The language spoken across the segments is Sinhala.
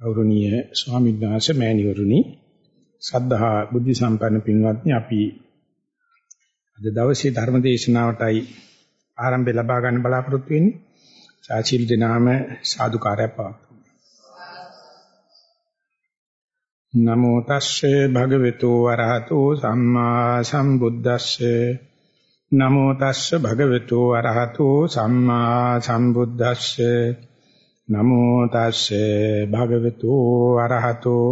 ගෞරවනීය ස්වාමීන් වහන්සේ මෑණිවරුනි සද්ධා බුද්ධ සම්පන්න පින්වත්නි අපි අද දවසේ ධර්ම දේශනාවටයි ආරම්භය ලබා ගන්න බලාපොරොත්තු වෙන්නේ. සාචිල් දනාම සාදුකාරය පවතුමු නමෝ තස්සේ භගවතු වරහතෝ සම්මා සම්බුද්දස්සේ. නමෝ තස්සේ භගවතු වරහතෝ සම්මා සම්බුද්දස්සේ. නමෝ තස්සේ භගවතු අරහතෝ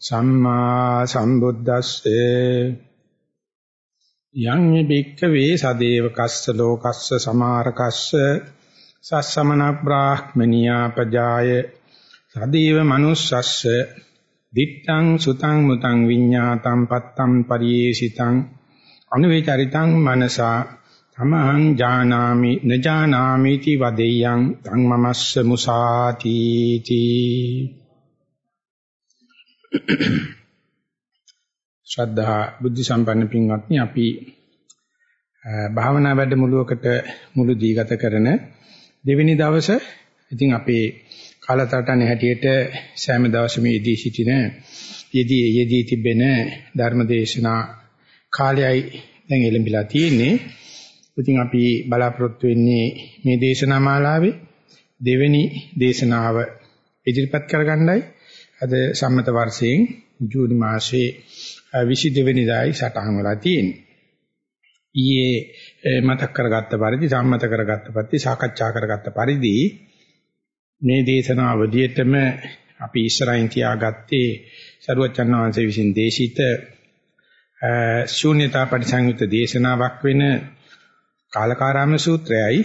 සම්මා සම්බුද්දස්සේ. යං බික්කවේ සදේව කස්ස ලෝකස්ස සමාරකස්ස සස්සමන බ්‍රාහ්මනියා පජාය. සදේව මනුස්සස්ස දිත්තං සුතං මුතං විඤ්ඤාතං පත්තං පරියේසිතං අනුවේචරිතං මනසා තමහං ජානාමි නජානාමි ති වදෙය්‍යං තං මමස්ස මුසාති තී. ශ්‍රද්ධා බුද්ධ සම්පන්න පින්වත්නි අපි භාවනා වැඩමුළුවකට මුළු දීගත කරන දෙවෙනි දවස ඉතින් අපේ කාලසටහනේ හැටියට සෑම දවසම යෙදී සිටින යෙදී යෙදී තිබෙන ධර්මදේශනා කාලයයි දැන් එළඹිලා තියෙන්නේ. ඉතින් අපි බලාපොරොත්තු වෙන්නේ මේ දේශනා මාලාවේ දෙවෙනි දේශනාව ඉදිරිපත් කරගන්නයි අද සම්මත වර්ෂයෙන් ජූනි මාසයේ 22 වෙනිදායි සටහන් වෙලා තියෙන්නේ. ඊයේ මතක් කරගත්ත පරිදි සම්මත කරගත්ත පරිදි සාකච්ඡා කරගත්ත පරිදි මේ දේශනාවදියේතම අපි ඉස්සරහින් තියාගත්තේ සරුවචන් වහන්සේ විසින් දේශිත ශූන්‍යතා පරිසංයුක්ත දේශනාවක් වෙන කාලකාරාම සූත්‍රයයි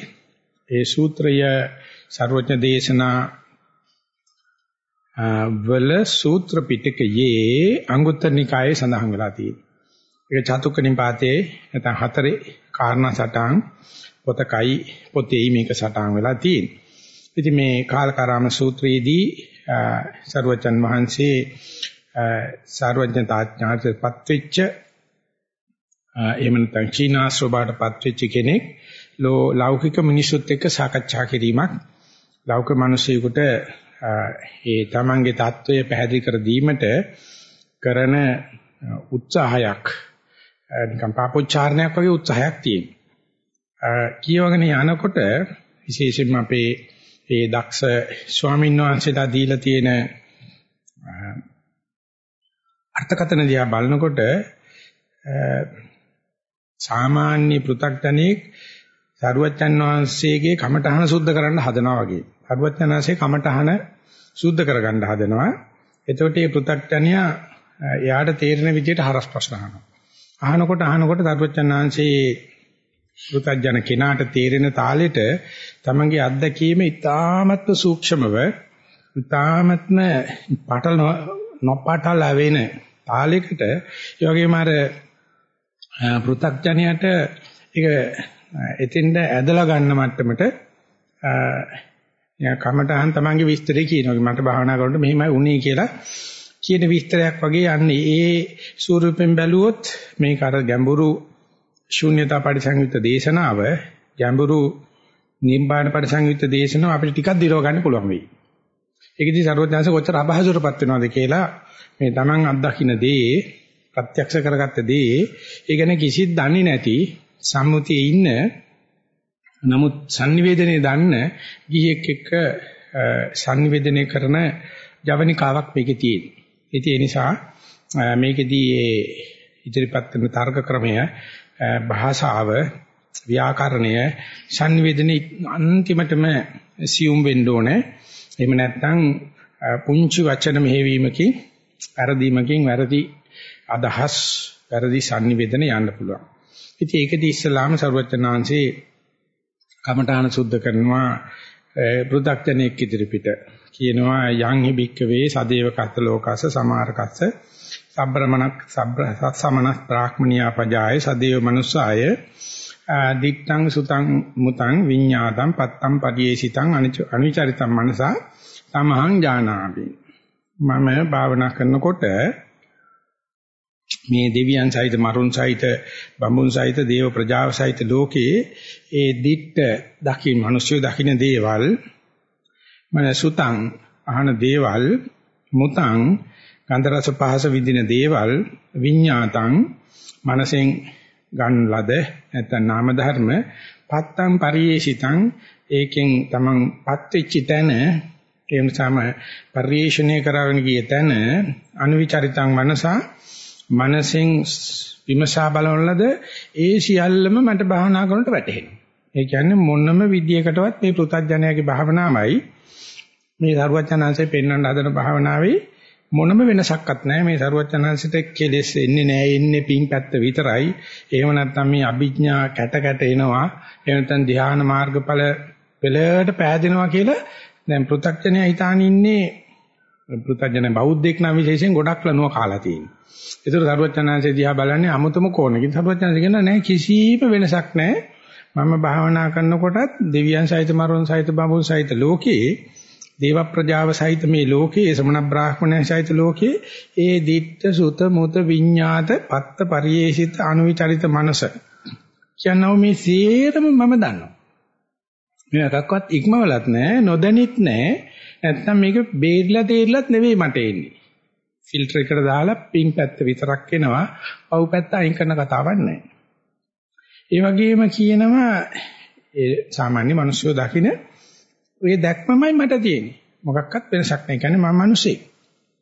ඒ සූත්‍රය ਸਰවඥ දේශනා වල සූත්‍ර පිටකයේ අංගුත්තර නිකායේ සඳහන් වෙලා තියෙනවා. ඒක චතුක්ක නිපාතේ නැත්නම් හතරේ කාරණා සටහන් පොතකයි පොතේයි මේක සටහන් වෙලා තියෙනවා. ඉතින් මේ කාලකාරාම සූත්‍රයේදී ਸਰවචන් වහන්සේ ਸਰවඥතා ඥානපත් වෙච්ච එහෙම නැත්නම් චීනාශ්‍රව බාටපත් වෙච්ච කෙනෙක් ලෝ ලෞකික මිනිසුත් එක්ක සාකච්ඡා කිරීමක් ලෞකික මිනිසෙකුට ඒ තමන්ගේ தত্ত্বය පැහැදිලි කර දීමට කරන උත්සාහයක් නිකන් පාපෝච්චාරණයක් වගේ උත්සාහයක් තියෙනවා. කියවගෙන යනකොට විශේෂයෙන්ම අපේ ඒ දක්ෂ ස්වාමීන් වහන්සේලා දීලා තියෙන අර්ථකතන දිහා බලනකොට සාමාන්‍ය පෘ탁ජනෙක් සරුවච්චන් වහන්සේගේ කමඨහන සුද්ධ කරන්න හදනවා වගේ. සරුවච්චන් වහන්සේ කමඨහන සුද්ධ කරගන්න හදනවා. එතකොට මේ පෘ탁ජනයා එයාට තේරෙන විදිහට හරස් ප්‍රශ්න අහනවා. අහනකොට අහනකොට සරුවච්චන් වහන්සේ පෘ탁ජන කෙනාට තේරෙන තාලෙට තමන්ගේ අත්දැකීම ඉතාමත්ම සූක්ෂමව ඉතාමත්ම පටල නොපටල වෙන තාලයකට ඒ වගේම අර පෘථග්ජනයට ඒක එතෙන්ද ඇදලා ගන්න මට්ටමට යා කමටහන් තමන්ගේ විස්තරය කියනවා. මට භාවනා කරනකොට මෙහෙමයි උනේ කියලා කියන විස්තරයක් වගේ යන්නේ. ඒ ස්වරූපෙන් බැලුවොත් මේක අර ගැඹුරු ශූන්‍යතා පරිසංයුක්ත දේශනාව ගැඹුරු නිම්බාන පරිසංයුක්ත දේශනාව අපිට ටිකක් දිරව ගන්න පුළුවන් වෙයි. ඒකදී සර්වඥාන්ස කොච්චර අභාසුරපත් වෙනවද කියලා මේ Taman අත්දකින්න දේ ප්‍රත්‍යක්ෂ කරගත්ත දේ ඒ ගැන කිසිත් දන්නේ නැති සම්මුතියේ ඉන්න නමුත් sannivedanaye දන්න ගිහියෙක් එක්ක sannivedanaye කරන ජවනිකාවක් මේකේ තියෙන. ඒ නිසා මේකෙදී ඒ ඉදිරිපත් කරන තර්ක ක්‍රමය භාෂාව ව්‍යාකරණය sannivedanaye අන්තිමටම සියුම් වෙන්න ඕනේ. එහෙම නැත්නම් පුංචි වචන මෙහෙවීමකින් වැරදීමකින් වැරදි අදහස් වැරදි sannivedana යන්න පුළුවන්. ඉතින් ඒකදී ඉස්ලාම ਸਰවඥාන්සේ කමඨාන සුද්ධ කරනවා පෘථග්ජනෙක් ඉදිරිපිට කියනවා යං හිබික්කවේ සදේව කත ලෝකස සමාරකස්ස සබ්‍රමණක් සමනක් බ්‍රාහ්මනියා පජාය සදේව මනුස්සාය දික්තං සුතං මුතං විඤ්ඤාතං පත්තං පරියේසිතං අනිචරිතං මනසා තමහං ජානාමි මම භාවනා කරනකොට මේ දෙවියන් සහිත මරුන් සහිත බඹුන් සහිත දේව ප්‍රජාව සහිත ලෝකයේ ඒ දිට්ඨ දකින් මිනිස්සු දකින්න දේවල් මන සුතං අහන දේවල් මුතං ගන්ධ රස පහස විඳින දේවල් විඤ්ඤාතං මනසෙන් ගන්න ලද නැත්නම් නාම ධර්ම පත්තං පරියේෂිතං ඒකෙන් තමන් පත් වෙච්ච තැන ඒ නිසාම පරිේශණය කරගෙන ගිය තැන අනුවිචරිතං මනසා මනසෙන් විමසා බලනලද ඒ සියල්ලම මට භාවනා කරනට වැටහෙනවා. ඒ කියන්නේ මොනම විදියකටවත් මේ පෘථග්ජනයාගේ භාවනාවයි මේ සරුවචනාංශයෙන් පෙන්වන්න හදන භාවනාවේ මොනම වෙනසක්වත් නැහැ මේ සරුවචනාංශයට කෙලෙස් එන්නේ නැහැ එන්නේ පින් පැත්ත විතරයි. එහෙම නැත්නම් මේ අභිඥා කැට කැට එනවා. එහෙම නැත්නම් ධ්‍යාන මාර්ගඵල පෙළට පෑදෙනවා කියලා දැන් පෘථග්ජනයා හිතාන ඉන්නේ පෘථග්ජන බෞද්ධෙක් නම් විශේෂයෙන් ගොඩක් ලනුව කාලා තියෙනවා. ඒතර සරුවචනාංශය දිහා බලන්නේ අමුතුම කෝණකින්. සරුවචනාංශය කියනවා නෑ කිසිම වෙනසක් නෑ. මම භාවනා කරනකොටත් දෙවියන් සහිත මරුන් සහිත බඹුන් සහිත ලෝකේ දේව ප්‍රජාව සහිත මේ ලෝකේ සමන බ්‍රාහ්මණයන් සහිත ලෝකේ ඒ දිට්ඨ සුත මුත විඤ්ඤාත පත්ත පරියේෂිත අනුවිචරිත මනස කියනවා මේ සියරම මම දන්නවා මේ එකක්වත් ඉක්මවලත් නැහැ නොදැනිත් නැහැ නැත්නම් මේක බේරිලා තේරිලත් නෙවෙයි මට එන්නේ ෆිල්ටර් එකට දාලා පින් පැත්ත විතරක් එනවා පව් පැත්ත අයින් කරන කතාවක් නැහැ ඒ වගේම කියනවා ඒ සාමාන්‍ය මිනිස්සු දකින ඔය දැක්මමයි මට තියෙන්නේ. මොකක්වත් වෙනසක් නැහැ. කියන්නේ මම මිනිසෙක්.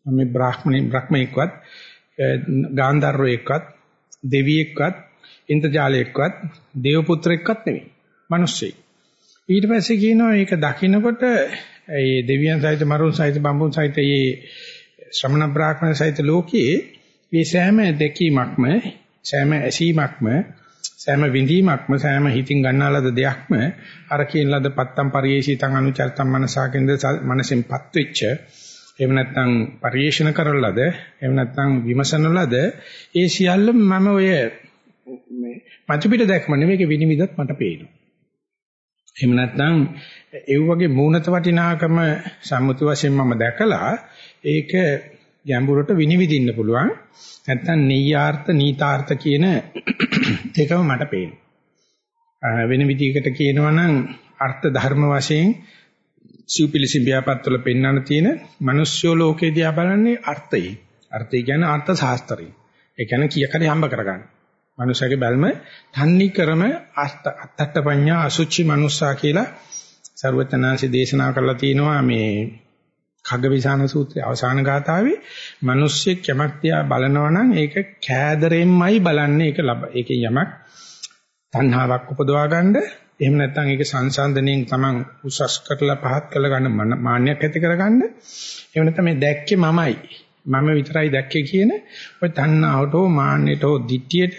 මම මේ බ්‍රාහ්මණේ බ්‍රහ්මයෙක්වත් ගාන්ධර්වයෙක්වත් දෙවියෙක්වත් ඉන්ද්‍රජාලයෙක්වත් දේව පුත්‍රයෙක්වත් නෙවෙයි. මිනිසෙක්. ඊට පස්සේ කියනවා මේක දකින්නකොට ඒ දෙවියන් සහිත මරුන් සහිත බඹුන් සහිත මේ ශ්‍රමණ බ්‍රාහ්මණ සහිත ලෝකයේ මේ සෑම දෙකීමක්ම සෑම ඇසීමක්ම සෑම විඳීමක්ම සෑම හිතින් ගන්නාලද දෙයක්ම අර කියන ලද පත්තම් පරියේෂිතං අනුචරිතං මනසාකින්ද මනසෙන්පත් වෙච්ච එහෙම නැත්නම් පරිේශන කරලද එහෙම නැත්නම් විමසන ලද ඒ සියල්ල මම ඔය මේ මතු පිට දැක්ම නෙමෙයි විනිවිදත් මට පේනවා. එහෙම නැත්නම් ඒ වගේ මූණත වටිනාකම සම්මුති වශයෙන් මම දැකලා ඒක ගැඹුරට විනිවිදින්න පුළුවන් නැත්නම් නීයාර්ථ නීතාර්ථ කියන ඒකම මට පේනවා. වෙන විදිහකට කියනවා නම් අර්ථ ධර්ම වශයෙන් සිව්පිලිසිම් ව්‍යාපත්තවල පෙන්වන්න තියෙන මිනිස්සු ලෝකේ දිහා බලන්නේ අර්ථයි. අර්ථය කියන්නේ අර්ථ ශාස්ත්‍රය. ඒ කියන්නේ කීයකරි හම්බ කරගන්න. මනුෂයාගේ බැල්ම තන්නි ක්‍රම අත්තට පඤ්ඤා අසුචි මනුස්සා කියලා සරුවචනාංශි දේශනා කරලා තියෙනවා මේ කග්ගවිසාන සූත්‍රයේ අවසාන ගාථාවේ මිනිස්සෙක් යමක් තියා බලනවා නම් ඒක කෑදරෙන්මයි බලන්නේ ඒක ලබ. ඒකෙන් යමක් තණ්හාවක් උපදවා ගන්නද එහෙම නැත්නම් ඒක සංසන්දණයෙන් තමන් උසස් කරලා පහත් කරලා ගන්න මාන්නයක් ඇති කරගන්න. එහෙම නැත්නම් මේ දැක්කේ මමයි. මම විතරයි දැක්කේ කියන ඔය තණ්හාවට හෝ මාන්නයට හෝ ditthියට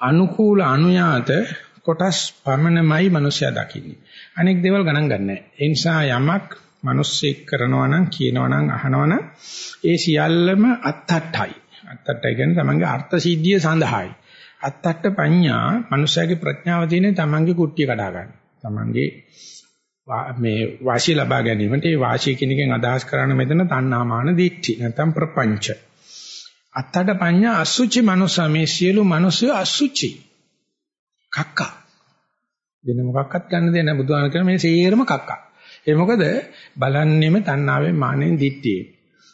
අනුකූල අනුයාත කොටස් පමණමයි මිනිස්සයා දකින්නේ. අනෙක් දේවල් ගණන් ගන්නෑ. ඒ නිසා යමක් මිනිස්සෙක් කරනවා නම් කියනවා නම් අහනවා නම් ඒ සියල්ලම අත්තට්ටයි. අත්තට්ටයි කියන්නේ තමන්ගේ අර්ථ සිද්ධිය සඳහායි. අත්තට්ට පඤ්ඤා මිනිස්සයාගේ ප්‍රඥාව තියෙන තමන්ගේ කුට්ටිය කඩා ගන්න. තමන්ගේ මේ වාසිය ලබා ගැනීමට ඒ වාසිය කියන එකෙන් අදහස් කරන්න මෙතන තණ්හාමාන දික්ටි නැත්නම් ප්‍රපංච. අත්තට පඤ්ඤා අසුචි මනුස්ස මේ සියලු මිනිස්සු අසුචි. කක්කා. වෙන මොකක්වත් ගන්න දෙයක් නැහැ බුදුහාම කියන මේ සේරම කක්කා. ඒ මොකද බලන්නෙම තණ්හාවෙන් මානෙන් දිට්ඨියේ.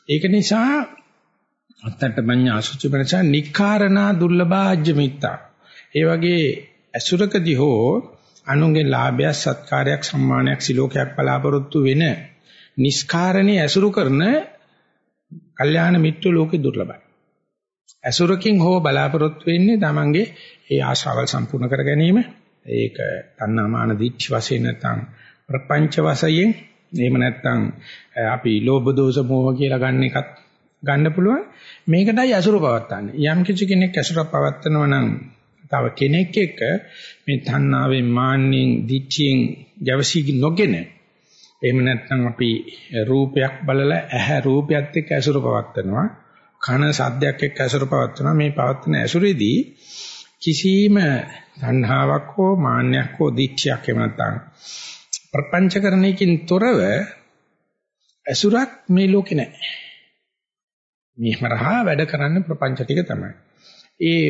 ඒක නිසා අත්තට පඤ්ඤා අසුචි මනසා නික්කාරණා දුර්ලභාජ්‍ය මිත්තා. ඒ වගේ අසුරකදී හෝ අනුන්ගේ ලාභයක් සත්කාරයක් සම්මානයක් සිලෝකයක් බලාපොරොත්තු වෙන නිස්කාරණේ ඇසුරු කරන කල්යාණ මිත්‍ර ලෝකේ දුර්ලභයි. ඇසුරකින් හෝ බලාපොරොත්තු වෙන්නේ තමන්ගේ ඒ ආශාවල් සම්පූර්ණ කර ගැනීම. ඒක තණ්හාමාන දිච්ච වශයෙන් නැත්නම් ප්‍රපංච වශයෙන්. එහෙම නැත්නම් අපි ලෝභ දෝෂ මෝහ කියලා ගන්න එකත් ගන්න පුළුවන්. මේකටයි අසුර පවත්තන්නේ යම් කිසි කෙනෙක් අසුර පවත්තනවා නම් තව කෙනෙක් එක්ක මේ තණ්හාවෙන් මාන්නෙන් දිච්චියෙන් ජවසී නොගෙන එහෙම නැත්නම් අපි රූපයක් බලලා ඇහැ රූපයත් එක්ක අසුර පවත්තනවා කන සද්දයක් එක්ක අසුර පවත්තනවා මේ පවත්තන අසුරේදී කිසිම තණ්හාවක් හෝ මාන්නයක් හෝ දිච්චයක් එහෙම නැත්නම් ප්‍රපංචකරණයකින් තොරව ඇසුරක් මේ ලෝකේ නැහැ. මේහරහා වැඩ කරන්න ප්‍රපංච ටික තමයි. ඒ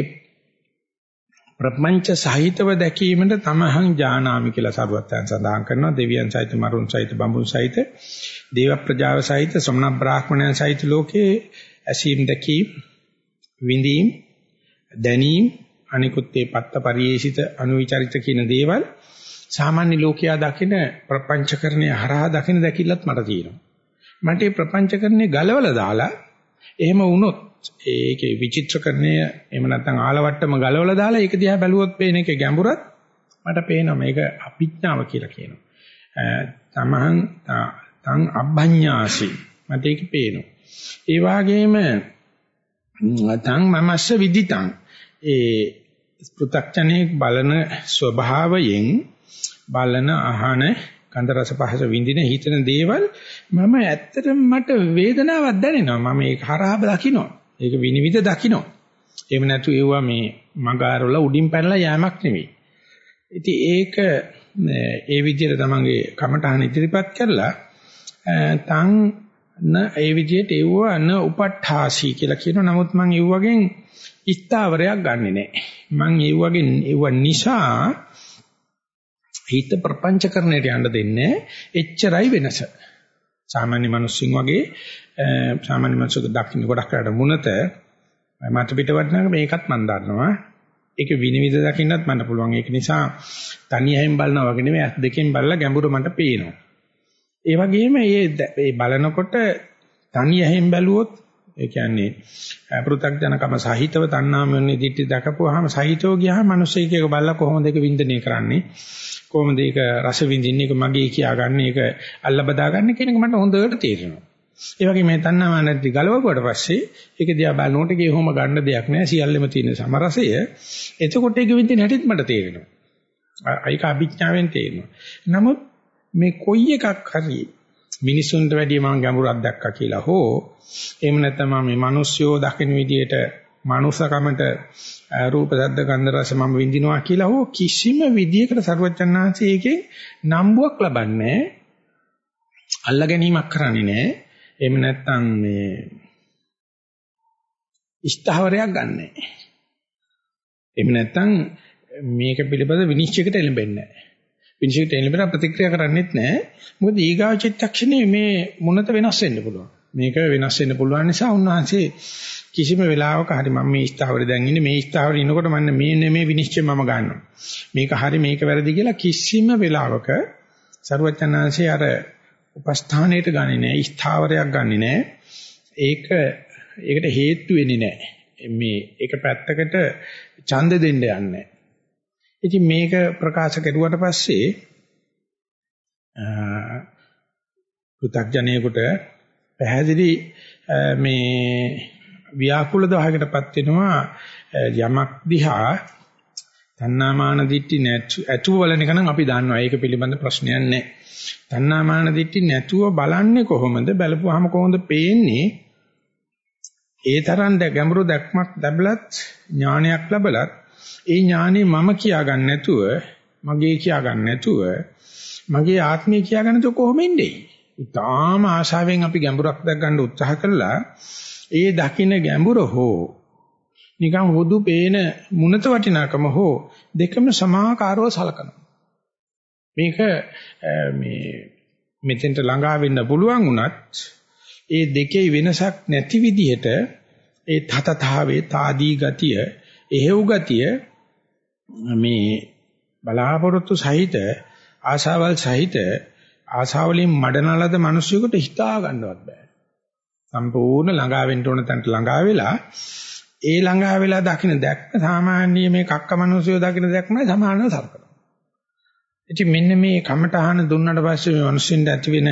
ප්‍රපංච සහිතව දැකීමට තමහං ඥානාමි කියලා සරුවත්යන් සඳහන් කරනවා දෙවියන් සහිත මරුන් සහිත බඹුන් සහිත දේව ප්‍රජාව සහිත ශ්‍රමණ බ්‍රාහ්මණයන් සහිත ලෝකේ ඇසීම් දැකීම් විඳීම් දැනීම් අනිකුත් ඒ පත්ත පරියේෂිත අනුවිචරිත කියන දේවල් සාමාන්‍ය ලෝකයා දකින ප්‍රපංචකරණය හරහා දකින දැකිල්ලත් මට තියෙනවා. මට මේ ප්‍රපංචකරණය ගලවලා දාලා එහෙම වුණොත් ඒකේ විචිත්‍රකරණය එහෙම නැත්නම් ආලවට්ටම ගලවලා දාලා ඒක දිහා බැලුවොත් පේන එකේ ගැඹුරත් මට පේනවා මේක අභිඥාව කියලා කියනවා. තමහන් තං අභඤ්ඤාසි මට ඒක පේනවා. ඒ වගේම තං මමස්ස විදිතං. ඒ පෘථග්ජනේ බලන ස්වභාවයෙන් බලන අහන ගන්ධ රස පහස විඳින හිතන දේවල් මම ඇත්තටම මට වේදනාවක් දැනෙනවා. මම ඒක හරහා දකින්නවා ඒක විනිවිද දකින්නවා එහෙම නැතු ඒවා මේ මගාරවල උඩින් පැනලා යෑමක් නෙවෙයි. ඉතින් ඒක ඒ විදිහට තමන්ගේ කමටහන ඉදිරිපත් කරලා තං න ඒ විදිහට ඒව න උපට්ඨාසි කියලා කියනවා නමුත් මම ඒ වගේ ස්ථාවරයක් ගන්නෙ නෑ මම ඒ වගේ ඒව නිසා හිත ප්‍රපංචකරණයට යන්න දෙන්නේ එච්චරයි වෙනස. සාමාන්‍ය මිනිස්සුන් වගේ සාමාන්‍ය මිනිස්සුක දකින්න ගොඩක් කරලා මුනත මට පිට වටනක මේකත් මම දන්නවා. ඒක විනිවිද දකින්නත් මට පුළුවන්. ඒක නිසා තනියෙන් බලනවා වගේ නෙමෙයි ඇස් දෙකෙන් බලලා ගැඹුර මට පේනවා. ඒ වගේම මේ බලනකොට තනියෙන් බැලුවොත් ඒ කියන්නේ පෘථග්ජනකම සහිතව තණ්හාමෙන්නේ දිට්ටි දකපුවාම සහිතව ගියාම මිනිස්සෙක් එක බලලා කොහොමද ඒක වින්දනය කරන්නේ කොහොමද ඒක රස විඳින්නේ ඒක මගේ කියාගන්නේ ඒක අල්ල බදාගන්නේ කියන එක මට හොඳට තේරෙනවා. ඒ වගේ මේ තණ්හාමානති ගලවපුවට පස්සේ ඒක දිහා බලනකොට ඒක කොහොම ගන්න දෙයක් නෑ සියල්ලෙම තියෙන සමරසය. එතකොට ඒක විඳින හැටිත් මට තේරෙනවා. ඒක අභිඥාවෙන් තේරෙනවා. නමුත් මේ කොයි එකක් හරි මිනිසුන්ට වැඩිය මම ගැඹුරක් දැක්කා කියලා හෝ එහෙම නැත්නම් මම මේ මිනිස්සුયો දකින විදියට මනුස්සකමට රූප ශබ්ද ගන්ධ රස මම විඳිනවා කියලා හෝ කිසිම විදියකට සරුවචනාංශය ඒකේ නම්බුවක් ලබන්නේ අල්ලා ගැනීමක් කරන්නේ නැහැ එහෙම නැත්නම් මේ ඉෂ්ඨාවරයක් ගන්නෑ. එහෙම නැත්නම් මේක පිළිබඳ විනිශ්චයකට එළඹෙන්නේ නැහැ විනිශ්චයකට එළඹෙන ප්‍රතික්‍රියා කරන්නේත් නැහැ මොකද ඊගාව චිත්තක්ෂණේ මේ මොනත වෙනස් වෙන්න පුළුවන් මේක වෙනස් වෙන්න පුළුවන් නිසා උන්වහන්සේ කිසිම වෙලාවක හරි මම මේ ස්ථාවරේ දැන් ඉන්නේ මේ ස්ථාවරේ ඉනකොට මම මේ මේ විනිශ්චය මම ගන්නවා. මේක හරි මේක වැරදි කියලා කිසිම වෙලාවක සරුවචනාංශේ අර උපස්ථානයට ගන්නේ නැහැ ස්ථාවරයක් ගන්නෙ නැහැ. ඒක ඒකට හේතු වෙන්නේ නැහැ. මේ එක පැත්තකට ඡන්ද දෙන්න යන්නේ ඉතින් මේක ප්‍රකාශ කරුවට පස්සේ පෘථග්ජනයෙකුට පැහැදිලි මේ ව්‍යාකූල දහයකටපත් වෙනවා යමක් දිහා තණ්හාමාන දිට්ටි නැතුව බලන එක නම් අපි දන්නවා. ඒක පිළිබඳ ප්‍රශ්නයක් නැහැ. තණ්හාමාන දිට්ටි නැතුව බලන්නේ කොහොමද? බලපුවාම කොහොමද පේන්නේ? ඒ තරම් ගැඹුරු දැක්මක් ලැබලත් ඥානයක් ලැබලත් ඒ ඥානෙ මම කියා ගන්න නැතුව මගේ කියා ගන්න නැතුව මගේ ආත්මය කියා ගන්න නැතුව කොහොම ඉන්නේ? ඊටාම ආශාවෙන් අපි ගැඹුරක් දැක් ගන්න උත්සාහ කළා ඒ දකින්න ගැඹුර හෝ නිකන් හොදු පේන මුනත වටිනාකම හෝ දෙකම සමාකාරව සලකනවා. මේක මේ මෙතෙන්ට ළඟා වෙන්න පුළුවන් වුණත් ඒ දෙකේ වෙනසක් නැති විදිහට ඒ තතතාවේ తాදී ගතිය එහෙව් ගතිය මේ බලාපොරොත්තු සහිත ආශාවල් සහිත ආශාවලින් මඩනලද මිනිසෙකුට හිතා ගන්නවත් බෑ. සම්පූර්ණ ළඟා වෙන්න ඕන තැනට ළඟා වෙලා ඒ ළඟා වෙලා දකින්න දැක්ම සාමාන්‍ය මේ කක්ක මිනිස්සුયો දකින්න දැක්මයි සමානව සලකනවා. ඉතින් මෙන්න මේ කමඨහන දුන්නට පස්සේ මේ මිනිස්සුන්ට ඇති වෙන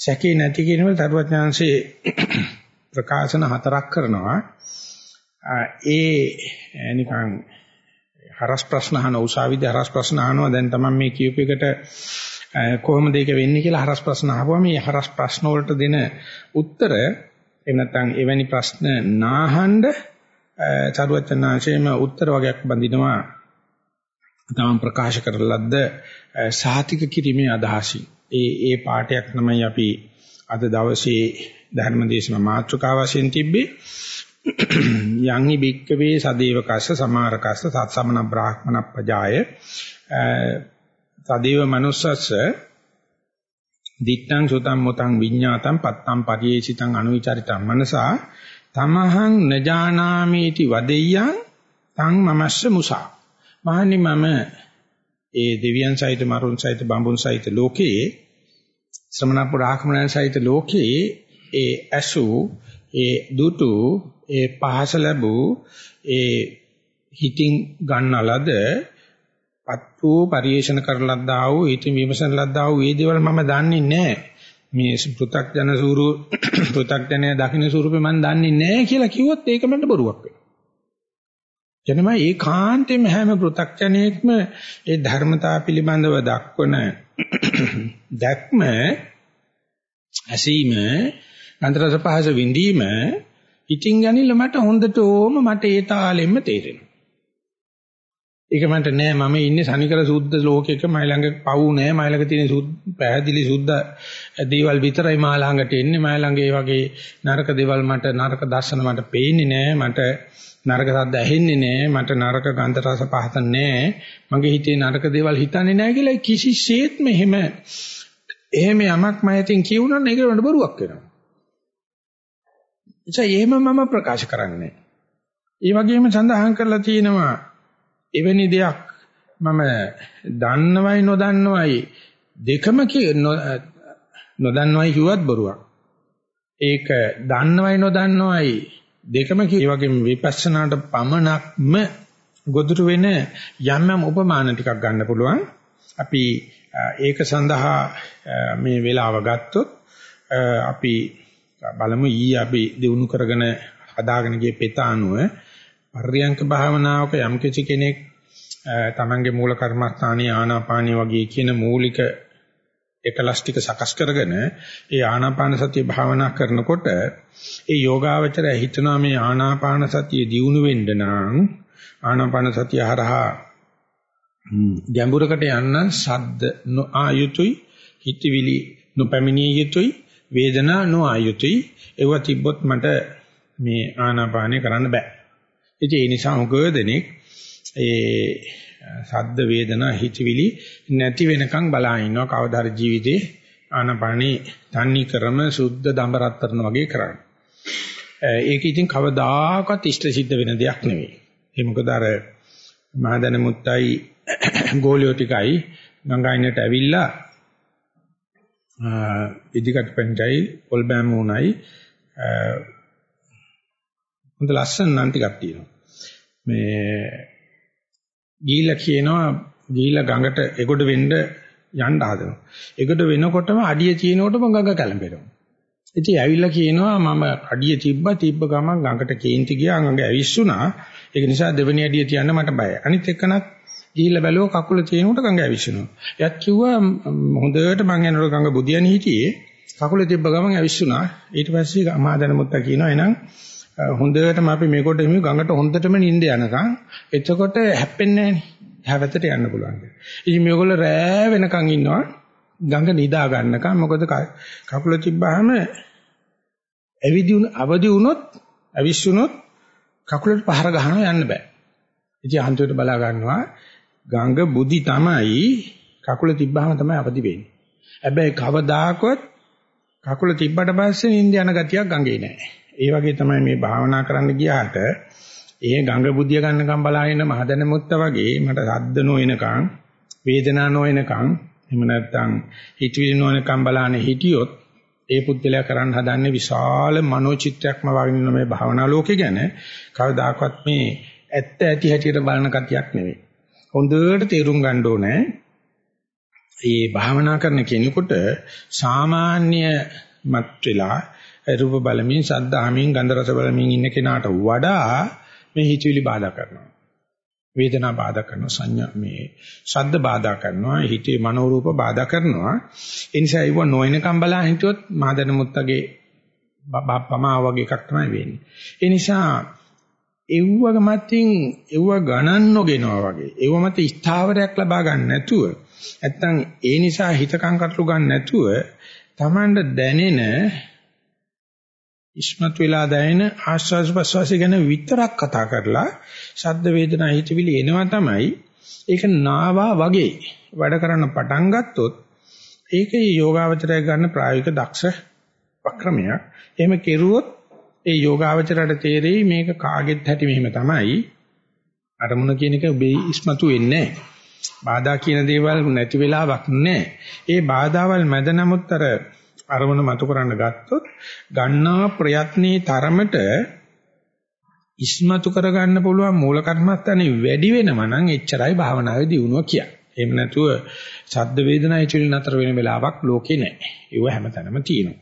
සැකේ නැති කියනවල තරුවඥාන්සේ ප්‍රකාශන හතරක් කරනවා. ඒ නිකන් හරස් ප්‍රශ්න අහන උසාවිදී හරස් ප්‍රශ්න අහනවා. දැන් තමයි මේ කියූප එකට කොහොමද ඒක වෙන්නේ කියලා හරස් ප්‍රශ්න අහුවා මේ හරස් ප්‍රශ්න වලට දෙන උත්තර එහෙම නැත්නම් එවැනි ප්‍රශ්න නාහඬ චරුවචනාංශයේම උත්තර වගේක් බඳිනවා. තමන් ප්‍රකාශ කරලද්ද සාතික කිරීමේ අදහසින්. ඒ ඒ පාඩයක් තමයි අපි අද දවසේ ධර්මදේශන මාතෘකාව වශයෙන් තිබ්බේ. යංහි භික්කවේ සදේවකස්ස සමාරකස්ස සත්සමන බ්‍රාහ්මණ පජාය. සදේව මනුස්සස්ස දිත්තං සුතං මොතං විඤ්ඤාතං පත්තං පරියේසිතං අනුවිචරිතං මනසා තමහං නජානාමීති වදෙය්‍යං තං මමස්ස මුසා. මහනි මම ඒ දෙවියන් සහිත මරුන් සහිත බඹුන් සහිත ලෝකයේ ශ්‍රමණ පුරාක්‍මණයන් සහිත ලෝකයේ ඒ ඇසු ඒ දුටු ඒ පහස ලැබූ ඒ හිතින් ගන්න ලද පත් වූ පරිේෂණ කරන ලද්දා වූ ඊට විමසන ලද්දා වූ ඒ දේවල් මම දන්නේ නැහැ. මේ පෘ탁ජන සූරු පෘ탁ජනය දකින්න ස්වරූපේ මම දන්නේ නැහැ කියලා කිව්වොත් ඒක මට බොරුවක් වෙනවා. එනම ඒ කාන්තේම හැම පෘ탁ජනයකම ඒ ධර්මතා පිළිබඳව දක්වන දැක්ම ඇසීම අන්තරස පහස විඳීම ඉතින් ගනින්න මට හොඳටම මට ඒ තාලෙන්න තේරෙනවා. ඒක මන්ට නෑ මම ඉන්නේ සනිකර සුද්ධ ලෝකයක මයි ළඟ පවු නෑ මයි ළඟ තියෙන සුද්ධ පැහැදිලි සුද්ධ දේවල් විතරයි මා ළඟට එන්නේ. මයි ළඟ ඒ වගේ නරක දේවල් මට නරක දර්ශන මට පේන්නේ නෑ. මට නරක සද්ද ඇහෙන්නේ නෑ. මට නරක ගන්ධ රස පහත නෑ. මගේ හිතේ නරක දේවල් හිතන්නේ නෑ කියලා කිසිසේත්ම එහෙම එහෙම යමක් මයතින් කියුණා නම් ඒකට බරුවක් වෙනවා. එචා එහෙම මම ප්‍රකාශ කරන්නේ ඒ වගේම සඳහන් කරලා තියෙනවා එවැනි දෙයක් මම දන්නවයි නොදන්නවයි දෙකම නොදන්නවයි කිව්වත් බොරුවක්. ඒක දන්නවයි නොදන්නවයි දෙකම කිය වගේම විපස්සනාට පමණක්ම ගොදුරු වෙන යම් යම් උපමාන ටිකක් ගන්න පුළුවන්. අපි ඒක සඳහා මේ වෙලාව ගත්තොත් අපි බලමු ඊයේ අපි දිනු කරගෙන හදාගෙන ගිය පෙත අනුව පර්යංක භාවනාවක යම් කිසි කෙනෙක් තමන්ගේ මූල කර්මස්ථානයේ ආනාපානිය වගේ කියන මූලික එකලස් ටික සකස් කරගෙන ඒ ආනාපාන සතිය භාවනා කරනකොට ඒ යෝගාවචරය හිතනවා මේ ආනාපාන සතිය දියුණු වෙන්න නම් ආනාපාන සතිය හරහා ගැඹුරකට යන්න සද්ද නොආයුතුයි හිතවිලි නොපැමිණිය යුතුයි වේදනා නොආයුතුයි ඒව තිබ්බොත් මට මේ ආනාපානය කරන්න බෑ ඉතින් ඒ නිසා උගව දෙනෙක් ඒ සද්ද වේදනා හිතවිලි නැති වෙනකන් බලා ඉන්නවා කවදා හරි ජීවිතේ ආනපනී තන්නි ක්‍රම සුද්ධ දඹරත්තරන වගේ කරන්නේ. ඒක ඉතින් කවදාකවත් ඉෂ්ට සිද්ධ වෙන දෙයක් නෙවෙයි. ඒ මොකද අර මහදන මුත්තයි ගෝලියෝ ටිකයි ගංගායිනට ඇවිල්ලා ඉදිකට පෙන්ජයි පොල්බෑම් උණයි හොඳ ලස්සන නම් ටිකක් තියෙනවා. මේ ගිහිල්ලා කියනවා ගිහිල්ලා ගඟට එගොඩ වෙන්න යන්න හදනවා. එගොඩ වෙනකොටම අඩිය තියෙනකොටම ගඟ කැළඹෙනවා. ඉතින් ඇවිල්ලා කියනවා මම අඩිය තිබ්බා තිබ්බ ගමන් ගඟට කේන්ති ගියා ගඟ ඇවිස්සුනා. ඒක නිසා දෙවෙනි අඩිය තියන්න මට බයයි. අනිත් එක්කනත් ගිහිල්ලා බැලුවා කකුල තියෙනකොට ගඟ ඇවිස්සුනවා. එයත් කිව්වා හොඳට මං යනකොට ගඟ බුදියන් හිටියේ කකුල තිබ්බ ගමන් ඇවිස්සුනා. ඊට පස්සේ මහදන මුත්තා කියනවා එහෙනම් හොඳටම අපි මේකට එමු ගඟට හොඳටම නිින්ද යනකම් එතකොට හැප්පෙන්නේ නැහැ හැවතට යන්න පුළුවන්. ඉතින් මේගොල්ලෝ රෑ වෙනකන් ඉන්නවා ගඟ නිදා ගන්නකම් මොකද කකුල තිබ්බහම ඇවිදි අවදි වුණොත් අවිස්සුනොත් කකුලට පහර ගහනවා යන්න බෑ. ඉතින් අන්තිමට බලා ගන්නවා ගඟ බුදි තමයි කකුල තිබ්බහම තමයි අවදි වෙන්නේ. හැබැයි කවදාකවත් කකුල තිබ්බට පස්සේ නිින්ද යන ගතියක් ගඟේ නැහැ. ඒ වගේ තමයි මේ භාවනා කරන්න ගියාට ඒ ගඟ බුදිය ගන්නකම් බලාගෙන මහදැන මුත්ත වගේ මට සද්ද නොවනකම් වේදනා නොවනකම් එහෙම නැත්නම් හිතවිලි නොවනකම් බලානේ හිටියොත් ඒ පුද්ගලයා කරන්න හදන්නේ විශාල මනෝචිත්‍රයක්ම වගේ මේ භාවනා ලෝකේ ගැන කවදාකවත් මේ ඇත්ත ඇති හැටියට බලන කතියක් නෙවෙයි. හොඳට තේරුම් ගන්න ඕනේ. මේ භාවනා කරන කෙනෙකුට සාමාන්‍ය මත් වෙලා රූප බලමින්, ශබ්ද අහමින්, ගන්ධ රස බලමින් ඉන්න කෙනාට වඩා මේ හිතවිලි බාධා කරනවා. වේදනා බාධා කරනවා, සංඥා මේ ශබ්ද බාධා කරනවා, හිතේ මනෝ රූප බාධා කරනවා. ඒ නිසා ඒව නොයනකම් බලා හිටියොත් මාදන මුත්තගේ බප්පමා වගේ එකක් තමයි වෙන්නේ. ඒ නිසා එව්වග මතින් එව්ව ගණන් නොගෙනවා වගේ. එව්ව මත ස්ථාවරයක් ලබා ගන්න නැතුව නැත්තම් ඒ නිසා හිතකම් කටළු ගන්න නැතුව Tamanට දැනෙන ඉස්මතු වෙලා දැනෙන ආස්වාද ප්‍රසවාසය ගැන විතරක් කතා කරලා ශබ්ද වේදනා හිතවිලි එනවා තමයි ඒක නාවා වගේ වැඩ කරන්න පටන් ගත්තොත් ඒකේ යෝගාවචරය ගන්න ප්‍රායෝගික දක්ෂ වක්‍රමයක්. එහෙම කෙරුවොත් ඒ යෝගාවචරයට තේරෙයි මේක කාගෙත් හැටි මෙහෙම තමයි. අරමුණ කියන එක ඔබේ ඉස්මතු වෙන්නේ නැහැ. බාධා කියන දේවල් නැති වෙලාවක් නැහැ. ඒ බාධාවල් මැද නමුත් අර අරමුණ මතු කරන්න ගත්තොත් ගන්නා ප්‍රයත්නයේ තරමට ඉස්මතු කරගන්න පුළුවන් මූල කර්මස්ථානේ වැඩි වෙනවා නම් එච්චරයි භාවනාවේ දියුණුව කියන්නේ. එහෙම නැතුව සද්ද වේදනා ඉතිරි නතර වෙන වෙලාවක් ලෝකේ නැහැ. ඒව හැමතැනම තියෙනවා.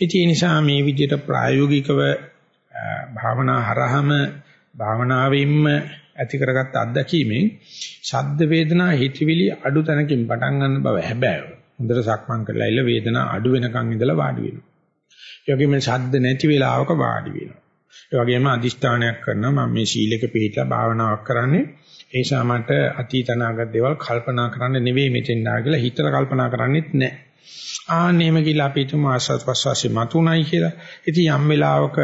ඉතින් ඒ නිසා මේ විදිහට ප්‍රායෝගිකව භාවනා හරහම භාවනාවෙන්ම ඇති කරගත්ත අත්දැකීමෙන් ශබ්ද වේදනා හිතවිලි අඩු තැනකින් පටන් ගන්න බව හැබැයි හොඳට සක්මන් කරලා ඉල වේදනා අඩු වෙනකන් ඉඳලා වාඩි වෙනවා. ඒ වගේම ශබ්ද නැති වෙලාවක වාඩි වෙනවා. ඒ වගේම අදිෂ්ඨානයක් කරනවා මම මේ සීලක පිළිපදලා භාවනාවක් කරන්නේ ඒ නිසා මට අතීත අනාගත දේවල් කල්පනා කරන්න නෙවෙයි මෙතෙන් ආ කියලා හිතලා කල්පනා කරන්නේත් නැහැ. ආන්නේම කියලා අපි තුමා ආස්වාද ප්‍රසවාසී මතුණයි කියලා. ඉතින් යම් වෙලාවක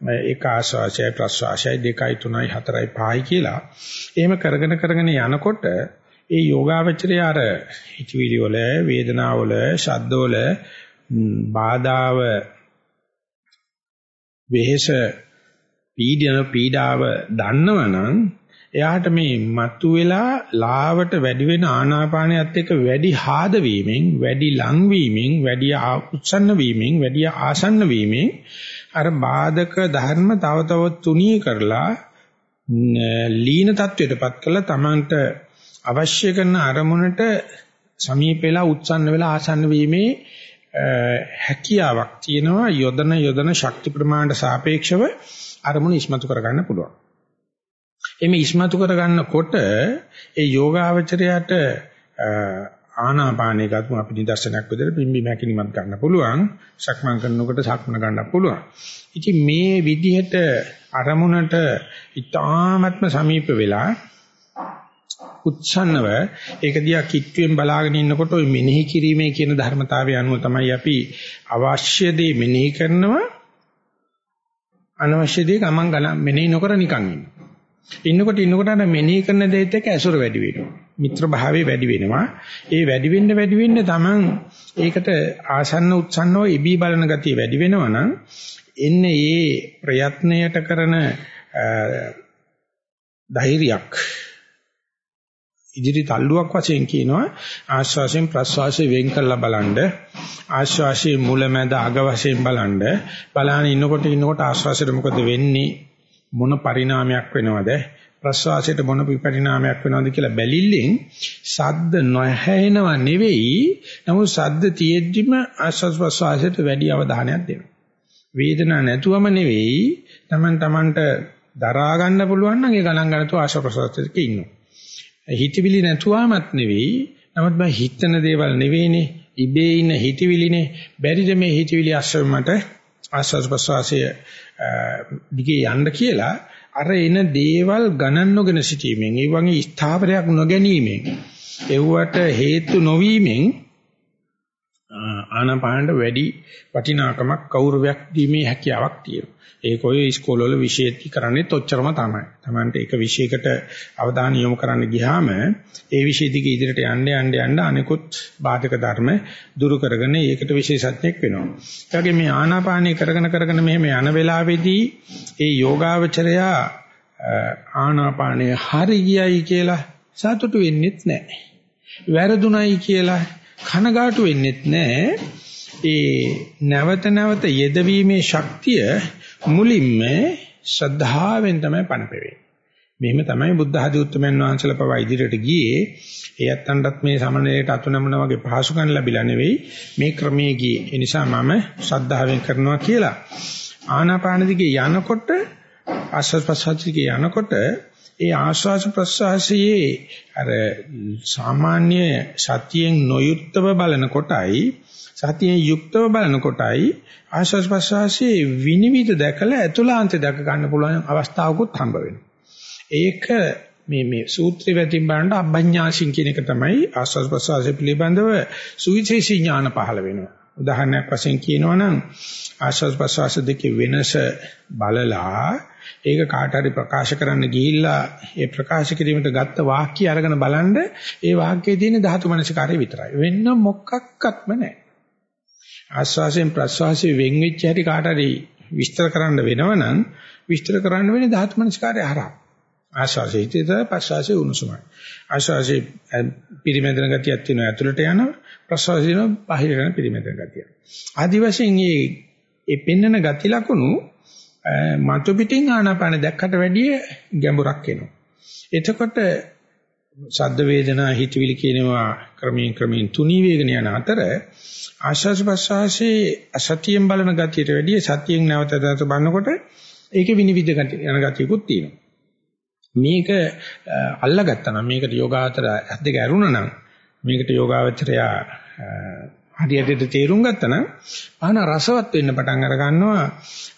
ඒක ආශ්වාසයයි ප්‍රශ්වාසයයි 2යි 3යි 4යි 5යි කියලා එහෙම කරගෙන කරගෙන යනකොට ඒ යෝගාවචරය අර හිතවිලි වල වේදනාව වල ශබ්ද වල බාධාව වෙහෙස පීඩන පීඩාව දන්නවනම් එයාට මේ මතු වෙලා ලාවට වැඩි වෙන ආනාපානයත් එක්ක වැඩි ආද වීමෙන් වැඩි ලං වීමෙන් වැඩි උත්සන්න වීමෙන් වැඩි ආසන්න වීමෙන් අර බාධක ධර්ම තව තව තුනී කරලා ලීන තත්වයටපත් කළා තමන්ට අවශ්‍ය කරන අරමුණට සමීප වෙලා උත්සන්න වෙලා ආසන්න වීමේ හැකියාවක් තියෙනවා යොදන යොදන ශක්ති ප්‍රමාණයට සාපේක්ෂව අරමුණ ඉස්මතු කරගන්න පුළුවන්. එimhe ඉස්මතු කරගන්නකොට ඒ යෝගාවචරයට ආනාපානේ ගත්ම අපි නිදර්ශනයක් විදිහට පිම්බි මැකිලිමත් ගන්න පුළුවන් සක්මන් කරනකොට සක්මන ගන්න පුළුවන්. ඉතින් මේ විදිහට අරමුණට ඊ타ත්ම සමීප වෙලා උත්සන්නව ඒක දිහා කිට්ටුවෙන් බලාගෙන ඉන්නකොට ওই මෙනෙහි කිරීමේ කියන ධර්මතාවය අනුව තමයි අපි අවශ්‍ය දේ මෙනෙහි කරනවා අනවශ්‍ය දේ ගමන් ගලා මෙනෙහි නොකර නිකන් ඉන්නවා. ඉන්නකොට ඉන්නකොට අර මෙනෙහි කරන දේත් එක්ක ඇසුර වැඩි වෙනවා. මිත්‍ර භාවයේ වැඩි වෙනවා. ඒ වැඩි වෙන්න වැඩි වෙන්න තමන් ඒකට ආසන්න උත්සන්නව ඉබී බලන ගතිය වැඩි වෙනවා නම් එන්නේ ඒ ප්‍රයත්නයට කරන ධෛර්යයක් ඉදිරි තල්ලුවක් වශයෙන් කියනවා ආශ්වාසයෙන් ප්‍රශ්වාසයෙන් වෙන් කරලා බලනද ආශ්වාසයේ මුලැමැද අග වශයෙන් බලනද බලාගෙන ඉන්නකොට ඉන්නකොට ආශ්වාසයට මොකද වෙන්නේ මොන පරිණාමයක් වෙනවද? ප්‍රස්වාසයට මොන විපරිණාමයක් වෙනවද කියලා බැලිල්ලෙන් සද්ද නොහැෙනව නෙවෙයි නමුත් සද්ද තියෙද්දිම ආස්වාස් ප්‍රස්වාසයට වැඩි අවධානයක් දෙනවා. වේදනාවක් නැතුවම නෙවෙයි Taman tamanට දරා ගන්න පුළුවන් නම් ඒ ගණන් ගන්නතෝ ආස්වාස් ප්‍රස්වාසයක ඉන්නවා. හිතවිලි නැතුවමත් නෙවෙයි නමුත් මම හිතන දේවල් නෙවෙයිනේ ඉබේ ඉන්න හිතවිලිනේ. බැරිද මේ හිතවිලි අස්සව මට ආස්වාස් ප්‍රස්වාසය දිගේ යන්න කියලා අර එන දේවල් ගණන් නොගෙන සිටීමෙන් ඒ වගේ ස්ථාවරයක් නොගැනීමෙන් එව්වට හේතු නොවීමෙන් ආනාපානට වැඩි වටිනාකමක් කෞරවයක් දීමේ හැකියාවක් තියෙනවා. ඒක ඔය ඉස්කෝලවල විශේෂී කරන්නේත් ඔච්චරම තමයි. Tamante එක විශයකට අවධානය යොමු කරන්න ගියාම ඒ විශේෂ දිගේ ඉදිරියට යන්න යන්න යන්න අනිකුත් බාධක ධර්ම දුරු කරගෙන ඒකට විශේෂඥෙක් වෙනවා. ඒ වගේ මේ ආනාපානය කරගෙන කරගෙන මෙහෙම යන වෙලාවේදී ඒ යෝගාවචරයා ආනාපානය හරි ගියයි කියලා සතුටු වෙන්නෙත් නැහැ. වැරදුණයි කියලා කනගාටු වෙන්නෙත් නැහැ. ඒ නැවත නැවත යෙදවීමේ ශක්තිය මුලින්ම ශ්‍රද්ධාවෙන් තමයි පණපෙවෙන්නේ. මෙහෙම තමයි බුද්ධ ආදී උත්තමයන් වහන්සේලා පවා ඉදිරියට ගියේ. ඒ ඇත්තන්ටත් මේ සමනලයට අතුනමන වගේ පහසුකම් ලැබිලා නෙවෙයි මේ ක්‍රමයේ ගියේ. ඒ නිසා මම ශ්‍රද්ධාවෙන් කරනවා කියලා. ආනාපාන දිගේ යනකොට ආස්වාද ප්‍රසආද දිගේ යනකොට ඒ ආශ්වාස ප්‍රශ්වාසයේ අර සාමාන්‍ය සතියෙන් නොයුක්තව බලන කොටයි සතියෙන් යුක්තව බලන කොටයි ආශ්වාස ප්‍රශ්වාසයේ විනිවිද දැකලා අතුලාන්තය දැක ගන්න පුළුවන් අවස්ථාවකුත් හම්බ වෙනවා. ඒක මේ මේ සූත්‍රය වැටින් බලනකොට අභඤ්ඤාසින් කියන එක තමයි ආශ්වාස ප්‍රශ්වාසය පිළිබඳව සුවිශේෂී ඥාන පහළ වෙනවා. උදාහරණයක් වශයෙන් කියනවා නම් ආශ්වාස ප්‍රශ්වාස දෙකේ වෙනස බලලා ඒක කාට හරි ප්‍රකාශ කරන්න ගිහිල්ලා ඒ ප්‍රකාශ කිරීමට ගත්ත වාක්‍ය අරගෙන බලන්න ඒ වාක්‍යයේ තියෙන ධාතු මනසිකාරය විතරයි. වෙන මොකක්වත්ම නැහැ. ආශ්වාසයෙන් ප්‍රශ්වාසයෙන් වෙන් වෙච්ච හැටි කාට හරි විස්තර කරන්න වෙනවනම් විස්තර කරන්න වෙන්නේ ධාතු මනසිකාරය හරහා. ආශ්වාසයේ හිතේද ප්‍රශ්වාසයේ උණුසුමයි. ආශ්වාසයේ පිරිමැදෙන ගතියක් තියෙනවා ඇතුළට යනවා ප්‍රශ්වාසයේ බාහිර යන පිරිමැදෙන ගතිය. ආදි වශයෙන් මේ ඒ පෙන්නන ගති ලක්ෂණු මතු පිටින් ආනාපාන දැක්කට වැඩිය ගැඹුරක් එනවා. එතකොට ශබ්ද වේදනා හිතවිලි කියනවා ක්‍රමයෙන් ක්‍රමයෙන් තුනී වේගන යන අතර ආශ්වාස ප්‍රශ්වාසයේ අසතියෙන් බලන ගතියට වැඩිය සතියෙන් නැවත නැවත බලනකොට ඒකේ විනිවිද ගතිය යන ගතියකුත් තියෙනවා. මේක අල්ලගත්තා නම් මේකට යෝගාචර ඇස් දෙක ඇරුණා නම් මේකට යෝගාචරය හරියට තේරුම් ගත්තා නම් ආන රසවත් වෙන්න පටන් අර ගන්නවා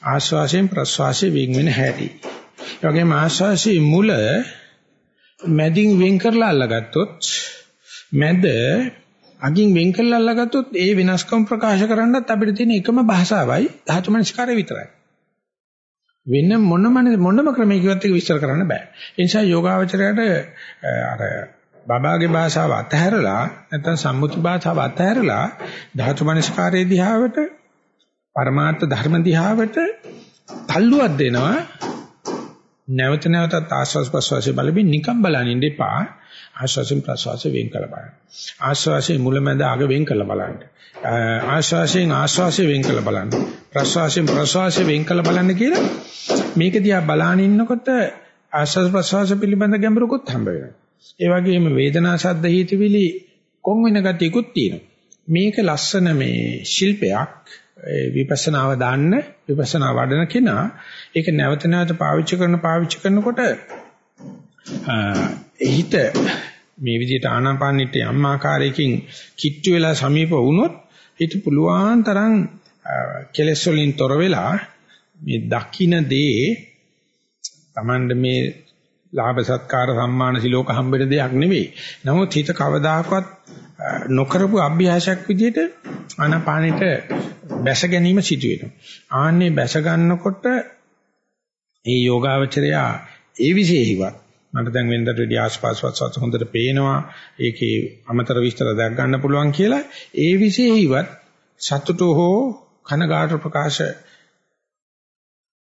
ආශ්වාසයෙන් ප්‍රශ්වාසයෙන් වෙන් වෙන හැටි. ඒ වගේම ආශ්වාසයේ මුල මැදින් වෙන් කරලා අල්ලගත්තොත් මැද අගින් වෙන් කරලා අල්ලගත්තොත් ඒ වෙනස්කම් ප්‍රකාශ කරන්නත් අපිට තියෙන එකම භාෂාවයි ධාතු මනස්කාරය විතරයි. වෙන මොනම මොනම ක්‍රමයකින්වත් ඒක විස්තර කරන්න බෑ. ඒ නිසා යෝගාවචරයට අර බබාගේ භාෂාව අතහැරලා නැත්නම් සම්මුති භාෂාව අතහැරලා ධාතු මනස්කාරයේ දිහාවට පරමාර්ථ ධර්ම දිහාවට තල්ලුවක් දෙනවා. නැවත නැවතත් ආස්වාස් ප්‍රස්වාසයේ බලමින් නිකම් බලන්න ඉන්න එපා. ආස්වාසයෙන් ප්‍රස්වාසයෙන් වෙන් කළ බලන්න. ආස්වාසයේ මුලැමැද අග වෙන් කළ බලන්න. ආස්වාසයෙන් ආස්වාසයෙන් වෙන් කළ බලන්න. ප්‍රස්වාසයෙන් ප්‍රස්වාසයෙන් වෙන් කළ බලන්න කියලා මේක දිහා බලාගෙන ඉන්නකොට ආස්වාස් ප්‍රස්වාස පිළිබඳ ගැඹුරකුත් හම්බ වෙනවා. ඒ වගේම වේදනා ශබ්ද හිතවිලි කොන් වෙන ගතියකුත් තියෙනවා. මේක ලස්සන මේ ශිල්පයක් විපස්සනාව දාන්න විපස්සනා වඩන කෙනා ඒක නැවත නැවත පාවිච්චි කරන පාවිච්චි කරනකොට හිත මේ විදිහට ආනාපානෙට යම් ආකාරයකින් කිට්ටු වෙලා සමීප වුණොත් හිත පුළුවන් තරම් කෙලෙස් වලින් තොර වෙලා මේ දකින්න දේ Tamand මේ ලාභ සත්කාර සම්මාන සිලෝක හම්බෙන දෙයක් නෙවෙයි. නමුත් හිත කවදාකවත් නොකරපු අභ්‍යාසයක් විදිහට ආනාපානෙට බැස ගැනීම සිදු වෙනවා. ආන්නේ බැස ගන්නකොට ඒ යෝගාවචරයා ඒ විශේෂිවත් මට දැන් වෙනදට වැඩි ආස්වාස්වත් හොඳට පේනවා. ඒකේ අමතර විස්තර දැක් ගන්න පුළුවන් කියලා ඒ විශේෂිවත් සතුටු හෝ කනගාටු ප්‍රකාශ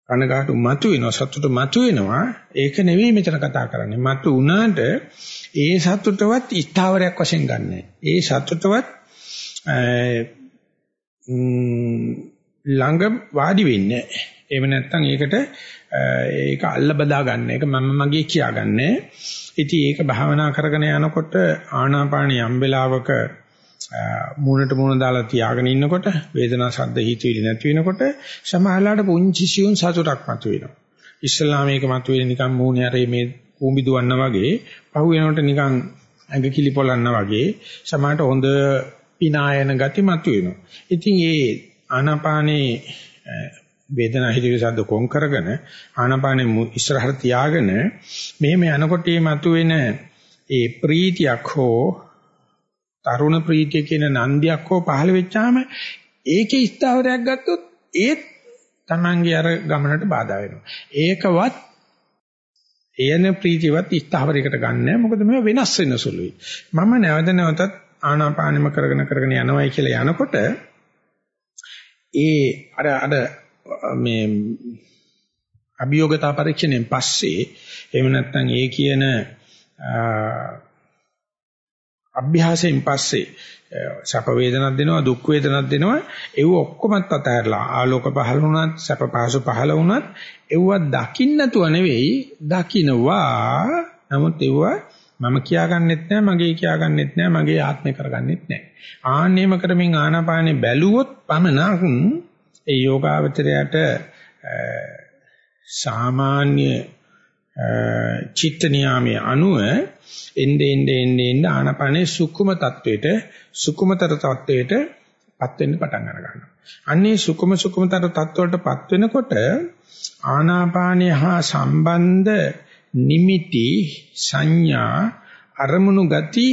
කනගාටු මතු වෙනවා සතුට මතු වෙනවා ඒක නෙවෙයි මෙතන කතා කරන්නේ. මතු වුණාට ඒ සතුටවත් ස්ථාවරයක් වශයෙන් ගන්නෑ. ඒ සතුටවත් ළඟ වාඩි වෙන්නේ එහෙම නැත්නම් ඒකට ඒක අල්ල බදා ගන්න එක මම මගේ කියාගන්නේ. ඉතින් ඒක භාවනා කරගෙන යනකොට ආනාපාන යම් වෙලාවක මූණට මූණ දාලා තියාගෙන ඉන්නකොට වේදනා ශබ්ද හිතවිලි නැති වෙනකොට සමහරලාට පුංචි සියුම් සතුටක් මතුවෙනවා. ඉස්ලාමයක මතුවෙන නිකන් මූණේ අර මේ කූඹි දුවන්න වගේ පහු වෙනකොට නිකන් ඇඟ කිලි පොලන්න වගේ සමහරට හොඳ පිනායන ගති මතුවෙනවා. ඉතින් ඒ ආනාපානේ වේදනා හිතවිලි ශබ්ද කොන් කරගෙන ආනාපානේ ඉස්සරහට තියාගෙන මෙහෙම යනකොට මේ මතුවෙන ඒ ප්‍රීතියක් හෝ තරුණ ප්‍රීතිය කියන නන්දියක් හෝ පහළ වෙච්චාම ඒකේ ස්ථාවරයක් ගත්තොත් ඒත් Tamange අර ගමනට බාධා වෙනවා. ඒකවත් එයන ප්‍රීතියවත් ස්ථාවරයකට ගන්නෑ. මොකද මේවා වෙනස් වෙන සුළුයි. මම නැවත නැවතත් ආනාපානෙම කරගෙන කරගෙන යනවායි කියලා යනකොට ඒ අර අර මේ අභියෝගතා පරීක්ෂණයෙන් පස්සේ එහෙම නැත්නම් ඒ කියන අභ්‍යාසයෙන් පස්සේ සැප වේදනක් දෙනවා දුක් වේදනක් දෙනවා ඒව ඔක්කොමත් අතහැරලා ආලෝක පහළ වුණත් සැප පහසු පහළ වුණත් ඒව දකින්න නැතුව නෙවෙයි දකින්නවා නමුත් ඒව මම කියාගන්නෙත් නෑ මගේ කියාගන්නෙත් නෑ මගේ ආත්මය කරගන්නෙත් නෑ. ආන්නේම කරමින් ආනාපානේ බැලුවොත් පමණක් ඒ යෝගාවචරයට සාමාන්‍ය චිත්ත නියාමයේ අනුව එnde ende ende ende ආනපනේ සුකුම තත්වයට සුකුමතර තත්වයට පත් වෙන්න පටන් අර ගන්නවා. අන්නේ සුකුම සුකුමතර තත්වවලට පත් වෙනකොට ආනාපානය හා සම්බන්ධ නිමිති සංඥා අරමුණු ගති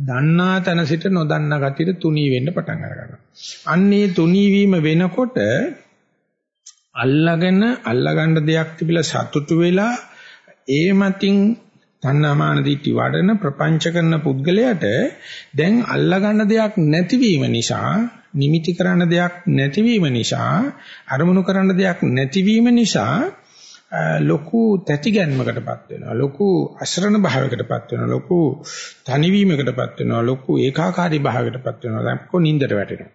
දන්නා තැන සිට නොදන්නා ගතියට තුනී වෙන්න පටන් ගන්නවා. අන්නේ තුනී වීම වෙනකොට අල්ලාගෙන අල්ලාගන්න දෙයක් තිබිලා සතුටු වෙලා ඒ මතින් තණ්හාමාන දිටි වඩන ප්‍රපංච කරන පුද්ගලයාට දැන් අල්ලාගන්න දෙයක් නැතිවීම නිසා නිමිති කරන්න දෙයක් නැතිවීම නිසා අරමුණු කරන්න දෙයක් නැතිවීම නිසා ලොකු තැතිගැන්මකටපත් වෙනවා ලොකු අසරණ භාවයකටපත් වෙනවා ලොකු තනිවීමකටපත් වෙනවා ලොකු ඒකාකාරී භාවයකටපත් වෙනවා දැක්කො නින්දට වැටෙනවා.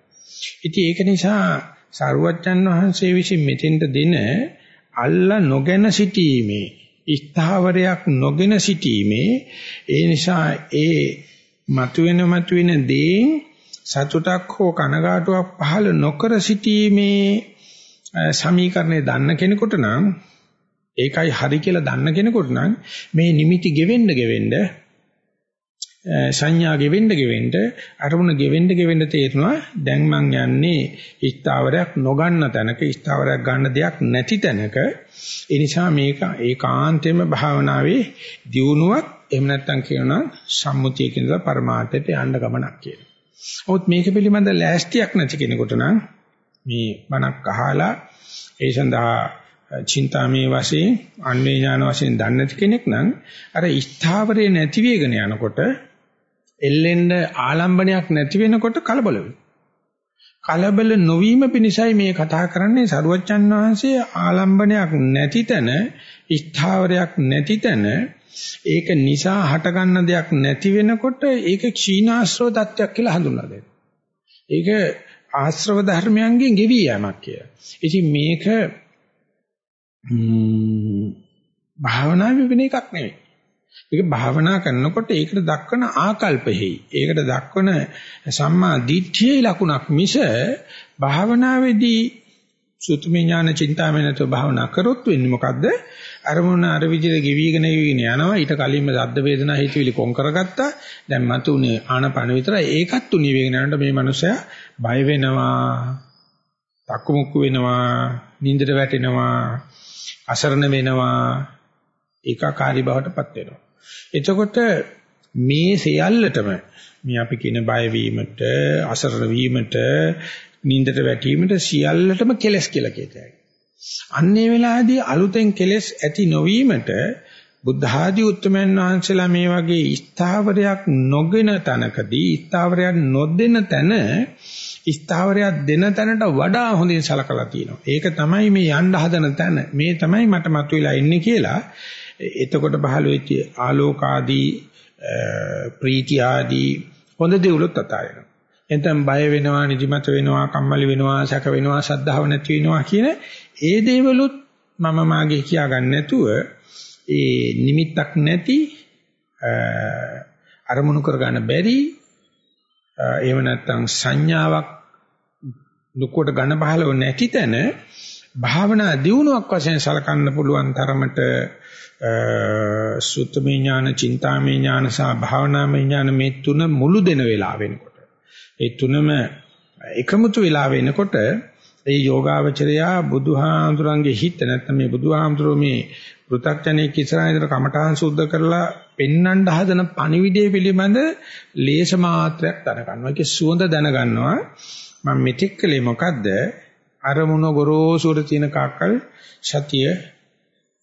ඉතින් ඒක නිසා සරුවච්චන් වහන්සේ විසින් මෙතෙන්ට දෙන අල්ල නොගෙන සිටීමේ ස්ථාවරයක් නොගෙන සිටීමේ ඒ නිසා ඒ මතුවෙන මතුවෙන දේෙන් සතුටක් හෝ කනගාටුවක් පහළ නොකර සිටීමේ සමීකරණය දන්න කෙනෙකුට නම් ඒකයි හරි කියලා දන්න කෙනෙකුට නම් මේ නිමිති ගෙවෙන්න ගෙවෙන්න සංඥා ගෙවෙන්න ගෙවෙන්න අරමුණ ගෙවෙන්න ගෙවෙන්න තේරෙනවා දැන් මං යන්නේ ස්ථාවරයක් නොගන්න තැනක ස්ථාවරයක් ගන්න දෙයක් නැති තැනක ඒ නිසා මේක ඒකාන්තයෙන්ම භාවනාවේ දියුණුවක් එහෙම නැත්නම් කියනවා සම්මුතිය කියනවා පරමාර්ථයට යන්න ගමනක් කියලා. නමුත් මේක පිළිබඳ ලෑස්තියක් නැති කෙනෙකුට නම් මේ බණක් අහලා ඒ සඳහා චින්තාමේ වශයෙන් අන්වේ ඥාන වශයෙන් දන්නේ නැති කෙනෙක් නම් අර ස්ථාවරේ නැති වෙගෙන යනකොට එල්ලෙන්න ආලම්බනයක් නැති වෙනකොට කලබල කලබල නොවීම පිණිසයි මේ කතා කරන්නේ සරුවච්චන් වහන්සේ ආලම්බනයක් නැති තැන ස්ථාවරයක් නැති තැන ඒක නිසා හටගන්න දෙයක් නැති වෙනකොට ඒක ක්ෂීණාශ්‍රව තත්ත්වයක් කියලා හඳුන්වලා දෙනවා. ඒක ආශ්‍රව ධර්මයන්ගෙන් ගෙවි යෑමක් කියලා. ඉතින් මේක භාවනාවේ වෙන එකක් නෙවෙයි. ඒක භාවනා කරනකොට ඒකට දක්වන ආකල්පෙහි ඒකට දක්වන සම්මා දිට්ඨියේ ලකුණක් මිස භාවනාවේදී සුතුමි ඥාන චින්තාමනත භාවනා කරොත් වෙන්නේ මොකද්ද? අරමුණ අර විදිහට ගෙවිගෙන ගෙවිගෙන යනවා. ඊට කලින්ම සද්ද වේදනා හිතවිලි කොන් කරගත්තා. දැන් මතුනේ ආනපන විතරයි. ඒකත් උනි වේගෙන යනකොට මේ මනුස්සයා බය වෙනවා. තක්කමුක්කු වෙනවා. නින්දට වැටෙනවා. අසරණ වෙනවා. ඒකාකාරී බවටපත් වෙනවා එතකොට මේ සියල්ලටම මේ අපි කියන බය වීමට, අසරණ වීමට, නින්දට වැටීමට සියල්ලටම කෙලස් කියලා කියතයි. අන්නේ වෙලාවේදී අලුතෙන් කෙලස් ඇති නොවීමට බුද්ධ ආදී උත්තමයන් වහන්සේලා මේ වගේ ස්ථාවරයක් නොගෙන තැනකදී ස්ථාවරයක් නොදෙන තැන ස්ථාවරයක් දෙන තැනට වඩා හොඳින් සලකලා තියෙනවා. ඒක තමයි මේ යන්න හදන තැන. මේ තමයි මට මතුවලා ඉන්නේ කියලා එතකොට පහළ වෙච්ච ආලෝකාදී ප්‍රීති ආදී හොඳ දේවලුත් අතාරිනවා. එතෙන් බය වෙනවා, නිදිමත වෙනවා, කම්මැලි වෙනවා, සැක වෙනවා, ශද්ධාව නැති වෙනවා කියන ඒ දේවලුත් මම මාගේ කියා ගන්න නැතුව ඒ නිමිත්තක් නැති අරමුණු කර ගන්න බැරි එහෙම නැත්නම් සංඥාවක් ලුකුවට ඝන බහලව නැති තැන භාවනා දියුණුවක් වශයෙන් සලකන්න පුළුවන් තරමට සුත්තමේ ඥාන, චින්තාමේ ඥාන සහ භාවනාමේ ඥාන මේ තුන මුළු දෙන වෙලාව වෙනකොට ඒ තුනම එකමුතු වෙලා වෙනකොට ඒ යෝගාවචරයා බුදුහාඳුරන්ගේ හිත නැත්නම් මේ බුදුහාඳුරෝ මේ පෘථග්ජනයේ කිසරා ඉදර කමඨාන් සුද්ධ කරලා පෙන්වන්න හදන පණිවිඩය පිළිබඳ ලේස මාත්‍රයක් දැනගන්නවා. ඒකේ සුවඳ දැනගන්නවා. මම මෙතෙක් කළේ මොකද්ද? අරමුණ ගොරෝසුර තියෙන කාකල් සතිය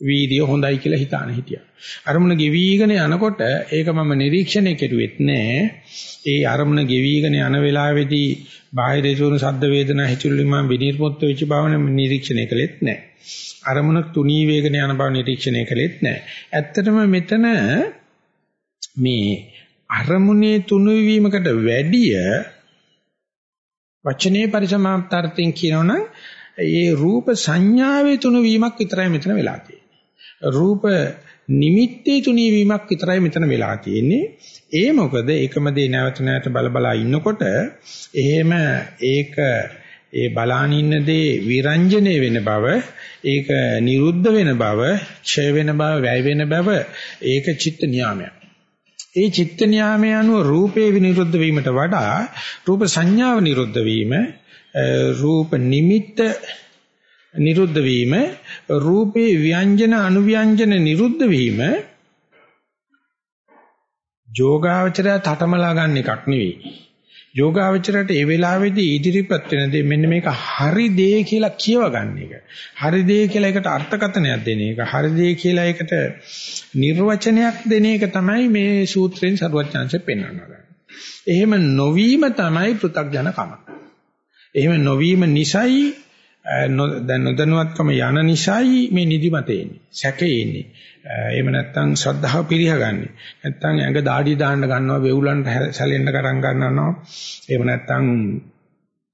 වීර්ය හොඳයි කියලා හිතාන හිටියා. අරමුණ ගෙවිගෙන යනකොට ඒක මම නිරීක්ෂණය කෙරුවෙත් නෑ. ඒ අරමුණ ගෙවිගෙන යන වෙලාවේදී බාහිර සෝන සද්ද වේදනා හිතුවලින් මම විනිර්මුක්ත වෙච්ච බව නිරීක්ෂණය කළෙත් නෑ. අරමුණ තුනී වේගන යන බව නිරීක්ෂණය කළෙත් නෑ. ඇත්තටම මෙතන මේ අරමුණේ තුනී වීමකට වැඩිය වචනේ පරිසමාප්තාර්ථයෙන් කියනවනම් ඒ රූප සංඥාවේ තුනු වීමක් විතරයි මෙතන වෙලා තියෙන්නේ. රූප නිමිත්තේ තුනී වීමක් විතරයි මෙතන වෙලා තියෙන්නේ. ඒ මොකද එකම දේ නැවත නැවත බල බලා ඉන්නකොට එහෙම ඒක ඒ බලාන ඉන්න දේ විරංජනේ වෙන බව ඒක නිරුද්ධ වෙන බව ඡය වෙන බව වැය වෙන බව ඒක චිත්ත නියාමයක්. ඒ චිත්ත නියාමය අනුව රූපේ විනිරුද්ධ වීමට වඩා රූප සංඥාව නිරුද්ධ වීම රූප නිමිත්ත නිරුද්ධ වීම රූපේ ව්‍යංජන අනුව්‍යංජන නිරුද්ධ වීම යෝගාවචරය තටමලා ගන්න එකක් නෙවෙයි. යෝගාවචරයට ඒ වෙලාවේදී ඉදිරිපත් වෙන දේ මෙන්න මේක හරි දේ කියලා කියව ගන්න එක. හරි දේ කියලා ඒකට අර්ථකථනයක් දෙන එක. හරි දේ කියලා ඒකට නිර්වචනයක් දෙන එක තමයි මේ සූත්‍රයෙන් සරුවචාන්සේ පෙන්වනවා. එහෙම නොවීම තමයි පෘථග්ජනකම. එහෙම නොවීම නිසයි දැන් නොදැනුවත්කම යන නිසයි මේ නිදිමතේ එන්නේ. සැකේ එන්නේ. එහෙම නැත්නම් ශ්‍රද්ධාව පිරිහගන්නේ. නැත්නම් ඇඟ দাঁඩි දාන්න ගන්නවා, වේවුලන්ට සැලෙන්න කරන් ගන්නවා. එහෙම නැත්නම්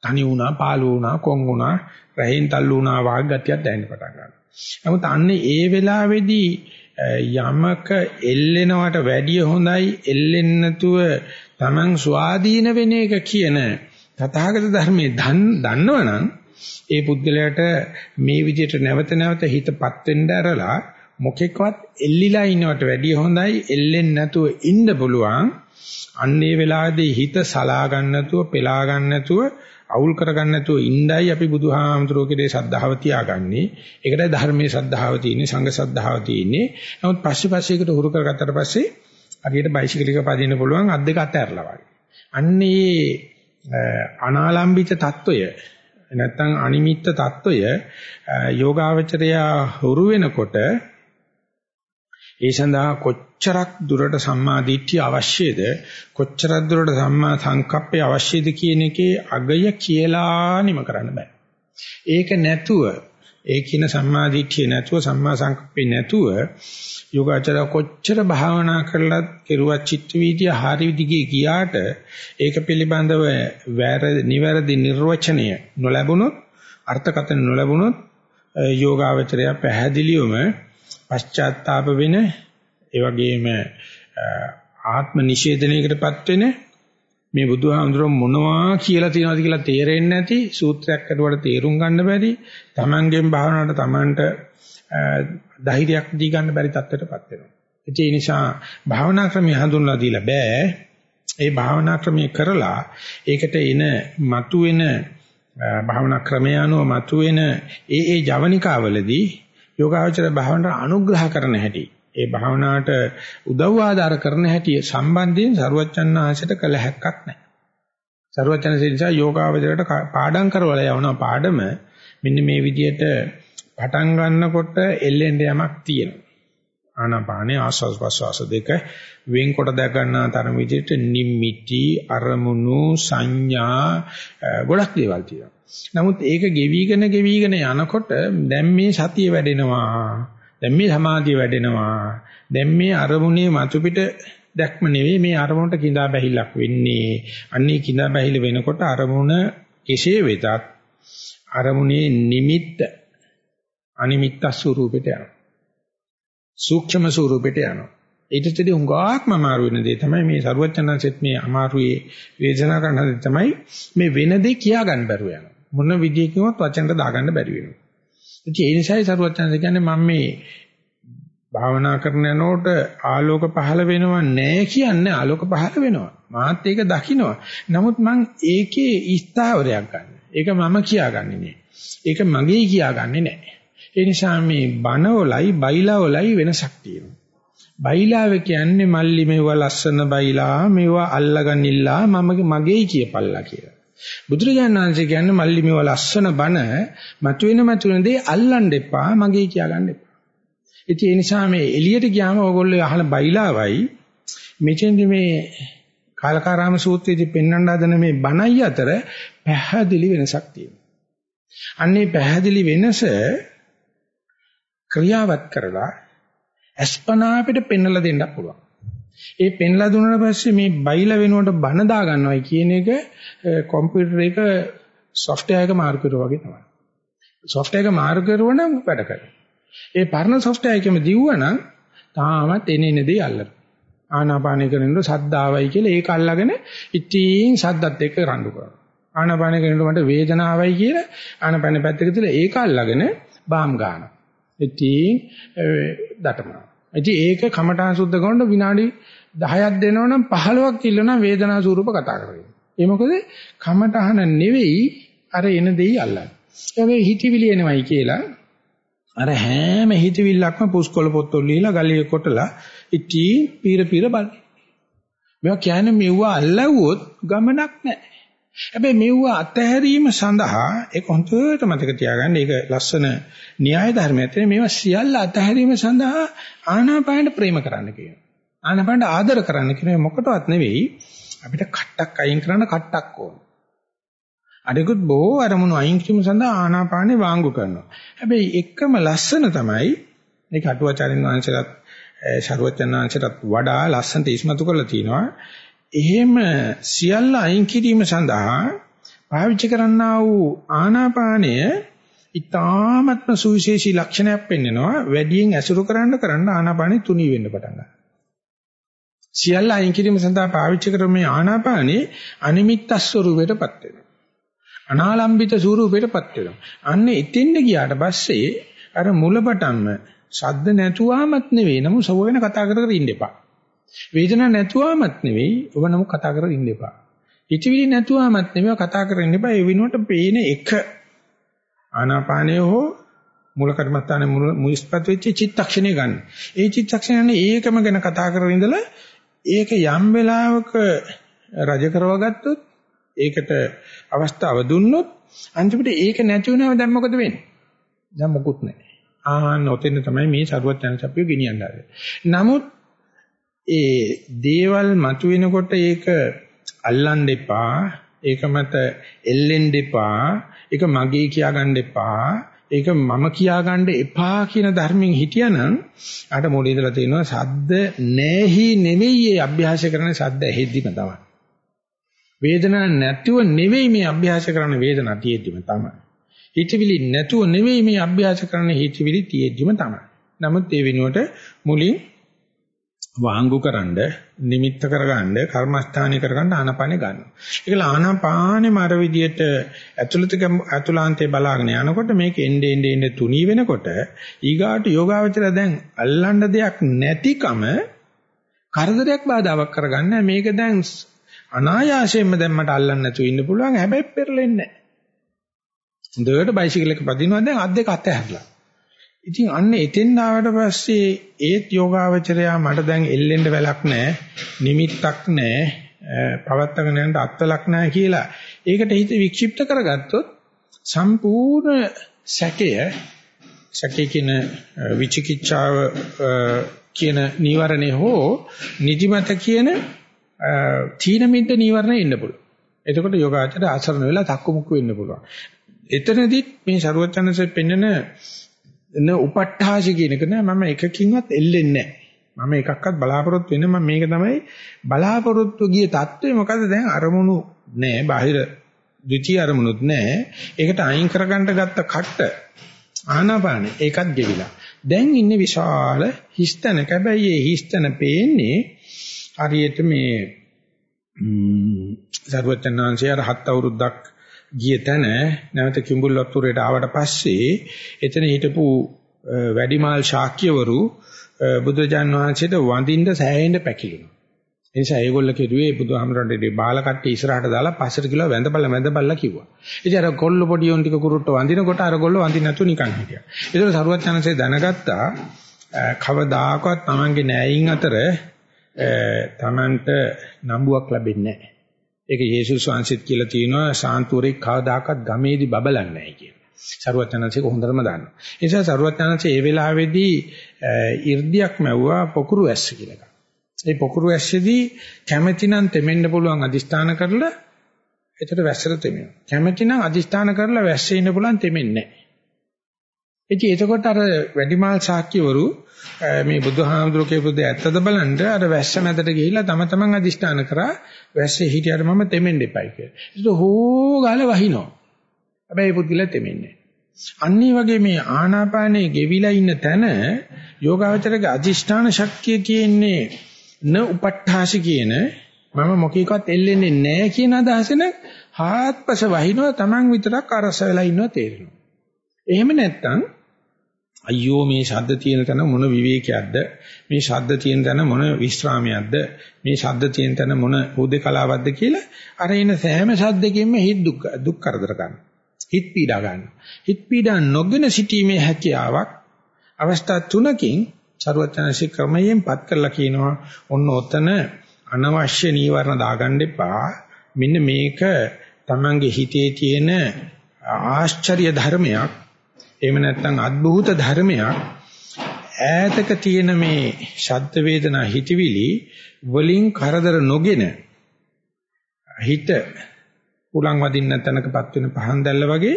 තනි වුණා, පාළු වුණා, කොන් වුණා, රහින් තල්ලු වුණා වාග්ගතියක් දැනෙන්න පටන් ගන්නවා. නමුත් අන්නේ ඒ වෙලාවේදී යමක එල්ලෙනවට වැඩිය හොඳයි එල්ලෙන්නේ නැතුව Taman ස්වාධීන වෙන එක කියන තථාගත ධර්මයේ දන්නවනම් ඒ පුද්ගලයාට මේ විදිහට නැවත නැවත හිතපත් වෙන්න ඇරලා මොකෙක්වත් එල්ලිලා ඉන්නවට වැඩිය හොඳයි. එල්ලෙන්නේ නැතුව ඉන්න පුළුවන්. අන්න ඒ වෙලාවේදී හිත සලා ගන්න නැතුව පෙලා ගන්න නැතුව අවුල් කර ගන්න නැතුව ඉඳයි අපි බුදුහාමතුරෝ කෙරේ සද්ධාව තියාගන්නේ. ඒකට ධර්මයේ සද්ධාව තියෙන්නේ සංඝ සද්ධාව තියෙන්නේ. නමුත් පස්සේ පස්සේ ඒකට හුරු කරගත්තට පස්සේ අරියට බයිසිකලික පදින්න පුළුවන් අත් දෙක අතහැරලා වගේ. අන්නේ අනාලම්බිත తত্ত্বය නැත්නම් අනිමිත්ත తত্ত্বය යෝගාවචරය හුරු වෙනකොට ඒ සඳහා කොච්චරක් දුරට සම්මා දිට්ඨිය අවශ්‍යද කොච්චරක් දුරට සම්මා සංකප්පය අවශ්‍යද කියන එකේ අගය කියලා නිම කරන්න බෑ. ඒක නැතුව ඒ කියන සම්මා දිට්ඨිය නැතුව සම්මා සංකප්පේ නැතුව යෝගාචර කොච්චර භාවනා කරලත් කෙරුවත් චිත්ත වීදිය හරි දිගේ ගියාට ඒක පිළිබඳව වැරදි නිවැරදි නිර්වචනය නොලැබුණොත් අර්ථකථන නොලැබුණොත් යෝගාවචරය පැහැදිලිවම පශ්චාත්තාප වෙන ඒ වගේම ආත්ම නිෂේධනයකටපත් වෙන මේ බුදුහාමුදුරුවෝ මොනවා කියලා තියෙනවද කියලා තේරෙන්නේ නැති සූත්‍රයක් අරවට තේරුම් ගන්න බැරි තමන්ගෙන් භාවනාවට තමන්ට ධෛර්යයක් දී ගන්න බැරි තත්ත්වයකටපත් වෙනවා. ඒ නිසා භාවනා ක්‍රමය හඳුන්ලා දීලා බෑ. ඒ භාවනා ක්‍රමය කරලා ඒකට එන මතුවෙන භාවනා ක්‍රමය අනුව මතුවෙන ඒ ඒ ජවනිකාවලදී යෝගාචර භාවනාවට අනුග්‍රහ කරන හැටි ඒ භාවනාවට උදව් ආධාර කරන හැටි සම්බන්ධයෙන් සරුවච්චන් ආශයට කළ හැක්කක් නැහැ. සරුවච්චන් නිසා යෝගාවචරයට පාඩම් කරවල යවන පාඩම මෙන්න මේ විදිහට පටන් ගන්නකොට එල්ලෙන්න යමක් තියෙනවා. ආනාපානේ ආස්වාස් ප්‍රස්වාස දෙක වෙන්කොට දැක ගන්නා තරම විදිහට නිමිටි අරමුණු සංඥා ගොඩක් දේවල් තියෙනවා. නමුත් ඒක ගෙවිගෙන ගෙවිගෙන යනකොට දැන් මේ සතිය වැඩෙනවා. දැන් මේ සමාධිය වැඩෙනවා. දැන් මේ අරමුණේ මතු පිට දැක්ම නෙවෙයි මේ අරමුණට කිඳා බැහිලක් වෙන්නේ. අන්නේ කිඳා බැහිල වෙනකොට අරමුණ කෙසේ වෙතත් අරමුණේ නිමිත්ත අනිමිත්ත ස්වරූපෙට යනවා. සූක්ෂම ස්වරූපෙට යනවා. ඊටතදී හුඟක්ම අමාරු වෙන දේ තමයි මේ සරුවචනන්සෙත් මේ අමාරුවේ වේදනා කරන දේ තමයි මේ වෙන දේ කියා ගන්න බැරුව යනවා. මොන විදියකින්වත් වචනට දාගන්න බැරි වෙනවා. ඉතින් ඒ නිසායි සරුවචනන්ස කියන්නේ මම මේ භාවනා කරන යනකොට ආලෝක පහළ වෙනව නෑ කියන්නේ ආලෝක පහළ වෙනවා. මාත් ඒක දකින්නවා. නමුත් මං ඒකේ ස්ථාවරයක් ගන්න. ඒක මම කියාගන්නේ නෑ. ඒක මගේ කියාගන්නේ නෑ. ඒ නිසා මේ බනවලයි බයිලාවලයි වෙනසක් තියෙනවා. බයිලාව කියන්නේ මල්ලි මෙව ලස්සන බයිලා මෙව අල්ලගනිලා මම මගේ කියපල්ලා කියලා. බුදුරජාණන් වහන්සේ කියන්නේ මල්ලි මෙව ලස්සන බන මතුවෙන මතුවෙන දේ අල්ලන්න එපා මගේ කියාගන්න එපා. ඉතින් ඒ නිසා මේ එළියට ගියාම ඕගොල්ලෝ අහන බයිලාවයි මෙතෙන්දි මේ කාලකාරාම සූත්‍රයේදී පෙන්වන්න හදන මේ බණයි අතර පැහැදිලි වෙනසක් තියෙනවා. අන්නේ පැහැදිලි වෙනස ක්‍රියාවත් කරලා අස්පනා අපිට පෙන්වලා දෙන්න පුළුවන්. ඒ පෙන්ලා දුන්නාට පස්සේ මේ බයිලා වෙනුවට බන දා ගන්නවයි කියන එක කම්පියුටර් එක software එක මාරු කරුවා වගේ තමයි. software එක මාරු කරුවා නම් වැඩ කරනවා. ඒ පරණ software එකෙම දිව්වනම් තාමත් එන්නේ නැදී අල්ලන. ආනාපානය කරනකොට සද්දාවයි කියලා ඒක අල්ලගෙන ඉතින් සද්දත් එක්ක රණ්ඩු කරනවා. ආනාපානය කරනකොට මට වේදනාවයි කියලා ආනාපාන පැත්තක තියලා ඒක අල්ලගෙන බාම් ගන්නවා. ඉතින් දඩමනවා. ඉතින් ඒක කමඨාන් සුද්ධ කරනකොට විනාඩි 10ක් දෙනවනම් 15ක් ඉල්ලන වේදනා ස්වරූප කතා කරගෙන. ඒ මොකද කමඨහන නෙවෙයි අර එන දෙයි අල්ලන්නේ. ඒ හිතවිලි එනවයි කියලා අර හැම හිතවිල්ලක්ම පුස්කොළ පොත්වල ලියලා ගලිය කොටලා ඉටි පීර පීර බලන. මේවා කියන්නේ මෙව්ව අල්ලවුවොත් ගමනක් නැහැ. හැබැයි මෙව්ව අතහැරීම සඳහා ඒක හොඳට මතක තියාගන්න. ඒක ලස්සන න්‍යාය ධර්මයක්. මේවා සියල්ල අතහැරීම සඳහා ආනාපානට ප්‍රේම කරන්න කියනවා. ආනාපානට ආදර කරන්න කියන මොකටවත් නෙවෙයි අපිට කට්ටක් අයින් කරන්න කට්ටක් ඕන. අනිකුත් බොහෝ අරමුණු අයින් කිරීම සඳහා ආනාපානෙ වාංගු කරනවා. හැබැයි එකම ලස්සන තමයි මේක අටුවාචාරින් වංශලත් ශරුවචන් වංශලත් වඩා ලස්සනට ඉස්මතු කරලා තිනවා. එහෙම සියල්ල අයින් කිරීම සඳහා පාවිච්චි කරන්නා වූ ආනාපානය ඊ타ත්ම සුවිශේෂී ලක්ෂණයක් පෙන්වනවා. වැඩියෙන් ඇසුරු කරන්න කරන්න ආනාපානෙ තුනී වෙන්න පටන් ගන්නවා. සියල්ල අයින් කිරීම සඳහා පාවිච්චි කරන මේ ආනාපානේ අනිමිත්ත ස්වරූපයටපත් වෙනවා. අනාලම්බිත ස්වරූපයටපත් වෙනවා. අන්න එතෙන්ද ගියාට පස්සේ අර මුලපටන්ම ශබ්ද නැතුවමත් නෙවෙයි නමුත් සව වෙන කතා කර කර ඉන්න එපා. වේදනාවක් නැතුවමත් නෙවෙයි ඔබ නම් කතා කරගෙන ඉන්න එපා. හිතවිලි නැතුවමත් නෙවෙයි කතා කරගෙන ඉන්න එපා. ඒ වෙනුවට පේන එක ආනාපානය හෝ මූල කර්මස්ථානේ මුස්පත් වෙච්ච චිත්තක්ෂණය ගන්න. ඒ චිත්තක්ෂණය ඒකම ගැන කතා කරගෙන ඉඳලා ඒක යම් වෙලාවක රජ කරව ගත්තොත් ඒකට අවස්ථාව දුන්නොත් අන්තිමට ඒක නැති වුණාම දැන් මොකද වෙන්නේ? දැන් මොකුත් නැහැ. ආහන් ඔතෙන් තමයි මේ සරුවත් යන සප්පිය ගෙනියන්නේ. නමුත් ඒ දේවල් මතුවෙනකොට ඒක අල්ලන්න එපා. ඒක මත එල්ලෙන්න එපා. ඒක මගේ කියා ගන්න එපා. ඒක මම කියා ගන්න එපා කියන ධර්මයෙන් හිටියනම් අර මොළේ ඉඳලා තියෙනවා සද්ද නැහි නෙවෙයි ඒ අභ්‍යාස කරන සද්ද ඇහෙද්දිම තමයි. වේදනාවක් නැතිව නෙවෙයි මේ අභ්‍යාස කරන වේදනාව තියෙද්දිම තමයි. හිතවිලි නැතුව නෙවෙයි මේ අභ්‍යාස කරන හිතවිලි තියෙද්දිම තමයි. නමුත් ඒ වෙනුවට මුලින් වාංගුකරනද නිමිත්ත කරගන්න කර්මස්ථානී කරගන්න ආනාපානෙ ගන්නවා. ඒකල ආනාපානෙම අර විදියට ඇතුළත ඇතුළාන්තේ බලාගෙන යනකොට මේක එnde ende ende තුනී වෙනකොට ඊගාට යෝගාවචර දැන් අල්ලන්න දෙයක් නැතිකම කරදරයක් බාධාවක් කරගන්න මේක දැන් අනායාසයෙන්ම දැන් මට අල්ලන්න නැතුව ඉන්න පුළුවන් හැබැයි පෙරලෙන්නේ නැහැ. හොඳට බයිසිකල් එක පදිනවා දැන් අත් දෙක අතහැරලා. ඉතින් අන්න එතෙන් ආවට පස්සේ ඒත් යෝගාවචරයා මට දැන් එල්ලෙන්න වැලක් නැහැ නිමිත්තක් නැහැ පවත්තගෙන යන්න අත්වලක් නැහැ කියලා ඒකට හිත වික්ෂිප්ත කරගත්තොත් සම්පූර්ණ සැකය සැකේ කියන විචිකිච්ඡාව කියන නීවරණේ හෝ නිදිමත කියන තීන මිද්ද නීවරණේ ඉන්න පුළුවන්. එතකොට යෝගාචර ආසරණ වෙලා තක්කමුක්ක වෙන්න පුළුවන්. එතනදිත් මේ ਸਰවචනසේ පෙන්නන න උපට්ඨාසි කියන එක නෑ. මම එකකින්වත් එල්ලෙන්නේ නෑ. මම එකක්වත් බලාපොරොත්තු වෙන්නේ මම මේක තමයි බලාපොරොත්තු ගිය தત્ත්වය මොකද දැන් අරමුණු නෑ. බාහිර ද්විතීයි අරමුණුත් නෑ. ඒකට අයින් කරගන්න ගත්ත කට්ට ආනාපානෙ ඒකත් ගෙවිලා. දැන් ඉන්නේ විශාල හිස්තන. හැබැයි ඒ හිස්තන පේන්නේ හරියට මේ සර්වචන්නාංශය අර හත් අවුරුද්දක් ගිය තැන නැවත කිඹුල් වතුරේට ආවට පස්සේ එතන හිටපු වැඩිමාල් ශාක්‍යවරු බුදුජාන් වහන්සේට වඳින්න සෑහෙන්න පැකිලුණා. ඒ නිසා ඒගොල්ල කිව්වේ බුදුහාමරන්ට බාල කට්ටිය ඉස්සරහට දාලා පස්සට කියලා වැඳපල්ලා වැඳපල්ලා කිව්වා. ඉතින් අර කොල්ල පොඩියොන් ටික කුරුට්ට වඳිනකොට අර ගොල්ල වඳින්න නැතුව නිකන් හිටියා. ඒතර සරුවත් channelසේ දැනගත්තා කවදාකවත් Tamange නෑයින් අතර Tamanට නම්බුවක් ලැබෙන්නේ නැහැ. ඒක යේසුස් වහන්සේත් කියලා තියෙනවා සාන්තුරේ කවදාකවත් ගමේදී බබලන්නේ නැහැ කියලා. සරුවචනන්සේ කොහොඳටම දන්නවා. ඒ නිසා සරුවචනන්සේ ඒ වෙලාවේදී 이르දියක් මැව්වා පොකුරු ඇස්ස කියලා එකක්. ඒ පොකුරු ඇස්සේදී කැමැතිනම් තෙමෙන්න පුළුවන් අදිස්ථාන කරලා එතකොට වැස්සට තෙමෙනවා. කැමැතිනම් අදිස්ථාන කරලා වැස්සේ ඉන්න පුළුවන් තෙමෙන්නේ නැහැ. ඉතින් එතකොට අර වැඩිමාල් ශාක්‍යවරු මේ බුදුහාමුදුරු කියපු දේ ඇත්තද බලන්න අර වැස්ස මැදට ගිහිල්ලා තම තමන් අදිෂ්ඨාන කරා වැස්සේ හිටියට මම තෙමෙන්න එපයි කියලා. ඒක හෝ ගාල වහිනවා. හැබැයි පුදුල තෙමෙන්නේ. අනිත් වගේ මේ ආනාපානයේ ගෙවිලා ඉන්න තැන යෝගාවචරගේ අදිෂ්ඨාන ශක්තිය තියෙන්නේ න උපට්ඨාසි කියන මම මොකීකවත් එල්ලෙන්නේ නැහැ කියන අදහසෙන් හාත්පස වහිනවා Taman විතරක් අරස වෙලා ඉන්නවා තේරෙනවා. එහෙම නැත්නම් අයියෝ මේ ශබ්ද තියෙන තැන මොන විවේකයක්ද මේ ශබ්ද තියෙන තැන මොන විශ්‍රාමයක්ද මේ ශබ්ද තියෙන තැන මොන හුදේකලාවක්ද කියලා අර එන සෑම ශබ්දකින්ම හිත දුක් දුක් කරදර ගන්නවා හිත පීඩා ගන්නවා හිත පීඩා නොගෙන සිටීමේ හැකියාවක් අවස්ථා තුනකින් ਸਰවඥාන්සේ ක්‍රමයෙන් පත් කරලා කියනවා ඔන්න ඔතන අනවශ්‍ය නීවරණ දාගන්න එපා. මෙන්න මේක තමන්ගේ හිතේ තියෙන ආශ්චර්ය ධර්මයක්. එහෙම නැත්නම් අద్භූත ධර්මයක්. ඈතක තියෙන මේ ශබ්ද වේදනා හිතවිලි වලින් කරදර නොගෙන හිත උලන් වදින්න තැනකපත් වෙන පහන් දැල්ල වගේ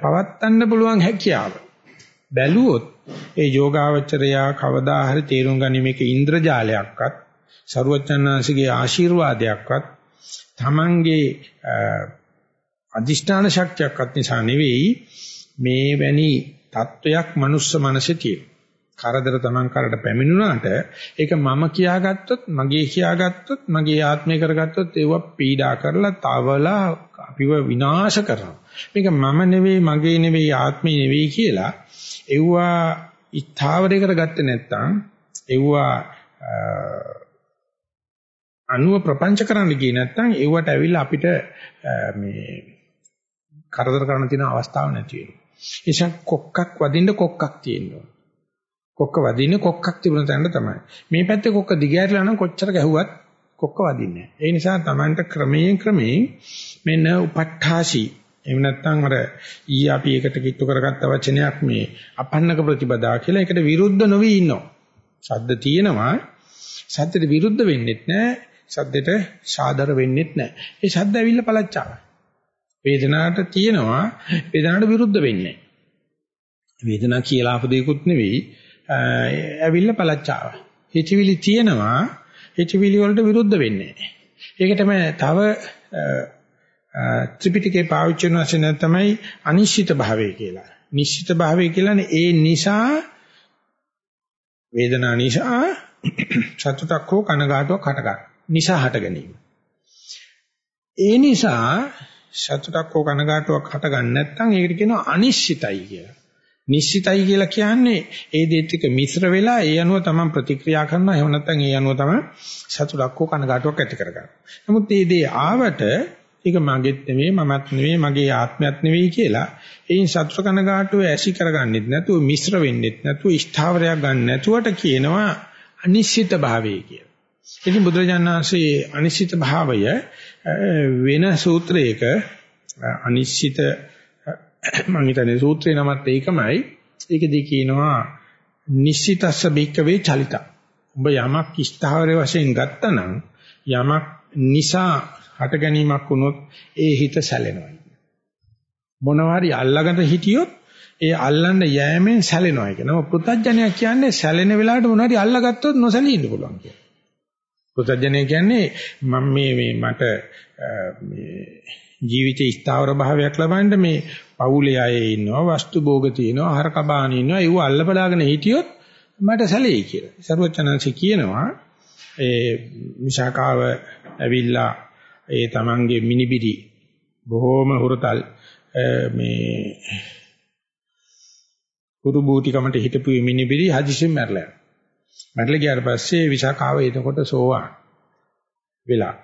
පවත්තන්න පුළුවන් හැකියාව බැලුවොත් ඒ යෝගාවචරයා කවදා හරි තේරුම් ගනි මේක ඉන්ද්‍රජාලයක්වත් සරුවචනාංශගේ ආශිර්වාදයක්වත් Tamange අදිෂ්ඨාන ශක්තියක්වත් නිසා නෙවෙයි මේ වැනි தত্ত্বයක් මනුස්ස මනසේ තියෙනවා. කරදර Taman කරට පැමිණුණාට ඒක මම කියාගත්තොත් මගේ කියාගත්තොත් මගේ ආත්මය කරගත්තොත් ඒව පීඩා කරලා තවලා අපිව විනාශ කරනවා. මේක මම නෙවෙයි මගේ නෙවෙයි ආත්මය නෙවෙයි කියලා එව්වා ඉස්තාවරයකට ගත්තේ නැත්නම් එව්වා අනුව ප්‍රපංච කරන්න ගියේ නැත්නම් ඒවට ඇවිල්ලා අපිට මේ කරදර කරන්න තියෙන අවස්ථාවක් නැති වෙනවා. ඒ නිසා කොක්කක් වදින්න කොක්කක් තියෙනවා. කොක්ක වදින්න කොක්කක් තිබුණ තැනට තමයි. මේ පැත්තේ කොක්ක දිගෑරලා නම් කොච්චර ගැහුවත් කොක්ක වදින්නේ නැහැ. ඒ නිසා Tamanට ක්‍රමයෙන් ක්‍රමයෙන් මෙන්න උපට්ඨාසි එහෙම නැත්නම් අර ඊ අපි එකට කිට්ටු කරගත්ත වචනයක් මේ අපන්නක ප්‍රතිපදා කියලා ඒකට විරුද්ධ නොවි ඉන්නවා. ශබ්ද තියෙනවා. ශබ්දයට විරුද්ධ වෙන්නෙත් නැහැ. ශබ්දයට සාදර වෙන්නෙත් නැහැ. ඒ ශබ්ද ඇවිල්ලා පළච්චාව. වේදනාවට තියෙනවා වේදනාවට විරුද්ධ වෙන්නේ වේදනාව කියලා ආපු දෙයක්වත් නෙවෙයි ඇවිල්ලා පළච්චාව. හිතවිලි තියෙනවා හිතවිලි වලට විරුද්ධ වෙන්නේ නැහැ. ඒක තමයි තව ත්‍රිපිටකේ පාවිච්චි කරන වචනය තමයි අනිශ්චිත භාවය කියලා. නිශ්චිත භාවය කියලානේ ඒ නිසා වේදනා නිසා සතුටක් හෝ කනගාටුවක් හට ගන්න. නිසා හට ගැනීම. ඒ නිසා සතුටක් හෝ කනගාටුවක් හට ගන්න නැත්නම් ඒකට කියනවා අනිශ්චිතයි කියලා. නිශ්චිතයි කියලා කියන්නේ ඒ දෙත් එක මිශ්‍ර වෙලා ඒ අනුව තමයි ප්‍රතික්‍රියා කරනවා. එහෙම නැත්නම් ඒ අනුව තමයි සතුටක් හෝ කනගාටුවක් ඇති කරගන්නේ. නමුත් මේ දේ ආවට ඒක මගේත් නෙවෙයි මමත් නෙවෙයි මගේ ආත්මයක් නෙවෙයි කියලා එයින් සතුට කනගාටුව ඇසි කරගන්නෙත් නැතුව මිශ්‍ර වෙන්නෙත් නැතුව ස්ථාවරයක් ගන්න නැතුවට කියනවා අනිශ්චිත භාවය කියලා. ඉතින් බුදුරජාණන් වහන්සේ අනිශ්චිත භාවය වෙන සූත්‍රයක අනිශ්චිත මම හිතන්නේ සූත්‍රේ නමත් ඒකමයි. ඒකදී කියනවා නිශ්චිතස්ස බික්කවේ චලිත. ඔබ යමක් ස්ථාවර වශයෙන් ගත්තනම් යමක් නිසා හට ගැනීමක් වුණොත් ඒ හිත සැලෙනවා. මොනවාරි අල්ලගෙන හිටියොත් ඒ අල්ලන්න යෑමෙන් සැලෙනවා කියනවා. පෘථජ්ජනයක් කියන්නේ සැලෙන වෙලාවට මොනවාරි අල්ලගත්තොත් නොසැලී ඉන්න පුළුවන් කියලා. පෘථජ්ජනය කියන්නේ මම මේ මේ මට මේ ජීවිතේ ස්ථාවර භාවයක් ලබන්න මේ පවුලේ අය ඉන්නවා, වස්තු භෝග තියෙනවා, හර කබාන ඉන්නවා. ඒව අල්ලපලාගෙන හිටියොත් මට සැලෙයි කියලා. සරුවචනන්සේ කියනවා ඒ විශාකාව ඇවිල්ලා ඒ තමන්ගේ මිනිබිරි බොහෝම හුරතල් මේ කුරු බූටිකමට හිටපු මිනිබිරි හදිසියෙන් මැරලා යනවා. මැරලා ගියාට පස්සේ විසාකාව එතකොට සෝවාන් වෙලා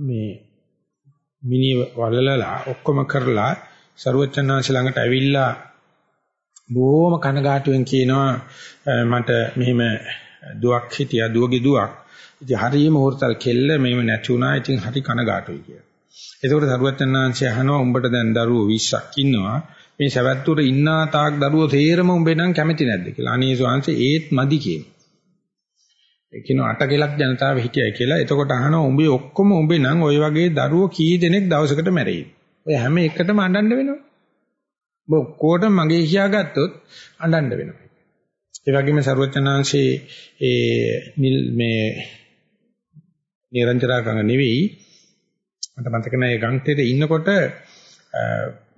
මේ මිනි වලලලා ඔක්කොම කරලා ਸਰුවචනාංශ ළඟට ඇවිල්ලා බොහොම කනගාටුවෙන් කියනවා මට මෙහෙම දුවක් හිටියා දුවගේ දුවක් ඉතින් හරියම හොරතල් කෙල්ල මේව නැති වුණා. ඉතින් හරි කනගාටුයි කියලා. එතකොට සරුවචනාංශය අහනවා උඹට දැන් දරුවෝ 20ක් ඉන්නවා. මේ සවැත්තුර ඉන්නා තාක් දරුවෝ තේරම උඹේ නම් කැමති නැද්ද කියලා. අනේ ස්වාංශ ඒත් මදි කියනවා. ඒ කියන අටකලක් ජනතාව හිටියයි කියලා. එතකොට අහනවා උඹේ ඔක්කොම උඹේ නම් ওই වගේ දරුවෝ කී දෙනෙක් දවසකට මැරෙයි. ඔය හැම එකටම අඬන්න වෙනවා. ඔබ ඔක්කොටම මගේ කියාගත්තොත් අඬන්න වෙනවා. ඒ වගේම ਸਰවචනාංශේ ඒ මේ නිරන්තරකංග නෙවෙයි මට මතක නැහැ ඒ ගන්ටේට ඉන්නකොට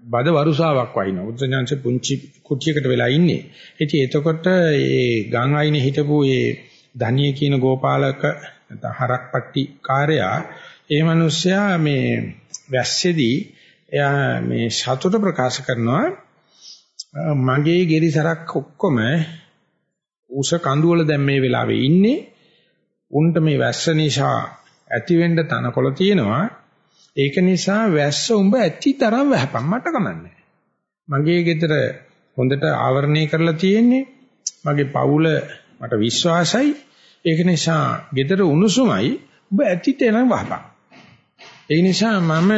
බද වරුසාවක් වයින්න බුද්ධඥාන්සේ පුංචි කුටියකට වෙලා ඉන්නේ. ඉතින් එතකොට ඒ ගංගායිනේ හිටපු ඒ ධනිය කියන ගෝපාලක නැත්නම් හරක්පට්ටි කාර්යයා ඒ මිනිස්සයා මේ වැස්සේදී එයා මේ සතුට ප්‍රකාශ කරනවා මගේ ගෙරිසරක් ඔක්කොම උස කඳුවල දැන් මේ වෙලාවේ ඉන්නේ උන්ට මේ වැස්ස නිසා ඇති වෙන්න තනකොළ තියෙනවා. ඒක නිසා වැස්ස උඹ ඇති තරම් වැහපන් මට කමන්නේ. මගේ ගෙදර හොඳට ආවරණය කරලා තියෙන්නේ. මගේ පවුල මට විශ්වාසයි. ඒක නිසා ගෙදර උණුසුමයි ඔබ ඇතිට එන වහපන්. ඒ නිසා මම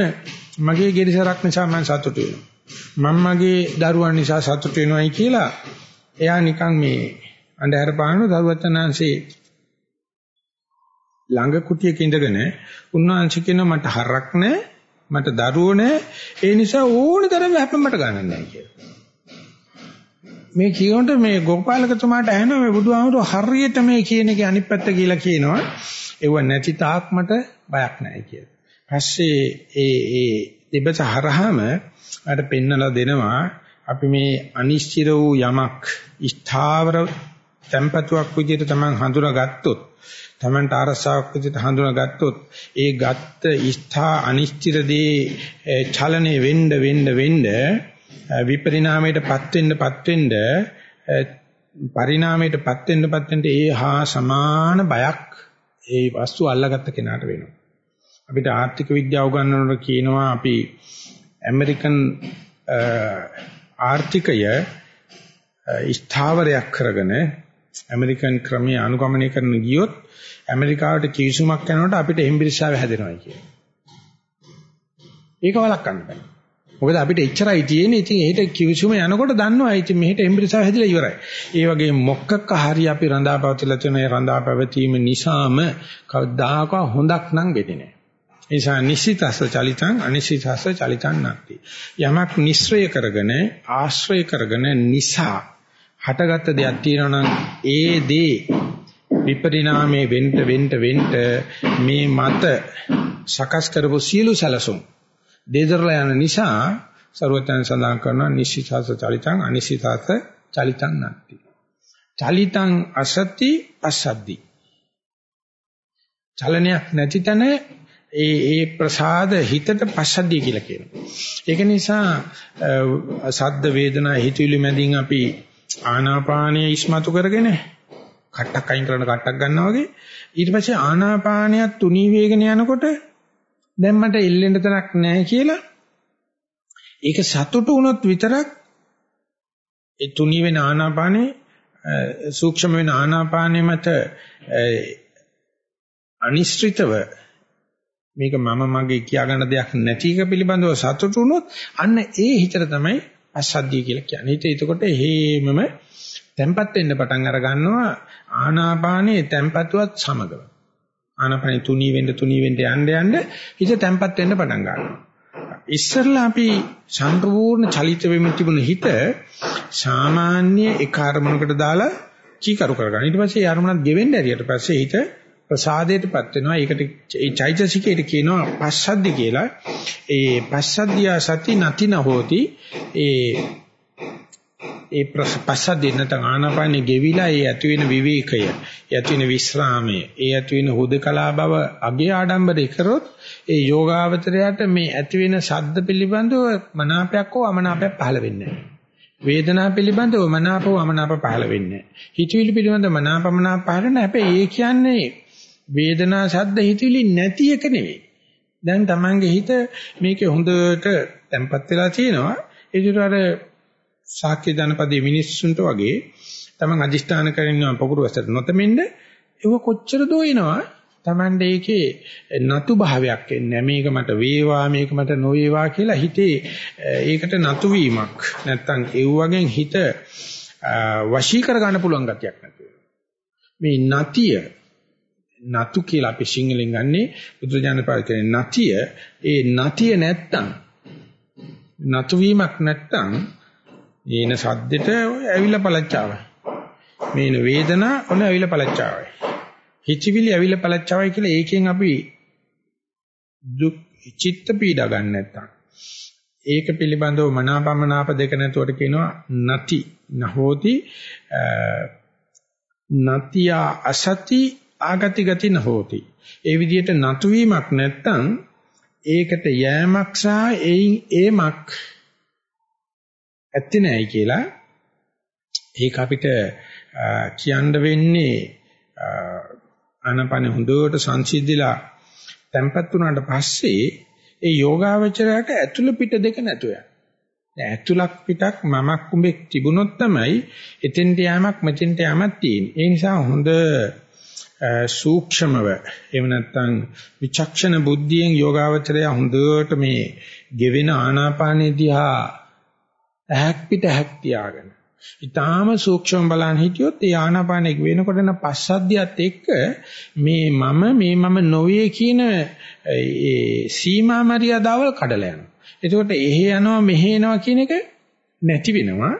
මගේ ගෙරිසරක් නිසා මම සතුටු වෙනවා. මම මගේ දරුවන් නිසා සතුටු වෙනවයි කියලා එයා නිකන් මේ අන්ධහර පානු දරුවතනාංශේ ළඟ කුටියක ඉඳගෙන උන්වහන්සේ කියනවා මට හරක් නැහැ මට දරුවෝ නැහැ ඒ නිසා ඕන තරම් හැප්පෙන්නට ගන්නෑ නැහැ කියලා. මේ කියනට මේ ගෝපාලකතුමාට ඇහෙනවා මේ බුදුහාමුදුරුවෝ හරියට මේ කියන එකේ අනිත් පැත්ත කියලා කියනවා. ඒව නැති තාක් මට බයක් නැහැ කියලා. පස්සේ ඒ ඒ දෙබස හරහාම අර පෙන්නලා දෙනවා අපි මේ අනිශ්චිත වූ යමක් ස්ථාවර tempatuක් විදිහට Taman හඳුනාගත්තොත් Tamanට අරසාවක් විදිහට හඳුනාගත්තොත් ඒ ගත්ත ස්ථා අනිශ්චිතදී චලනේ වෙන්න වෙන්න වෙන්න විපරිණාමයටපත් වෙන්නපත් වෙන්න පරිණාමයටපත් වෙන්නපත් වෙන්න ඒ හා සමාන බයක් ඒ වස්තු අල්ලගත්ත කෙනාට වෙනවා. අපිට ආර්ථික විද්‍යාව උගන්වනකොට කියනවා අපි ඇමරිකන් ආර්ථිකය ස්ථාවරයක් කරගෙන ඇමරිකන් ක්‍රමයේ අනුගමනය කරන ගියොත් ඇමරිකාවට කිවිසුමක් යනකොට අපිට එම්බිරිස්සාව හැදෙනවා කියන්නේ. ඒක වළක්වන්න බෑ. මොකද අපිට එච්චරයි තියෙන්නේ. ඉතින් එහෙට කිවිසුම යනකොට දන්නවා ඉතින් මෙහෙට එම්බිරිස්සාව හැදිලා ඉවරයි. ඒ වගේ මොකක්ක හරි අපි රඳාපවතිලා තියෙන ඒ රඳාපැවතීම නිසාම කවදාකවත් හොඳක් නම් වෙන්නේ නැහැ. ඒ නිසා නිසිතස්ස චලිතං අනිසිතස්ස චලිතං නැති. යමක් නිස්සය කරගෙන ආශ්‍රය කරගෙන නිසා හටගත්ත දෙයක් තියෙනවා නම් ඒ දේ විපරිණාමයේ වෙන්න වෙන්න වෙන්න මේ මත සකස් කරපු සියලු සැලසුම් දෙදරලා යන නිසා ਸਰවඥයන් සඳහන් කරනවා නිශ්චිතස චලිතං අනිශ්චිතස චලිතං නැති. චලිතං අසති අසද්දි. චලනයක් නැති තැන ඒ ඒ ප්‍රසාද හිතට පස්සද්ධිය කියලා කියනවා. ඒක නිසා සද්ද වේදනා හිතවිලි මැදින් අපි ආනාපානීය ඉස්මතු කරගෙන කට්ටක් අයින් කරන කට්ටක් ගන්නවා වගේ ඊට පස්සේ ආනාපානියත් තුනී වේගන යනකොට දැන් මට එල්ලෙන්න තැනක් නැහැ කියලා ඒක සතුටු වුණොත් විතරක් ඒ තුනී වෙන ආනාපානේ සූක්ෂම වෙන ආනාපානේ මත අනිශ්චිතව මේක මම මගේ කියා ගන්න දෙයක් නැති එක පිළිබඳව සතුටු වුණොත් අන්න ඒ හිතට තමයි අසද්දිය කියලා කියන්නේ. හිත එතකොට හේමම තැම්පත් වෙන්න පටන් අර ගන්නවා ආනාපානයේ තැම්පත්වත් සමගව. ආනාපානෙ තුනී වෙන්න තුනී වෙන්න යන්න යන්න හිත තැම්පත් වෙන්න පටන් ගන්නවා. ඉස්සරලා අපි සම්පූර්ණ චලිත වෙමින් තිබුණ හිත සාමාන්‍ය එක අරමුණකට දාලා කීකරු කරගන්න. ඊට පස්සේ අරමුණක් ගෙවෙන්න ඇරියට පස්සේ හිත ප්‍රසාදයටපත් වෙනවා. ඒකට ඒ චෛතසිකයට කියනවා පස්සද්ධි කියලා. ඒ පස්සද්ධිය සති නතින හෝති. ඒ ඒ පස්සද්ධිය නැත්නම් ආනාපානෙ ගෙවිලා ඒ ඇති වෙන විවේකය, ඒ ඇති වෙන විස්රාමය, ඒ ඇති වෙන හුදකලා බව අගේ ආඩම්බරේ කරොත් ඒ යෝගාවචරයට මේ ඇති වෙන ශබ්ද පිළිබඳව මනාපයක් හෝ අමනාපයක් පහළ වෙන්නේ නැහැ. වේදනා පිළිබඳව මනාපව අමනාප පහළ වෙන්නේ නැහැ. හිතවිලි පිළිබඳව මනාපමනාප පහළ නැහැ. හැබැයි ඒ කියන්නේ වේදනා ශබ්ද හිතවිලි නැති එක නෙවෙයි. දැන් Tamange හිත මේකේ හොඳට තැම්පත් වෙලා තියෙනවා. ඒකට අර ශාක්‍ය ජනපදයේ මිනිස්සුන්ට වගේ Taman අදිෂ්ඨාන කරගෙන පොකුරු වැසට නොතෙමින්ද ඒක කොච්චර දෝිනවා Tamande ඒකේ නතු භාවයක් එන්නේ මේක මට වේවා මේක මට නොවේවා කියලා හිතේ ඒකට නතු වීමක්. නැත්තම් ඒ වගේ හිත වශී කර ගන්න පුළුවන් ගතියක් නැතුව. මේ නතිය නතු කියලා අපි සිංහලෙන් ගන්නේ බුදුරජාණන් පාවිච්චි කරන නතිය ඒ නතිය නැත්තම් නතු වීමක් නැත්තම් ඊන සද්දෙට ඇවිල්ලා පළච්චාවයි. මේන වේදනා ඔන ඇවිල්ලා පළච්චාවයි. හිතවිලි ඇවිල්ලා පළච්චාවයි කියලා ඒකෙන් අපි දුක් චිත්ත පීඩා ගන්න නැත්තම්. ඒක පිළිබඳව මනාපමනාප දෙක නැතුවට කියනවා නති නහෝති නතියා අසති ආගති ගති නොහෝති. ඒ විදිහට නතු වීමක් නැත්තම් ඒකට යෑමක් සහ එයින් ඒමක් ඇත්තේ නැයි කියලා ඒක අපිට කියන්න වෙන්නේ ආනපන හොඳට සංසිද්ධිලා තැම්පත් වුණාට පස්සේ ඒ යෝගාවචරයට ඇතුළ පිට දෙක නැතුව යනවා. ඇතුළක් පිටක් මමක් උඹෙක් තිබුණොත් තමයි එතෙන්ට යamak මෙතෙන්ට යamak තියෙන්නේ. ඒ නිසා හොඳ සූක්ෂමව එහෙම නැත්නම් විචක්ෂණ බුද්ධියෙන් යෝගාවචරය හොඳට මේ ගෙවෙන ආනාපානේ දිහා ඇහක් පිට ඇහක් තියාගෙන ඊටාම සූක්ෂම බලන් හිටියොත් ඒ ආනාපානෙක වෙනකොටන පස්සද්ධියත් එක්ක මේ මම මේ මම නොවේ කියන ඒ සීමා මරියාදාවල් කඩලා යනවා. එතකොට එහෙ යනවා මෙහෙ යනවා කියන එක නැති වෙනවා.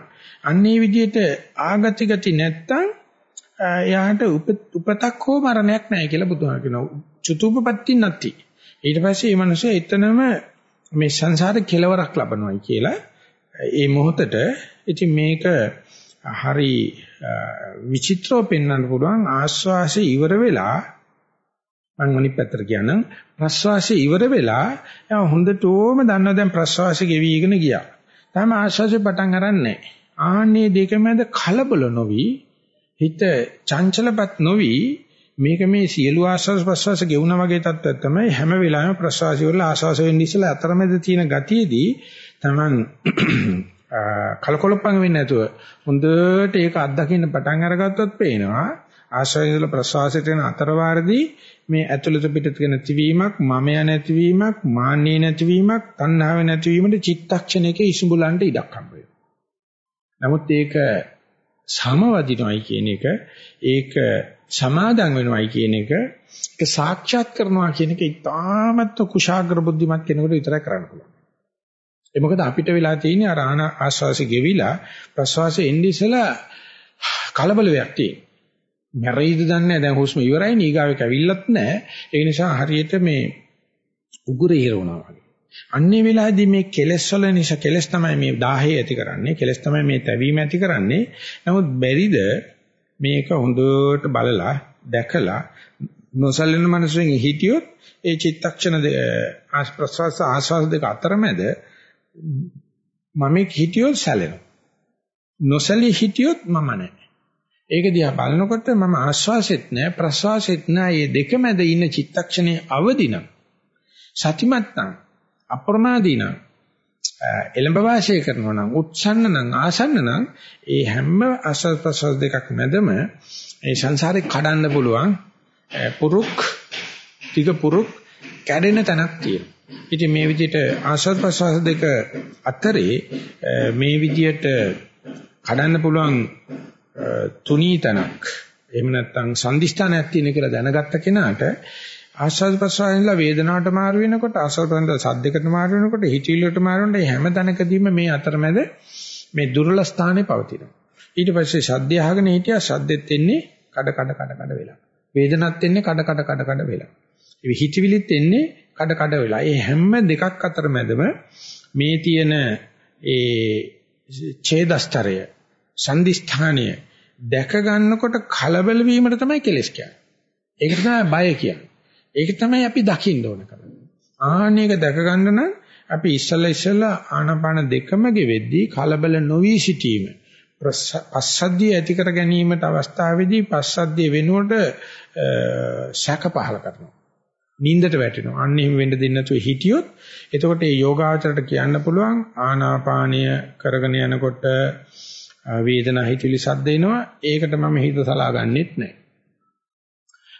අන්නේ විදිහට ආගති ගති නැත්තම් එයාට උපතක් හෝ මරණයක් නැහැ කියලා බුදුහාම කියනවා. චුතුපපත්ති නැති. ඊට පස්සේ මේ මිනිස්සු එතනම මේ සංසාරේ කෙලවරක් ලබනවායි කියලා ඒ මොහොතට ඉතින් මේක හරි විචිත්‍රව පෙන්වන්න පුළුවන් ආස්වාසේ ඉවර වෙලා මම අනිත් පැත්තට කියනනම් ප්‍රස්වාසයේ ඉවර වෙලා එයා හොඳටම දන්නවා දැන් ප්‍රස්වාසය ගෙවිගෙන ගියා. තාම ආස්වාසේ පටන් අරන්නේ ආන්නේ දෙක මැද කලබල නොවි හිත චංචලපත් නොවි මේක මේ සියලු ආස්වාස් ප්‍රස්වාස ගෙවුනා වගේ තත්ත්වයක් තමයි හැම වෙලාවෙම ප්‍රස්වාසය වල ආස්වාස වෙන්නේ ඉස්සලා අතරමැද තියෙන ගතියේදී Taman කලකොලප්පන් වෙන්නේ නැතුව හොඳට ඒක අත්දකින්න පටන් අරගත්තොත් පේනවා ආශ්‍රයවල ප්‍රසවාසයට යන අතරවාරදී මේ ඇතුළත පිටත වෙන නැතිවීමක් මමය නැතිවීමක් මාන්නේ නැතිවීමක් තණ්හාව නැතිවීමට චිත්තක්ෂණයක ඉසුඹලන්ට ඉඩක් හම්බ නමුත් ඒක සමවදිනවයි කියන එක ඒක සමාදන් වෙනවයි කියන එක ඒක සාක්ෂාත් කරනවා කියන එක ඉතාමත් කුශාග්‍ර බුද්ධිමත් කෙනෙකුට විතරයි කරන්න පුළුවන්. ඒ මොකද අපිට වෙලා තියෙන්නේ අර ආශ්වාසය ගෙවිලා ප්‍රශ්වාසය එන්නේ ඉස්සලා කලබල වෙයක් තියෙනවා. මැරෙයිද දන්නේ නැහැ. දැන් හුස්ම ඉවරයි නීගාවේ කැවිල්ලත් නැහැ. ඒ නිසා හරියට මේ උගුරේ හිරවනවා වගේ. අන්නේ වෙලාවේදී මේ කෙලස් වල නිසා කෙලස් තමයි මේ 10 ඇති කරන්නේ. කෙලස් තමයි මේ තැවීම ඇති කරන්නේ. නමුත් බැරිද මේක හොඳට බලලා දැකලා නොසලින මනසෙන් හිටියොත් ඒ චිත්තක්ෂණ ආස්ප්‍රස්වාස ආස්වාද දෙක අතරමැද මම හිටියොත් සැලෙනවා. නොසලී හිටියොත් මම නැහැ. ඒක දිහා බලනකොට මම ආශ්වාසෙත් නැහැ ප්‍රශ්වාසෙත් නැහැ. මේ දෙක මැද ඉන්න චිත්තක්ෂණයේ අවදිනම් සතිමත් නම් අප්‍රමාදී නම් එළඹ වාසය කරනවා නම් උත්සන්න නම් ආසන්න නම් ඒ හැම ආශ්වාස ප්‍රශ්වාස දෙකක් මැදම ඒ සංසාරේ කඩන්න පුළුවන් පුරුක් ටික පුරුක් කැඩෙන තැනක් තියෙනවා. ඉතින් මේ විදිහට ආශ්වාස ප්‍රශ්වාස දෙක අතරේ මේ විදිහට කඩන්න පුළුවන් තුනීතනක් එහෙම නැත්නම් සම්දිස්ථානයක් තියෙන කියලා දැනගත්ත කෙනාට ආස්වාද ප්‍රසවාසයෙන්ලා වේදනාවට මාරු වෙනකොට ආස්වාද ප්‍රසවාසයෙන් සද්දයකට මාරු වෙනකොට හිතවිල්ලට මාරු වෙනකොට හැම තැනකදීම මේ අතරමැද මේ දුර්වල ස්ථානේ පවතිනවා. ඊට පස්සේ සද්දය අහගෙන හිටියා සද්දෙත් එන්නේ කඩ කඩ කඩ කඩ වෙලා. වේදනත් එන්නේ කඩ කඩ කඩ කඩ වෙලා. ඒ හිතවිලිත් එන්නේ කඩ කඩ වෙලා ඒ හැම දෙකක් අතරමැදම මේ තියෙන ඒ ඡේදස්තරය සංදිස්ථානය දැක ගන්නකොට කලබල වීමට තමයි කෙලස් කියන්නේ. ඒක තමයි බය කියන්නේ. ඒක තමයි අපි දකින්න ඕන කරන්නේ. ආහනයක දැක ගන්න නම් අපි ඉස්සල්ලා ඉස්සල්ලා ආනාපාන දෙකම ගෙවෙද්දී කලබල නොවි සිටීම පස්සද්ධිය ඇති කර ගැනීමට අවස්ථාවේදී පස්සද්ධිය වෙනුවට ශක පහල කරනවා. නින්දට වැටෙනවා. අන්න එහෙම වෙන්න දෙන්නේ නැතුව හිටියොත් එතකොට මේ යෝගාචරයට කියන්න පුළුවන් ආනාපානය කරගෙන යනකොට වේදනා හිතවිලි සද්ද එනවා. ඒකට මම හිත සලාගන්නෙත් නැහැ.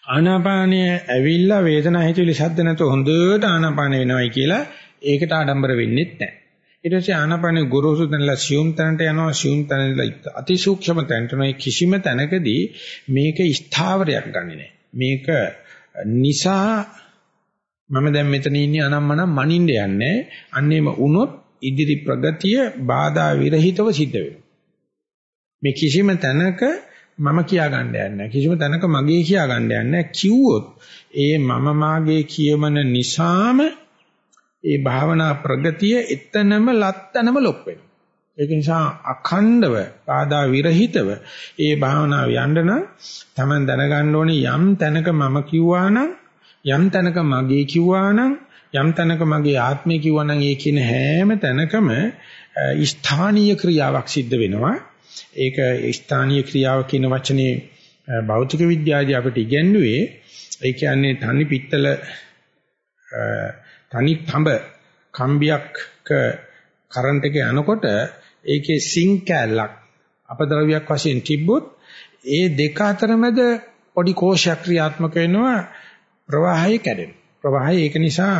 ආනාපානය ඇවිල්ලා වේදනා හිතවිලි සද්ද නැතුව හොඳට ආනාපාන වෙනවයි කියලා ඒකට ආඩම්බර වෙන්නෙත් නැහැ. ඊට පස්සේ ආනාපානේ ගුරුසු තැනලා සියුම් තැනට යනවා. සියුම් තැනලා අතිසූක්ෂම තැනට යනවා. කිසිම තැනකදී මේක ස්ථාවරයක් ගන්නෙ නැහැ. මේක නිසා මම දැන් මෙතන ඉන්නේ අනම්මනම් මනින්න යන්නේ. අන්නේම වුණොත් ඉදිරි ප්‍රගතිය බාධා විරහිතව සිද්ධ වෙනවා. මේ කිසිම තැනක මම කියා ගන්න යන්නේ කිසිම තැනක මගේ කියා ගන්න යන්නේ කිව්වොත් ඒ මම මාගේ කියමන නිසාම ඒ භාවනා ප්‍රගතිය එතනම ලත්තනම ලොප් වෙනවා. ඒක නිසා අඛණ්ඩව පාදා විරහිතව ඒ භාවනාව යන්න නම් Taman දැනගන්න ඕනේ යම් තැනක මම කිව්වා නම් යම් තැනක මගේ කිව්වා නම් යම් තැනක මගේ ආත්මය කිව්වා නම් ඒ කියන හැම තැනකම ස්ථානීය ක්‍රියාවක් සිද්ධ වෙනවා. ඒක ස්ථානීය ක්‍රියාව කියන වචනේ භෞතික විද්‍යාවේදී අපිට ඉගැන්වුවේ ඒ කියන්නේ තනි පිත්තල තනි තඹ කම්බියක්ක කරන්ට් එක යනකොට ඒකේ සිං කැලක් අපද්‍රව්‍යයක් වශයෙන් තිබ්බොත් ඒ දෙක අතර මැද පොඩි කෝෂයක් ක්‍රියාත්මක වෙනවා ප්‍රවාහය කැඩෙනවා. ප්‍රවාහය ඒක නිසා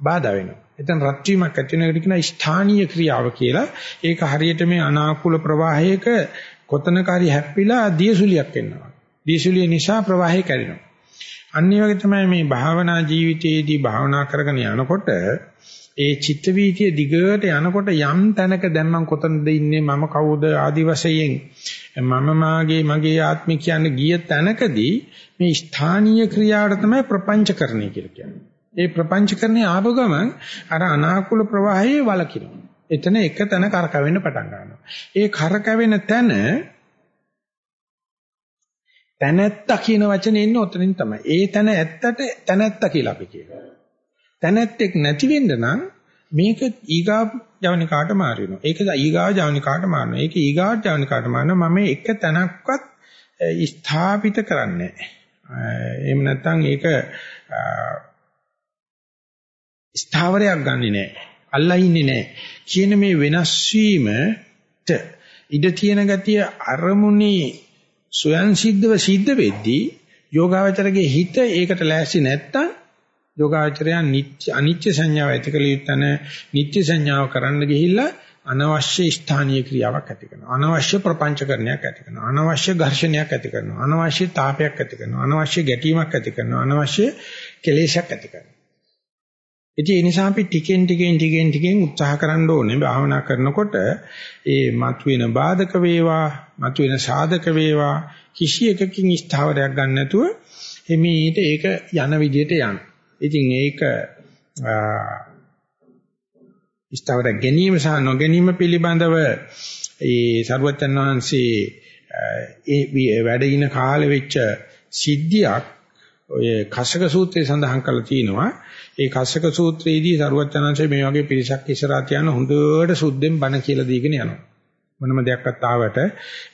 බාධා වෙනවා. එතන රත් වීමක් ඇති වෙන එකට කියන ස්ථානීය ක්‍රියාව කියලා. ඒක හරියට මේ අනාකූල ප්‍රවාහයක කොතනක හරි හැප්පිලා දියසුලියක් එනවා. දියසුලිය නිසා ප්‍රවාහය කැඩෙනවා. අනිත් වගේ තමයි මේ භාවනා ජීවිතයේදී භාවනා කරගෙන යනකොට ඒ චිත්ත වීතිය දිගට යනකොට යම් තැනක දැන් මම කොතනද ඉන්නේ මම කවුද ආදි වශයෙන් මම මාගේ මගේ ආත්මය කියන්නේ ගිය තැනකදී මේ ස්ථානීය ක්‍රියාවට තමයි ප්‍රපංචකරණය කියලා කියන්නේ. ඒ ප්‍රපංචකරණයේ ආව ගමන් අර අනාකූල ප්‍රවාහයේ වලකිනවා. එතන එක තැන කරකවෙන්න පටන් ගන්නවා. ඒ කරකවෙන තැන තැනැත්තා කියන වචනේ එන්නේ ඔතනින් තමයි. ඒ තැන ඇත්තට තැනැත්තා කියලා අපි කියනවා. තැනැත්තෙක් නැති වෙන්න නම් මේක ඊගා ජවනිකාට මාරිනවා. ඒක ඊගා ජවනිකාට මාරනවා. ඒක ඊගා ජවනිකාට මාරනවා. මම එක තැනක්වත් ස්ථාපිත කරන්නේ නැහැ. එහෙම නැත්නම් ඒක ස්ථාවරයක් ගන්නෙ නැහැ. අල්ලා ඉන්නේ නැහැ. කියන මේ වෙනස් වීමට ඉඩ තියෙන ගතිය අරමුණේ සොයන් සිද්ධව සිද්ධ වෙද්දී යෝගාවචරගේ හිත ඒකට ලෑස්ති නැත්තම් යෝගාචරය නිත්‍ය අනිත්‍ය සංඥාව ඇතිකල යුත්තන නිත්‍ය සංඥාව කරන්න ගිහිල්ලා අනවශ්‍ය ස්ථානීය ක්‍රියාවක් ඇති කරනවා. අනවශ්‍ය ප්‍රපංචකරණයක් ඇති කරනවා. අනවශ්‍ය ඝර්ෂණයක් ඇති කරනවා. අනවශ්‍ය තාපයක් ඇති කරනවා. අනවශ්‍ය ගැටීමක් ඇති කරනවා. අනවශ්‍ය කෙලෙසයක් ඇති කරනවා. ඉතින් ඒ නිසා අපි ටිකෙන් ටිකෙන් ටිකෙන් ටිකෙන් උත්සාහ කරන්න ඕනේ. භාවනා කරනකොට ඒ මතුවෙන බාධක වේවා මතුවෙන සාධක වේවා කිසි එකකින් ස්ථාවරයක් ගන්න නැතුව එමෙහිට ඒක යන විදිහට යන්න. ඉතින් ඒක ස්ථාවර ගැනීම සහ නොගැනීම පිළිබඳව ඒ සරුවචන් වහන්සේ ඒ වැඩ ඉන කාලෙ වෙච්ච සිද්ධියක් ඔය කසක සූත්‍රයේ සඳහන් කරලා තියෙනවා. ඒ කසක සූත්‍රයේදී සරුවචනංශය මේ වගේ පිරිසක් ඉස්සරහා තියන හොඳට සුද්ධෙන් බණ කියලා දීගෙන යනවා. මොනම දෙයක්වත් ආවට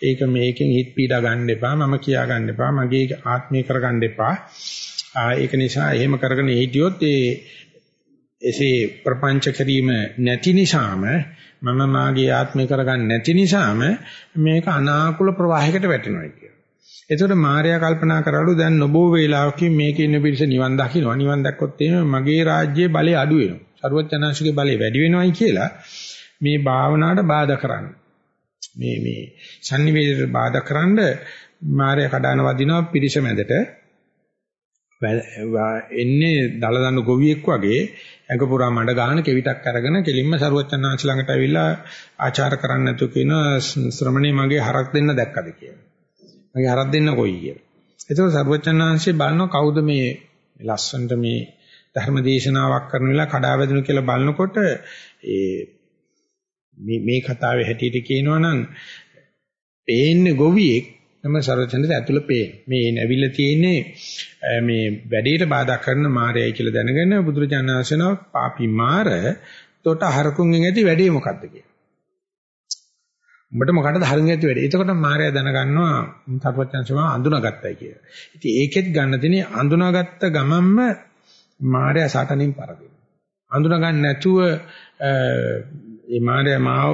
ඒක මේකෙන් හිත පීඩා ගන්න එපා මම කියා ගන්න එපා මගේ ආත්මය කරගන්න එපා ඒක නිසා එහෙම කරගෙන හිටියොත් ඒ එසේ ප්‍රපංච කිරීම නැති නිසාම මම මාගේ ආත්මය කරගන්න නැති නිසාම මේක අනාකූල ප්‍රවාහයකට වැටෙනවා කියලා. එතකොට මාර්යා කල්පනා කරලු දැන් නොබෝ වේලාවකින් මේකේ ඉන්න පිරිස නිවන් දකින්නවා. නිවන් දැක්කොත් එහෙම මගේ රාජ්‍යයේ බලය අඩු වෙනවා. ਸਰවඥාන්සේගේ බලය වැඩි වෙනවයි කියලා මේ භාවනාවට බාධා කරන්න. මේ මේ sannivedana බාධා කරන්න මාර්යා කඩන වදිනවා පිරිස මැදට. එන්නේ දලදඬු ගොවියෙක් වගේ ඇඟ පුරා මඩ ගන්න කෙවිතක් අරගෙන කෙලින්ම ਸਰවඥාන්ස ළඟට ඇවිල්ලා ආචාර කරන්න නැතු කියන ශ්‍රමණේ මගේ හරක් දෙන්න දැක්කද කියලා. මගේ හරක් දෙන්න කොයි කියලා. ඒතකොට සර්වචන්නාංශේ බලනවා කවුද මේ ලස්සන්ට මේ ධර්ම දේශනාවක් කරන වෙලාව කඩාවැදුණු කියලා බලනකොට ඒ මේ මේ කතාවේ හැටියට කියනවා නම් පේන්නේ ගොවියෙක් නම සරචන්දට ඇතුළ පේන. මේ ඇවිල්ලා තියෙන්නේ මේ වැඩේට බාධා කරන මායයි කියලා දැනගෙන බුදුරජාණන් වහන්සේ පාපි මාර තොට හරකුන්ගෙන් ඇති වැඩේ මොකද්ද කියලා. උඹට මොකටද හරියට ඇති වෙන්නේ. එතකොට මාර්යා දැනගන්නවා සර්වඥාන්සම අඳුනාගත්තයි කියලා. ඉතින් ඒකෙත් ගන්න දෙන්නේ අඳුනාගත්ත ගමන්ම මාර්යා සටනින් පරදිනවා. අඳුනගන්න නැතුව ඒ මාර්යා මාව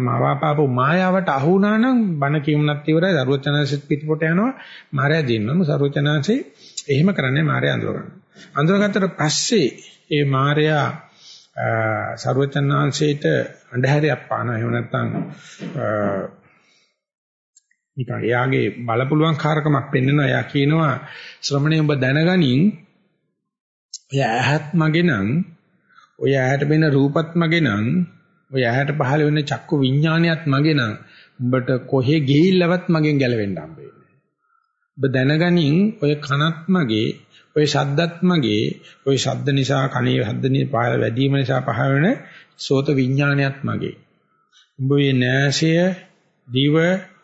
මාවාපාපු මායාවට අහු වුණා නම් බණ කියමුණත් ඉවරයි. සර්වඥාන්සෙත් පිටපොට යනවා. මාර්යා දින්නම සර්වඥාන්සේ එහෙම කරන්නේ මාර්යා අඳුරගන්න. අඳුරගත්තට පස්සේ ඒ මාර්යා සරුවචනාංශයේට අන්ධහැරයක් පානවා එහෙම නැත්නම් නිකන් එයාගේ බලපුලුවන් කාරකමක් පෙන්වනවා එයා කියනවා ශ්‍රමණේ ඔබ දැනගනින් ඔය ඇහත් මගේ නම් ඔය ඇහැට වෙන රූපත් මගේ නම් ඔය ඇහැට පහළ වෙන චක්කු විඥානයත් මගේ නම් උඹට කොහෙ ගිහිල්ලවත් මගෙන් ගැලවෙන්න හම්බ වෙන්නේ ඔබ දැනගනින් ඔය කනත් මගේ ඔය ශබ්දත් මගේ ඔය ශබ්ද නිසා කනේ ශබ්දනේ පාල වැඩිම නිසා පහළ වෙන සෝත විඥානයත් මගේ. උඹ මේ නෑසය දිව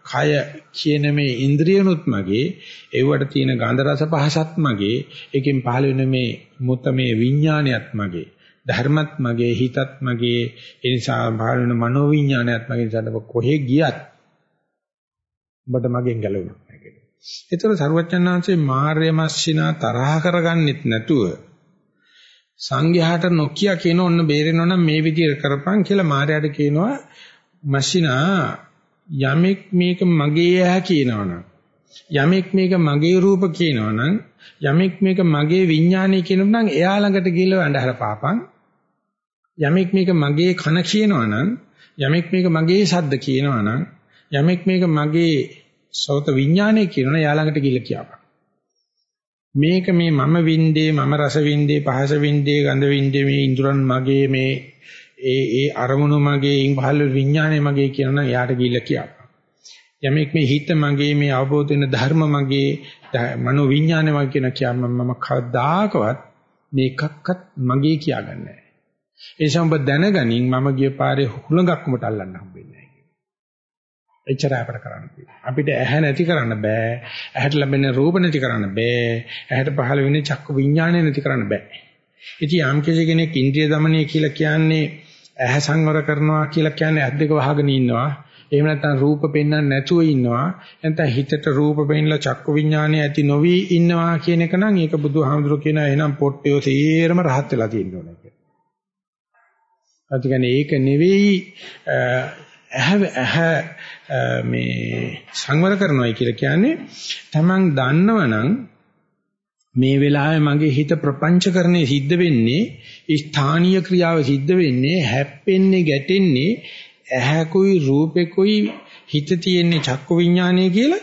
කය කියන මේ ඉන්ද්‍රියනොත් මගේ ඒවට තියෙන ගන්ධ රස පහසත් මගේ ඒකෙන් පහළ වෙන මේ මුත මේ විඥානයත් මගේ. ධර්මත් මගේ හිතත් මගේ ඒ නිසා පහළ වෙන මනෝ විඥානයත් මගේ නිසා කොහෙ ගියත් ඔබට මගෙන් ගැලවෙනවා ඒතර සරුවච්චන්හන්සේ මාර්ය මස්සිනා තරහ කරගන්නෙත් නැතුව සංඝයාට නොකිය කියන ඔන්න බේරෙනවා නම් මේ විදිහට කරපන් කියලා මාර්යාට කියනවා මස්සිනා යමෙක් මේක මගේ ඇහැ කියනවනම් යමෙක් මේක මගේ රූප කියනවා නම් යමෙක් මේක මගේ විඥානය කියනවා නම් එයා ළඟට ගිහලා අඳහර පාපන්. යමෙක් මේක මගේ කන කියනවා නම් යමෙක් මේක මගේ ශබ්ද කියනවා නම් යමෙක් මේක මගේ සෝත විඥානය කියනවා එයා ළඟට ගිහලා කියපන්. මේක මේ මම වින්දේ මම රස වින්දේ පහස වින්දේ ගඳ වින්දේ මේ ඉඳුරන් මගේ මේ ඒ ඒ අරමුණු මගේ ඉන් පහළ විඥානය මගේ කියනවා නම් එයාට ගිහලා කියපන්. යමෙක් මේ හිත මගේ මේ අවබෝධ වෙන ධර්ම මගේ මනෝ විඥානය මගේ කියන කියම මම කවදාකවත් මේකක්වත් මගේ කියාගන්නේ නැහැ. ඒ නිසා ඔබ දැනගනින් මම ගිය පාරේ හුලඟක් උඹට අල්ලන්න හම්බෙන්නේ නැහැ. එච්චර අපිට කරන්න තියෙනවා. අපිට ඇහැ නැති කරන්න බෑ. ඇහැට ලැබෙන රූප නැති කරන්න බෑ. ඇහැට පහළ වෙන චක්කු විඥානය නැති කරන්න බෑ. ඉතින් යම් කෙනෙක් ඉන්ද්‍රිය দমনය කියලා කියන්නේ ඇහැ සංවර කරනවා කියලා කියන්නේ ඇස් දෙක වහගෙන ඉන්නවා. එහෙම නැත්නම් රූප පෙන්වන්න නැතුව ඉන්නවා නැත්නම් හිතට රූප පෙන්ලා චක්කු විඥානය ඇති නොවි ඉන්නවා කියන එක නම් ඒක බුදුහාමුදුරු කියන එහෙනම් පොට්ටියෝ තීරම රහත් වෙලා තියෙන්න ඕනේ කියලා. අද කියන්නේ ඒක නෙවෙයි ඇහ මේ සංවර කරනවායි කියලා කියන්නේ තමන් දන්නවනම් මේ වෙලාවේ මගේ හිත ප්‍රපංචකරණේ සිද්ධ වෙන්නේ ස්ථානීය ක්‍රියාව සිද්ධ වෙන්නේ හැප්පෙන්නේ ගැටෙන්නේ ඇහැකුයි රූපෙකුයි හිත තියෙන්නේ චක්කු විඥානය කියලා.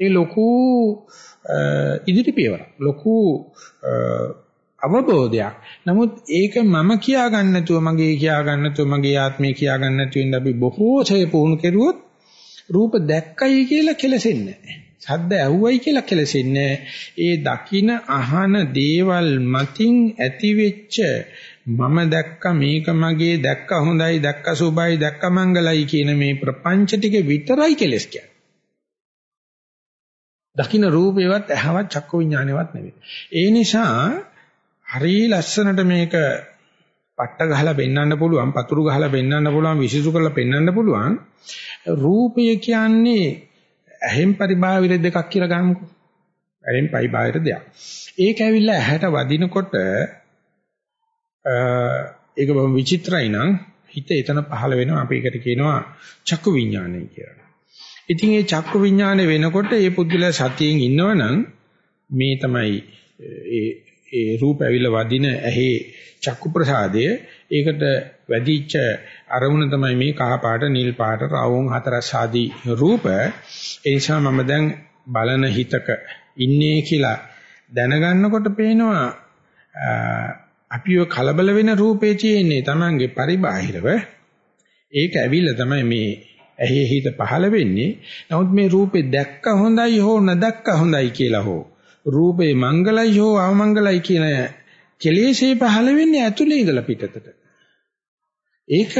ඒ ලොකු ඉදිරි පියවර ලොකු අවබෝධයක්. නමුත් ඒක මම කියා ගන්න නැතුව මගේ කියා ගන්න නැතුව මගේ ආත්මය කියා ගන්න නැතුව ඉඳ අපි බොහෝ සේ පුහුණු කෙරුවොත් රූප දැක්කයි කියලා කෙලසෙන්නේ නැහැ. ශබ්ද ඇහුවයි කියලා කෙලසෙන්නේ ඒ දකින අහන දේවල් මතින් ඇතිවෙච්ච මම දැක්ක මේක මගේ දැක්ක හොඳයි දැක්ක සුබයි දැක්ක මංගලයි කියන මේ ප්‍රපංච ටික විතරයි කෙලස් කියන්නේ. දකින්න රූපේවත් ඇහවත් චක්ක විඥානේවත් නෙවෙයි. ඒ නිසා හරි ලස්සනට මේක පට්ට ගහලා පෙන්වන්න පුළුවන්, පතුරු ගහලා පෙන්වන්න පුළුවන්, විසිසු කරලා පෙන්වන්න පුළුවන්. රූපය කියන්නේ ඇහෙන් පරිබාහිර දෙකක් කියලා ගන්නකො. ඇහෙන් පරිබාහිර දෙයක්. ඒක ඇවිල්ලා ඇහැට වදිනකොට ඒක බොහොම විචිත්‍රයි නම් හිත එතන පහළ වෙනවා අපි ඒකට කියනවා චක්කු විඥානය කියලා. ඉතින් මේ චක්කු විඥානය වෙනකොට මේ පුද්ගලයා සතියෙන් ඉන්නවනම් මේ තමයි ඒ ඒ රූප ඇවිල්ලා වදින ඇහි චක්කු ප්‍රසාදය. ඒකට වැඩිච්ච අරමුණ තමයි මේ කහ පාට නිල් පාට රවුම් හතරස් ආදී රූප. ඒ නිසා මම දැන් බලන හිතක ඉන්නේ කියලා දැනගන්නකොට පේනවා අපි ඔය කලබල වෙන රූපේ තියෙන්නේ Tamange පරිබාහිරව. ඒක ඇවිල්ලා තමයි මේ ඇහි හිත පහළ වෙන්නේ. නමුත් මේ රූපේ දැක්ක හොඳයි හෝ නැදක්ක හොඳයි කියලා හෝ රූපේ මංගලයි හෝ අවමංගලයි කියන කෙලෙසේ පහළ වෙන්නේ ඇතුලේ ඉඳලා පිටතට. ඒක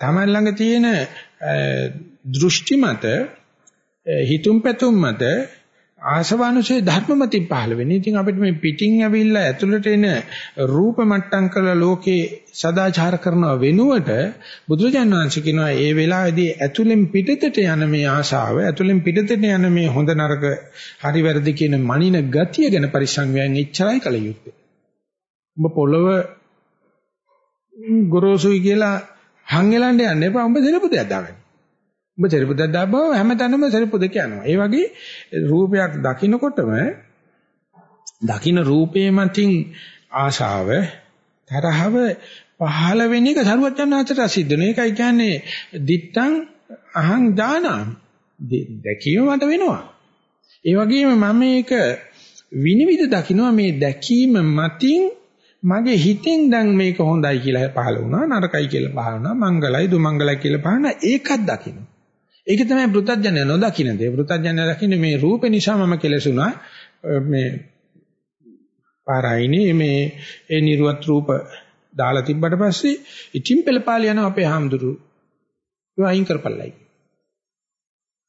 තමයි ළඟ තියෙන දෘෂ්ටි මත හිතුම් පැතුම් මත ආසවනුසේ ධර්මමතින් පහළ වෙන්නේ. ඉතින් අපිට මේ පිටින් ඇවිල්ලා ඇතුළට එන රූප මට්ටම් කරලා ලෝකේ සදාචාර කරනව වෙනුවට බුදුරජාණන් වහන්සේ කියනවා ඒ වෙලාවේදී ඇතුළෙන් පිටතට යන මේ ආශාව, ඇතුළෙන් පිටතට යන මේ හොඳ නරක හරි වැරදි කියන මනින ගතිය ගැන පරිසංවයන් එච්චරයි කල යුත්තේ. ඔබ පොළව ගොරෝසුයි කියලා හංගෙලන්න යන්න එපා. ඔබ දෙලපු දෙයක් දාගන්න. ඔබ සරිපුදක් දාපුව හැමතැනම සරිපුදක යනවා. ඒ වගේ රූපයක් දකින්නකොටම දකින්න රූපේ මතින් ආශාව තරහව පහළ වෙන එක සරුවත් යන අතට සිද්ධ වෙන එකයි කියන්නේ දිත්තං අහං දානම් දැකීම මට වෙනවා. ඒ වගේම මම මේක විනිවිද දකින්නවා මේ දැකීම මතින් මගේ හිතෙන් දැන් මේක හොඳයි කියලා පහළ වුණා නරකයි කියලා පහළ වුණා මංගලයි දුමංගලයි කියලා පහළ ඒකත් දකින්න. ඒක තමයි පෘථජ්ජනය නොදකින්න දේ. පෘථජ්ජනය දකින්නේ මේ රූපේ නිසා මම කෙලසුණා මේ පාරායිනේ මේ ඒ නිර්වත් රූප දාලා තිබ්බට පස්සේ ඉතින් පෙළපාල යන අපේ හාමුදුරු ඒ අයින් කරපළයි.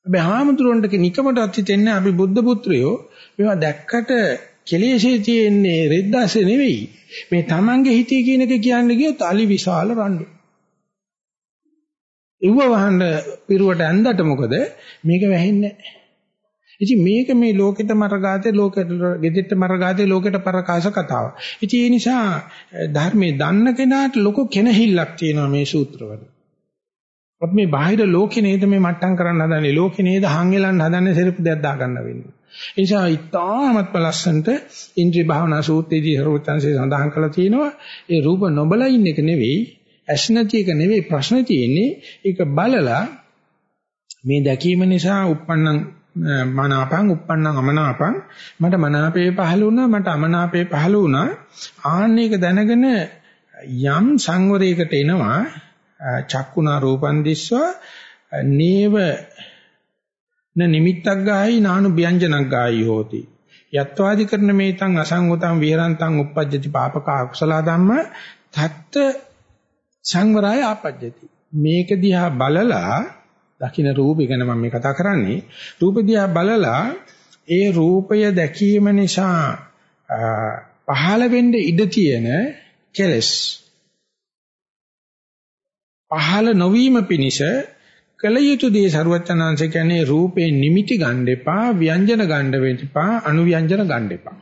හැබැයි හාමුදුරන්ට නිකමටත් හිතෙන්නේ අපි බුද්ධ පුත්‍රයෝ මේවා දැක්කට කෙලෙසේ තියෙන්නේ රෙද්දාසේ නෙවෙයි. මේ Tamange හිතේ කියන එක කියන්නේ කියොත් අලි විශාල රණ්ඩු. ඉව වහන්න පිරුවට ඇඳට මොකද මේක වැහෙන්නේ නැහැ. ඉතින් මේක මේ ලෝකෙට මරගාතේ ලෝකෙට ගෙදෙට්ට මරගාතේ ලෝකෙට පරකාස කතාව. ඉතින් ඒ නිසා ධර්මයේ දන්න කෙනාට ලොකු කෙනහිල්ලක් තියෙනවා මේ සූත්‍රවල. අපි මේ බාහිර ලෝකේ නේද මේ මට්ටම් කරන්න හදන්නේ ලෝකේ නේද හංගෙලන්න හදන්නේ සෙරපු දෙයක් දා ගන්න වෙන්නේ. ඒ නිසා ඉතාමත් ලස්සනට ඉන්ද්‍රිය භාවනා සූත්‍රයේදී හරුවත්ංශේ සඳහන් කරලා තියෙනවා ඒ රූප නොබලා ඉන්න එක නෙවෙයි ඇස් නැති එක නෙවෙයි ප්‍රශ්න තියෙන්නේ ඒක බලලා මේ දැකීම නිසා uppannam මනාපං uppannam අමනාපං. මට මනාපේ පහළ වුණා මට අමනාපේ පහළ වුණා. ආන්න එක දැනගෙන යම් සංවරයකට එනවා චක්කුණා රූපන් දිස්වා නේව න නිමිත්තක් ගායි නානු ව්‍යංජනක් ගායි හෝති. යත්වාදි කරන මේතං අසංගතං විහරන්තං uppajjati papaka akusala dhamma තත්ත සංවරය ආපජ්ජති. මේක දිහා බලලා දකින්න රූපය ගැන මම මේ කතා කරන්නේ. රූප දිහා බලලා ඒ රූපය දැකීම නිසා පහළ වෙන්න ඉඩ තියෙන කෙලස් පහළ නොවීම පිණිස කල යුතු දේ ਸਰුවචනාංශ කියන්නේ රූපේ නිමිටි ගන්න එපා ව්‍යංජන ගන්න වෙපා අනුව්‍යංජන ගන්න එපා.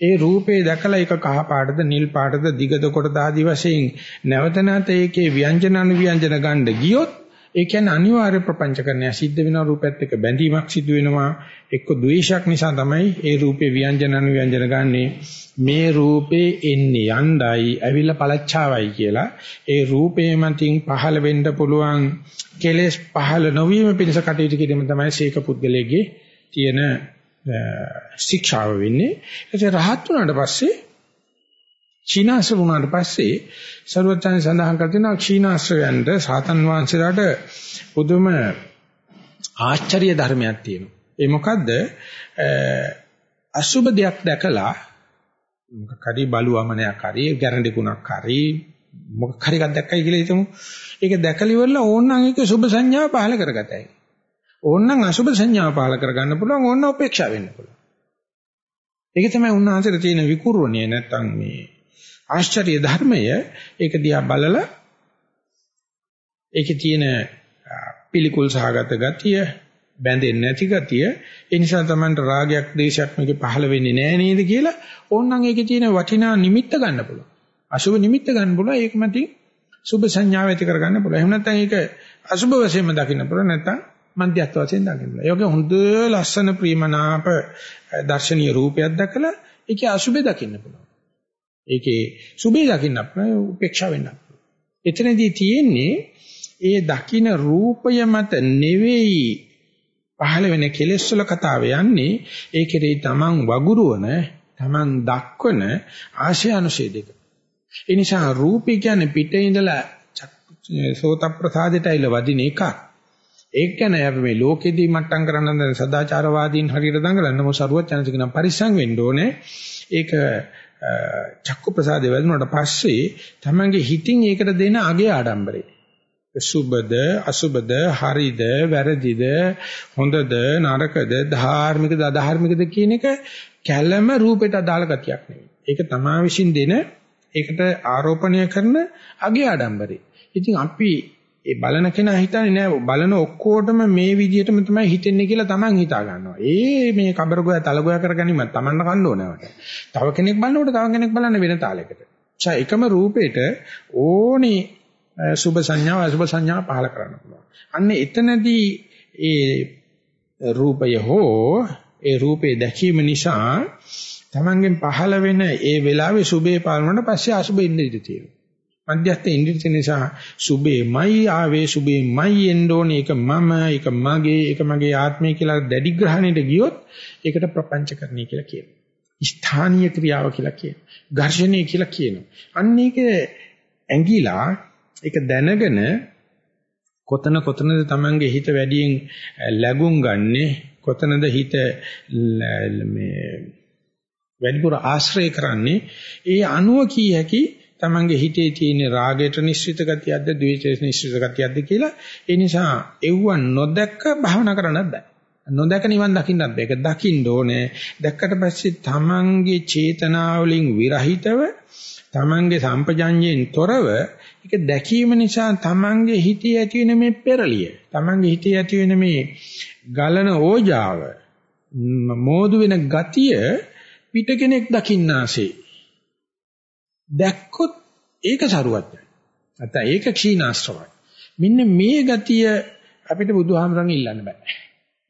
ඒ රූපේ දැකලා ඒක කහ පාටද නිල් පාටද දිගද කොට ආදි වශයෙන් නැවත නැවත ඒකේ ව්‍යංජන අනුව්‍යංජන ගන්න ගියොත් ඒ කියන්නේ අනිවාර්ය ප්‍රපංචකරණය සිද්ධ වෙන රූපයත් එක්ක බැඳීමක් සිදු වෙනවා. එක්ක ද්වේෂයක් නිසා තමයි ඒ රූපේ ව්‍යංජන අනුව්‍යංජන ගන්නෙ. මේ රූපේ එන්නේ යණ්ඩයි ඇවිල්ලා පළච්චාවයි කියලා. ඒ රූපේ මතින් පහළ වෙන්න පුළුවන් කෙලෙස් පහළ නොවීම පිණිස කටයුතු කිරීම තමයි සීක පුද්ගලයේ තියෙන ශික්ෂාව වෙන්නේ ඒ රහත් වුණාට පස්සේ ක්ෂීණාශ්‍ර වුණාට පස්සේ ਸਰවඥයන් සඳහන් කර තියෙනවා ක්ෂීණාශ්‍රයන්ට සාතන් වහන්සේලාට පුදුම ආශ්චර්ය ධර්මයක් තියෙනවා. ඒ මොකද්ද? අසුබ දෙයක් දැකලා මොකක් හරි බලුවමනයක් හරි ගැරඬිකුණක් හරි මොකක් හරි එකක් දැක්කයි කියලා හිතමු. ඒක දැකලා ඉවරලා ඕනනම් ඒක සුබ සංඥාව පහල කරගතයි. ඕනනම් අසුබ සංඥාව පහල කරගන්න පුළුවන් ඕන උපේක්ෂා වෙන්න පුළුවන්. ඒක තමයි උන්වහන්සේට තියෙන විකුරුණිය නැත්තම් මේ ආශ්චර්ය ධර්මය ඒක දිහා බලලා ඒකේ තියෙන පිළිකුල් සහගත ගතිය බැඳෙන්නේ නැති ගතිය ඒ නිසා තමයි රාගයක් දේශයක් මේකේ පහළ වෙන්නේ නැහැ නේද කියලා ඕනනම් ඒකේ තියෙන වටිනා නිමිත්ත ගන්න පුළුවන්. අසුබ නිමිත්ත ගන්න පුළුවන්. ඒක මතින් සුබ සංඥාව ඇති කරගන්න පුළුවන්. එහෙම නැත්නම් ඒක අසුබ වශයෙන්ම දකින්න පුළුවන්. නැත්නම් මධ්‍යස්ථ වශයෙන් දකින්න පුළුවන්. ඒක හොඳ ලස්සන ප්‍රේමනාප දර්ශනීය රූපයක් දැකලා ඒකේ අසුබේ දකින්න පුළුවන්. ඒකේ සුභේ දකින්න පුළුවන් උපේක්ෂා වෙන්න පුළුවන්. එතනදී තියෙන්නේ ඒ දකින්න රූපය මත නෙවෙයි පහළ වෙන කෙලෙස් වල කතාව යන්නේ ඒ කෙරෙහි තමන් වගුරුවන තමන් දක්වන ආශය අනුශේ දෙක. ඒ නිසා රූපය කියන්නේ පිටේ ඉඳලා සෝත ප්‍රසාදයට ඇවිල්ලා වදින එකක්. ඒක ගැන අපි මේ ලෝකෙදී මට්ටම් කරන්න දැන් සදාචාරවාදීන් හරියට දඟලන්න මො සරුවත් chance කියන පරිස්සම් වෙන්න ඕනේ. ඒක චක්කු ප්‍රසාදේ වැදුනට පස්සේ තමන්ගේ හිතින් ඒකට දෙන අගේ ආඩම්බරේ. සුබද අසුබද හරිද වැරදිද හොඳද නරකද ධාර්මිකද අධාර්මිකද කියන එක කැළම රූපයට අදාළ ගතියක් නෙවෙයි. ඒක තමා විසින් දෙන ඒකට ආරෝපණය කරන අගේ ආඩම්බරේ. ඉතින් අපි ඒ බලන කෙනා හිතන්නේ නෑ බලන ඔක්කොටම මේ විදිහටම තමයි හිතෙන්නේ කියලා Taman හිතා ගන්නවා. ඒ මේ කබරගොය තලගොය කරගැනීම Tamanට කන්න ඕනවට. තව කෙනෙක් බලනකොට තව කෙනෙක් බලන්න වෙන තාලයකට. ඡා එකම රූපේට ඕනි සුභ සංඥාව අසුභ සංඥාව පහල කරන්න පුළුවන්. අන්න එතනදී ඒ රූපය හෝ ඒ රූපේ දැකීම නිසා Tamanගෙන් පහල වෙන ඒ වෙලාවේ සුභේ පාලනට පස්සේ අසුභ ඉන්න ඉඩ තියෙනවා. මධ්‍යස්ථ ඉන්ද්‍රිය නිසා සුබේමයි ආවේ සුබේමයි එන්න ඕනේ ඒක මම ඒක මගේ ඒක මගේ ආත්මය කියලා දැඩි ග්‍රහණයට ගියොත් ඒකට ප්‍රපංචකරණය කියලා කියනවා. ස්ථානීය ක්‍රියාව කියලා කියනවා. ඝර්ෂණය කියලා කියනවා. අන්න ඒක ඇඟිලා ඒක දැනගෙන කොතන කොතනද Tamange හිත වැඩියෙන් läගුම් ගන්නෙ කොතනද හිත මේ වැඩිපුර ආශ්‍රය කරන්නේ ඒ අනුව කී හැකි තමන්ගේ හිතේ තියෙන රාගයට නිශ්චිත ගතියක්ද ද්වේෂයට නිශ්චිත ගතියක්ද කියලා. ඒ නිසා එව්ව නොදැක්ක භවනා කරන්නත් බෑ. නොදැක නිවන් දකින්නත් බෑ. ඒක දකින්න ඕනේ. දැක්කට පස්සේ තමන්ගේ චේතනාවලින් විරහිතව තමන්ගේ සම්පජඤ්ඤයෙන් තොරව ඒක දැකීම නිසා තමන්ගේ හිතේ ඇති වෙන මේ පෙරලිය තමන්ගේ හිතේ ඇති වෙන මේ ගලන ඕජාව මෝදු වෙන ගතිය පිට කෙනෙක් දකින්නාසේ දැක්කොත් ඒක සරුවත්යි. නැත්නම් ඒක ක්ෂීණාශ්‍රවයි. මෙන්න මේ ගතිය අපිට බුදුහාමරන් ඉල්ලන්න බෑ.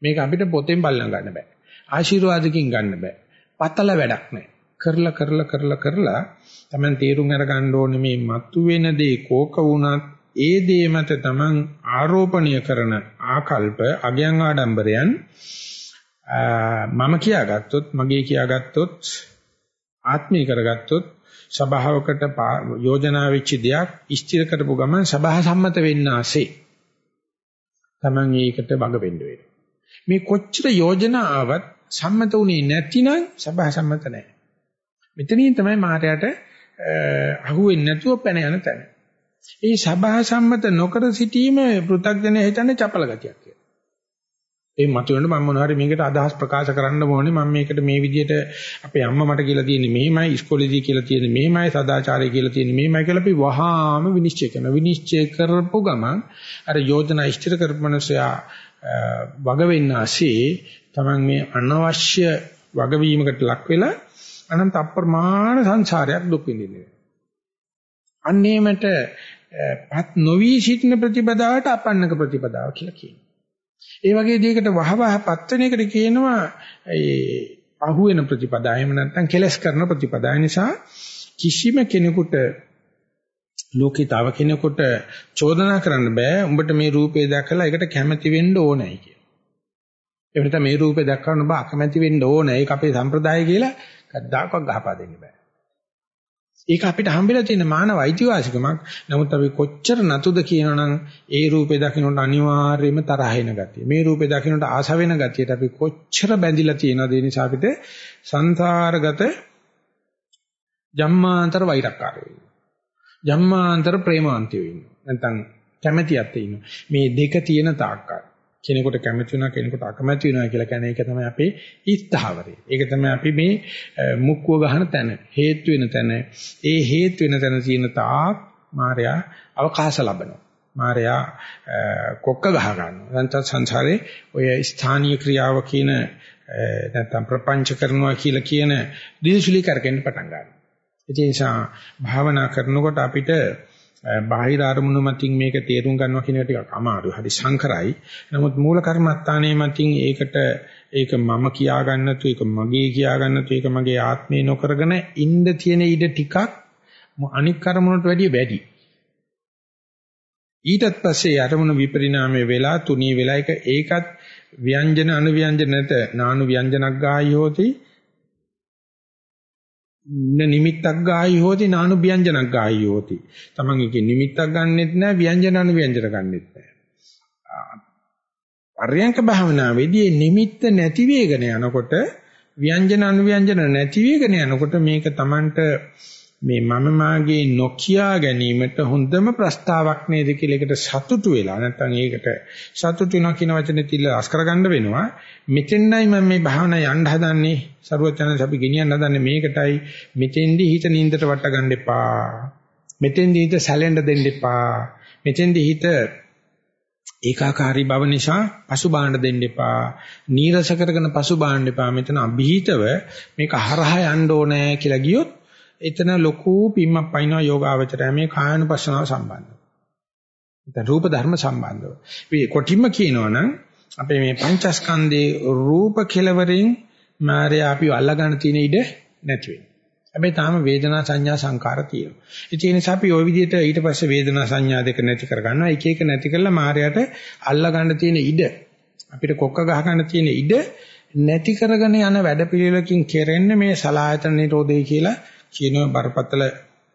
මේක අපිට පොතෙන් බලන්න ගන්න බෑ. ආශිර්වාදකින් ගන්න බෑ. පතල වැඩක් නෑ. කරලා කරලා කරලා කරලා තමයි තීරුම් අරගන්න ඕනේ මේ මතු වෙන දේ කෝක වුණත් ඒ දේ මත තමන් ආරෝපණය කරන ආකල්ප අගයන් ආඩම්බරයන් මම කියාගත්තොත් මගේ කියාගත්තොත් ආත්මී කරගත්තොත් සභාවකට යෝජනා වෙච්ච දෙයක් ස්ථිර කරපු ගමන් සභා සම්මත වෙන්න ආසේ. තමන් ඒකට වග වෙන්න වෙනවා. මේ කොච්චර යෝජනා ආවත් සම්මත උනේ නැතිනම් සභා සම්මත නැහැ. මෙතනින් තමයි මායයට අහුවෙන්නේ නැතුව පැන යන තැන. ඒ සභා සම්මත නොකර සිටීම පෘථග්ජනය හිතන්නේ චපල ගතියක් කියලා. ඒ මතුවෙන්න මම මොනවාරි මේකට අදහස් ප්‍රකාශ කරන්න ඕනේ මම මේකට මේ විදිහට අපේ අම්මා මට කියලා තියෙන්නේ මෙහෙමයි ඉස්කෝලේදී කියලා තියෙන්නේ මෙහෙමයි සදාචාරය කියලා තියෙන්නේ මෙහෙමයි කියලා අපි වහාම විනිශ්චය කරනවා. විනිශ්චය කරපු ගමන් අර යෝජනා ඉෂ්ටිර කරපු මනුස්සයා වග වෙන්න ASCII තමන් මේ අනවශ්‍ය වගවීමකට ලක් වෙලා අනන්ත අප්‍රමාණ සංසාරයක් දුක් විඳින්නේ. අන්නේමට පත් නොවි සිටින ප්‍රතිපදාවට අපන්නක ප්‍රතිපදාව කියලා කියනවා. ඒ වගේ දෙයකට වහවහ පත් වෙන එකට කියනවා ඒ අහුවෙන ප්‍රතිපදාව. එහෙම නැත්නම් කෙලස් කරන ප්‍රතිපදාව නිසා කිසිම කෙනෙකුට ලෝකේ තව කෙනෙකුට චෝදනා කරන්න බෑ. උඹට මේ රූපේ දැකලා ඒකට කැමති වෙන්න ඕනයි කියලා. ඒ වෙනත මේ රූපේ දැක්කම ඔබ අකමැති වෙන්න ඕන. ඒක අපේ සම්ප්‍රදාය කියලා කද්දාකවත් ගහපා දෙන්න බෑ. ඒක අපිට හම්බෙලා තියෙන මානව අයිතිවාසිකමක්. නමුත් අපි කොච්චර නතුද කියනනම් ඒ රූපේ දකින්නට අනිවාර්යයෙන්ම තරහ එන ගතිය. මේ රූපේ දකින්නට ආස වෙන ගතියට අපි කොච්චර බැඳිලා තියෙනවද ඒ නිසා අපිට සංසාරගත ජම්මාන්තර වෛරක්කාරයෝ වෙනවා. ජම්මාන්තර ප්‍රේමාන්තයෝ ඉන්නවා. නැත්නම් කැමැතියත් ඉන්නවා. මේ දෙක තියෙන තාක්කල් කෙනෙකුට කැමති වෙනවා කෙනෙකුට අකමැති වෙනවා කියලා කියන්නේ ඒක තමයි අපේ ඉස්තාවරය. ඒක තමයි අපි මේ මුක්කුව ගහන තැන, හේතු වෙන තැන. ඒ හේතු වෙන තැන තියෙන තාක් මායя අවකාශ ලබනවා. මායя කොක්ක ගහ ගන්නවා. නැත්නම් සංසාරේ ඔය ස්ථානීය ක්‍රියාව කියන නැත්නම් ප්‍රපංච කරනවා කියලා කියන දිවිසුලි කරගෙන පටන් ගන්නවා. ඒ නිසා භාවනා කරනකොට අපිට බාහිර අරමුණු මතින් මේක තේරුම් ගන්නවා කියන එක ටිකක් අමාරුයි. හරි සංකරයි. නමුත් මූල කර්මස්ථානයේ මතින් ඒකට ඒක මම කියා ගන්නතු, ඒක මගේ කියා ගන්නතු, ඒක මගේ ආත්මේ නොකරගෙන ඉන්න තියෙන ඉඩ ටිකක් අනික් කර්මවලට වැඩිය වැඩි. ඊටත් පස්සේ අරමුණු විපරිණාමය වෙලා තුනී වෙලා ඒක ඒකත් ව්‍යංජන අනුව්‍යංජන නැත නානු ව්‍යංජනක් ගායෝති නිමිත්තක් ගායි හෝති නානු ව්‍යංජනක් ගායි හෝති. Taman එකේ නිමිත්තක් ගන්නෙත් නැහැ ව්‍යංජන අනු ව්‍යංජන ගන්නෙත් නැහැ. පර්යංක භාවනාවේදී නිමිත්ත නැති වේගන යනකොට ව්‍යංජන අනු ව්‍යංජන නැති වේගන යනකොට මේක Tamanට මේ මම මාගේ නොකියා ගැනීමට හොඳම ප්‍රස්තාවක් නේද කියලා එකට සතුටු වෙලා නැත්නම් ඒකට සතුටු වෙනවා කියන වචනේ තිල්ල අස් කරගන්න වෙනවා. මෙතෙන්ඩයි මම මේ භාවනා යන්න හදන්නේ. සරුවචනස අපි ගෙනියන්න හදන්නේ මේකටයි. මෙතෙන්දි හිත නින්දට වට ගන්න එපා. මෙතෙන්දි හිත සැලෙන්න දෙන්න එපා. මෙතෙන්දි හිත ඒකාකාරී බව නිසා පසු බාහන්න දෙන්න එපා. නීරස කරගෙන පසු බාහන්න එපා. මෙතන અભීතව මේක හරහා යන්න ඕනේ කියලා ගියොත් එතන ලොකු පිම්මක් පයින්නවා යෝගාවචරය මේ කායනුපස්සනාව සම්බන්ධව. නැත්නම් රූප ධර්ම සම්බන්ධව. මේ කොටින්ම කියනවනම් අපේ මේ පංචස්කන්ධේ රූප කෙලවරින් මාර්යා අපි අල්ලගන්න තියෙන ඉඩ නැති වෙනවා. හැබැයි තාම වේදනා සංඥා සංකාර තියෙනවා. ඒ නිසා අපි ওই විදිහට ඊට පස්සේ වේදනා සංඥා දෙක නැති කරගන්නවා. එක එක නැති කරලා මාර්යාට අල්ලගන්න තියෙන ඉඩ අපිට කොක්ක ගහ ගන්න තියෙන ඉඩ නැති කරගෙන යන වැඩපිළිවෙලකින් කෙරෙන්නේ මේ සලායතන නිරෝධය කියලා කියන බරපතල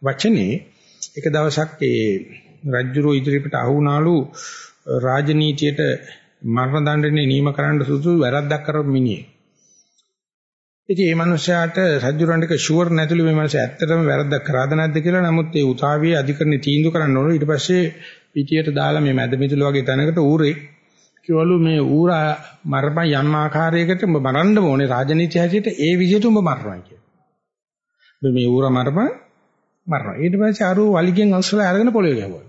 වචනේ එක දවසක් ඒ රජ්ජුරෝ ඉදිරියට අහු වුණාලු රාජනීතියට මරණ දඬුවම් නියම කරන්න සුදුසු වැරද්දක් කරපු මිනිහෙක්. ඉතින් මේ මනුස්සයාට රජුරන්ටක ෂුවර් නැතුළු මේ මනුස්සයා ඇත්තටම වැරද්දක් කරාද නැද්ද කියලා නමුත් ඒ උසාවියේ අධිකරණේ තීන්දුව කරන්න ඕන ඊට පස්සේ පිටියට දාලා මේ මැද මිදුල වගේ තැනකට ඌරේ කිවලු මේ ඌරා මරපන් යම් ආකාරයකට උඹ මරන්න ඕනේ රාජනීතිය හැටියට ඒ විදිහට උඹ මරනවා කියලා. මේ ඌර මරපන් මරනවා. ඊට පස්සේ අර වලිගෙන් අස්සලා අරගෙන පොළවේ ගැහුවා.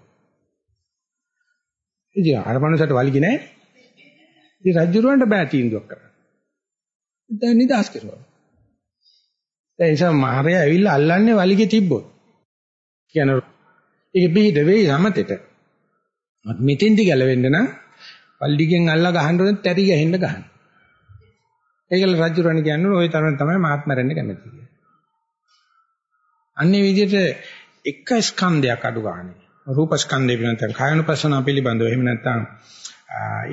ඉතින් අර මනුස්සට වලිගි නැහැ. ඉතින් රජුරවන්ට බෑ තීන්දුවක් කරන්න. දැන් නිදාස් කරුවා. ඒ නිසා මහරයා ඇවිල්ලා අල්ලන්නේ වලිගේ තිබ්බොත්. කියන ඒක පිට වෙයි සමතෙට. මෙතෙන්දි ගැලවෙන්න නම් පල්ලිගෙන් අල්ලා ගහන්න ඕනේ තරි ගහින්න ගහන්න. ඒකල රජුරණ කියන්නේ ওই තරණ තමයි මාත්මරෙන්න කැමති කියන්නේ. අන්නේ විදිහට එක ස්කන්ධයක් අඩු ගන්නනේ. රූප ස්කන්ධය පිළිබඳව කායනුපස්සන පිළිබඳව එහෙම නැත්නම්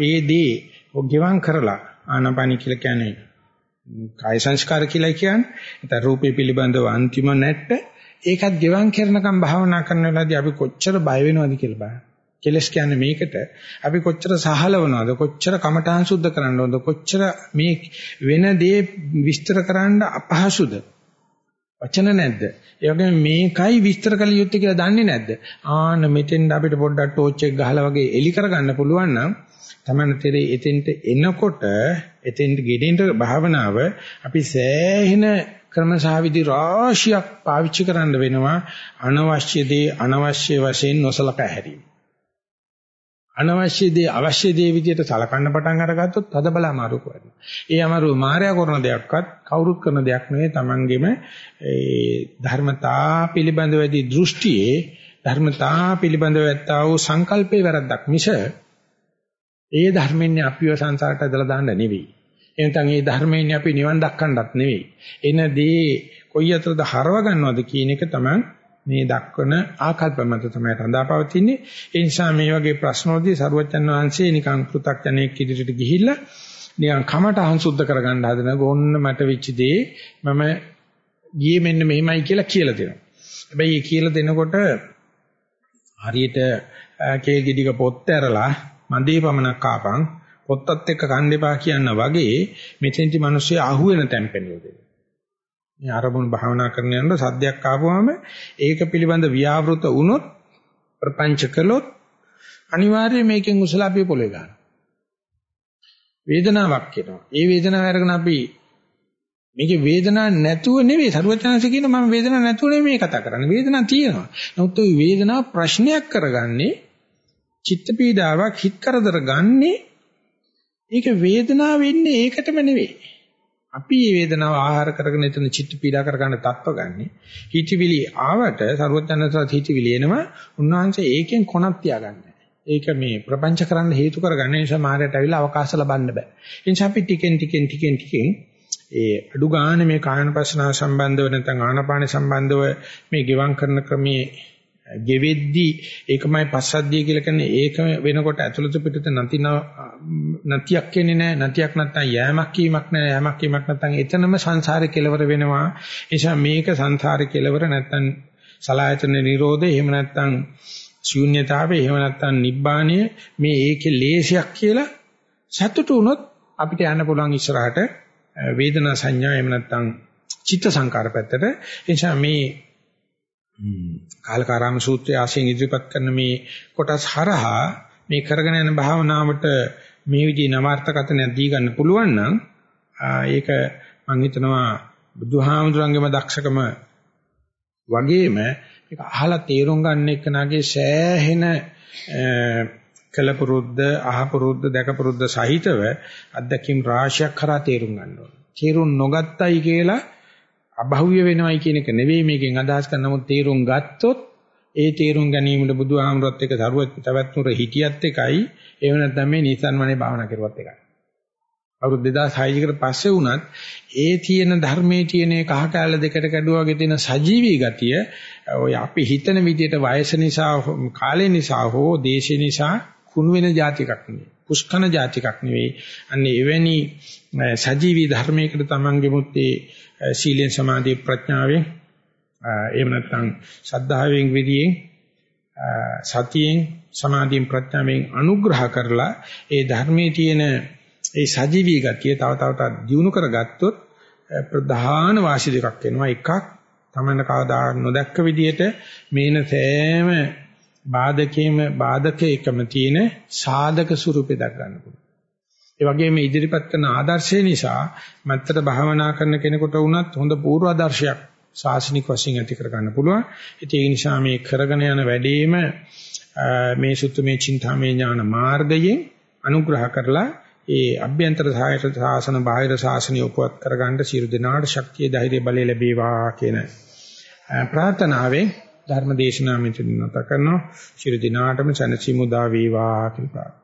ඒ දේ ඔගෙවන් කරලා ආනපනි කියලා කියන්නේ කාය සංස්කාර කියලා කියන්නේ. නැත්නම් රූපේ පිළිබඳව අන්තිම නැට්ට ඒකත් ගෙවන් කරනකම් භාවනා කරන වෙලාවදී අපි කොච්චර බය වෙනවද කියලා බලන්න. කෙලස් කියන්නේ මේකට අපි කොච්චර සහලවනවද කොච්චර කමඨාන් සුද්ධ කරන්න ඕනද කොච්චර මේ වෙන දේ විස්තර කරන්න අපහසුද වචන නැද්ද? ඒ වගේම මේකයි විස්තර කළ යුත්තේ කියලා දන්නේ නැද්ද? ආන මෙතෙන් අපිට පොඩ්ඩක් ටෝච් එක ගහලා වගේ එලි කරගන්න පුළුවන් නම් තමයි තේරෙයි එතෙන්ට එනකොට එතෙන්ට ගෙඩෙන්න භාවනාව අපි සෑහෙන ක්‍රමසහවිදි රාශියක් පාවිච්චි කරන්න වෙනවා අනවශ්‍ය දේ අනවශ්‍ය වශයෙන් නොසලකා හැරීම. අනවශ්‍ය දේ අවශ්‍ය දේ විදිහට සලකන්න පටන් අරගත්තොත් තද බල අමාරු කරනවා. ඒ අමාරු මායя කරන දෙයක්වත් කවුරුත් කරන දෙයක් නෙවෙයි Tamanගෙම ඒ ධර්මතා පිළිබඳව ඇති දෘෂ්ටියේ ධර්මතා පිළිබඳව ඇත්තා වූ සංකල්පේ වැරද්දක් මිස ඒ ධර්මෙන්නේ අපිව සංසාරට ඇදලා දාන්න නෙවෙයි. එනතන් ඒ ධර්මයෙන් අපි නිවන් දක්කන්නත් නෙවෙයි. එනදී කොයි අතරද හරව ගන්නවද කියන එක තමයි මේ දක්වන ආකල්ප මත තමයි රඳාපවතින්නේ. ඒ නිසා මේ වගේ ප්‍රශ්නෝදී සරුවචන් වහන්සේ නිකන් පෘ탁ජනෙක් ඉදිරියට ගිහිල්ලා නිකන් කමට අහංසුද්ධ කරගන්න හදන ගොන්න මට වෙච්ච දේ මම ගියේ මෙන්න මෙහෙමයි කියලා කියලා දෙනවා. හැබැයි ඒ කියලා දෙනකොට හරියට කේල් ගෙඩික පොත් ඇරලා මන්දේ පමණක් කාපන් පොත්තත් එක්ක කන්න එපා කියන වගේ මෙතෙන්දි මිනිස්සු අහුවෙන තැන් පෙන්වලා මේ අරමුණු භාවනා කරන යනකොට සද්දයක් ආවම ඒක පිළිබඳ ව්‍යාවෘත වුණොත් ප්‍රපංච කළොත් අනිවාර්යයෙන් මේකෙන් උසලාපිය පොළේ ගන්නවා. වේදනාවක් එනවා. ඒ වේදනාව අරගෙන අපි මේකේ වේදනාවක් නැතුව නෙවෙයි සරුවචනanse කියන මම වේදනාවක් නැතුව නෙවෙයි කතා කරන්නේ. වේදනාවක් තියෙනවා. නමුත් ওই වේදනාව ප්‍රශ්නයක් කරගන්නේ චිත්ත පීඩාවක් හිත කරදර ගන්නේ ඒක වේදනාව වෙන්නේ ඒකටම නෙවෙයි. අපි මේ වේදනාව ආහාර කරගෙන එතන චිත්ත පීඩා කර ගන්න තත්ත්ව ගන්නෙ. හිතවිලි ආවට සරුවචනසත් හිතවිලි එනවා. උන්වහන්සේ ඒකෙන් කොනක් තියාගන්නේ. ඒක මේ ප්‍රපංච කරන්න හේතු කරගන්න නිසා මායයට ඇවිල්ලා අවකාශ ලබන්න බෑ. ඒ නිසා අපි ටිකෙන් ටිකෙන් ටිකෙන් ටිකෙන් ඒ අඩු ගන්න මේ කායනපස්සනා සම්බන්ධව නැත්නම් ආනාපාන සම්බන්ධව මේ ගෙවම් කරන ක්‍රමයේ ගෙවෙද්දි ඒකමයි පස්සද්ධිය කියලා කියන්නේ. ඒක වෙනකොට ඇතුළත පිටත නැති නැතියක් කියන්නේ නැහැ. නැතියක් නැත්නම් යෑමක් කීමක් නැහැ. යෑමක් කීමක් නැත්නම් එතනම සංසාරේ කෙලවර වෙනවා. ඒ නිසා මේක සංසාරේ කෙලවර නැත්නම් සලායතන නිරෝධය එහෙම නැත්නම් ශූන්‍යතාවය එහෙම නැත්නම් නිබ්බාණය මේ ඒකේ ලේසියක් කියලා සතුටු වුණොත් අපිට යන්න පුළුවන් ඉස්සරහට වේදනා සංඥා එහෙම නැත්නම් චිත්ත සංකාර පැත්තට. ඒ නිසා මේ කාලකාරාම සූත්‍රයේ ආශයෙන් ඉදිරිපත් කරන මේ කොටස් හරහා මේ කරගෙන යන භාවනාවට මේ විදිහේ නවාර්ථකතනක් දී ගන්න පුළුවන් නම් ඒක මම හිතනවා බුදුහාමුදුරන්ගේම දක්ෂකම වගේම මේක අහලා තේරුම් ගන්න එක්කනාගේ සෑහෙන කලපුරුද්ද අහපුරුද්ද දැකපුරුද්ද සහිතව අත්දැකීම් රාශියක් කරා තේරුම් ගන්න ඕනේ. තේරුම් නොගත්තයි කියලා අභෞවිය වෙනවයි කියන එක නෙවෙයි මේකෙන් අදහස් කරන නමුත් තේරුම් ගත්තොත් ඒ තේරුම් ගැනීමට බුදුහාමුදුරත් එක්ක සරුවත් තවත්නුර හිටියත් එකයි එහෙම නැත්නම් මේ නිසන් වනේ භාවනා කරුවත් එකයි. අවුරුදු 2006 කට පස්සේ වුණත් ඒ තියෙන ධර්මයේ තියෙන කහ කැලල දෙකට කැඩුවාගේ තියෙන සජීවී ගතිය ඔය අපි හිතන විදිහට වයස නිසා කාලය නිසා හෝ දේශය නිසා කුණු වෙන જાතිකක් නෙවෙයි. පුස්කන જાතිකක් නෙවෙයි. අන්න එවැනි සජීවී ධර්මයකට තමන්ගේ මුත්තේ සීලෙන් සමාධි ප්‍රඥාවෙන් එහෙම නැත්නම් ශද්ධාවෙන් විදියෙන් සතියෙන් සමාධියෙන් ප්‍රඥාවෙන් අනුග්‍රහ කරලා ඒ ධර්මයේ තියෙන ඒ සජීවී ගතිය තව තව තවත් දියුණු කරගත්තොත් ප්‍රධාන වාසි දෙකක් වෙනවා. එකක් තමයි කවදා නොදැක්ක විදිහට මේන සෑම බාධකේම බාධකයකම තියෙන සාධක ස්වරූපේ දක් ගන්න පුළුවන්. ඒ වගේම ඉදිරිපත් කරන ආදර්ශය නිසා මත්තර භාවනා කරන කෙනෙකුට වුණත් හොඳ පූර්ව ආදර්ශයක් ශාසනික වශයෙන් ඇති කර ගන්න පුළුවන්. ඒ නිසා මේ කරගෙන යන වැඩේම මේ සුත්තමේ චින්තාමේ ඥාන මාර්ගයෙන් අනුග්‍රහ කරලා ඒ අභ්‍යන්තර සායත සාසන බාහිර සාසනිය උපවත් කරගන්න සියලු දෙනාට ශක්තිය ධෛර්ය බලය ලැබේවා කියන ප්‍රාර්ථනාවෙන් ධර්ම දේශනාව මෙතන නැත කරනවා. ශිරු දිනාටම සනසිමුදා වේවා කියලා.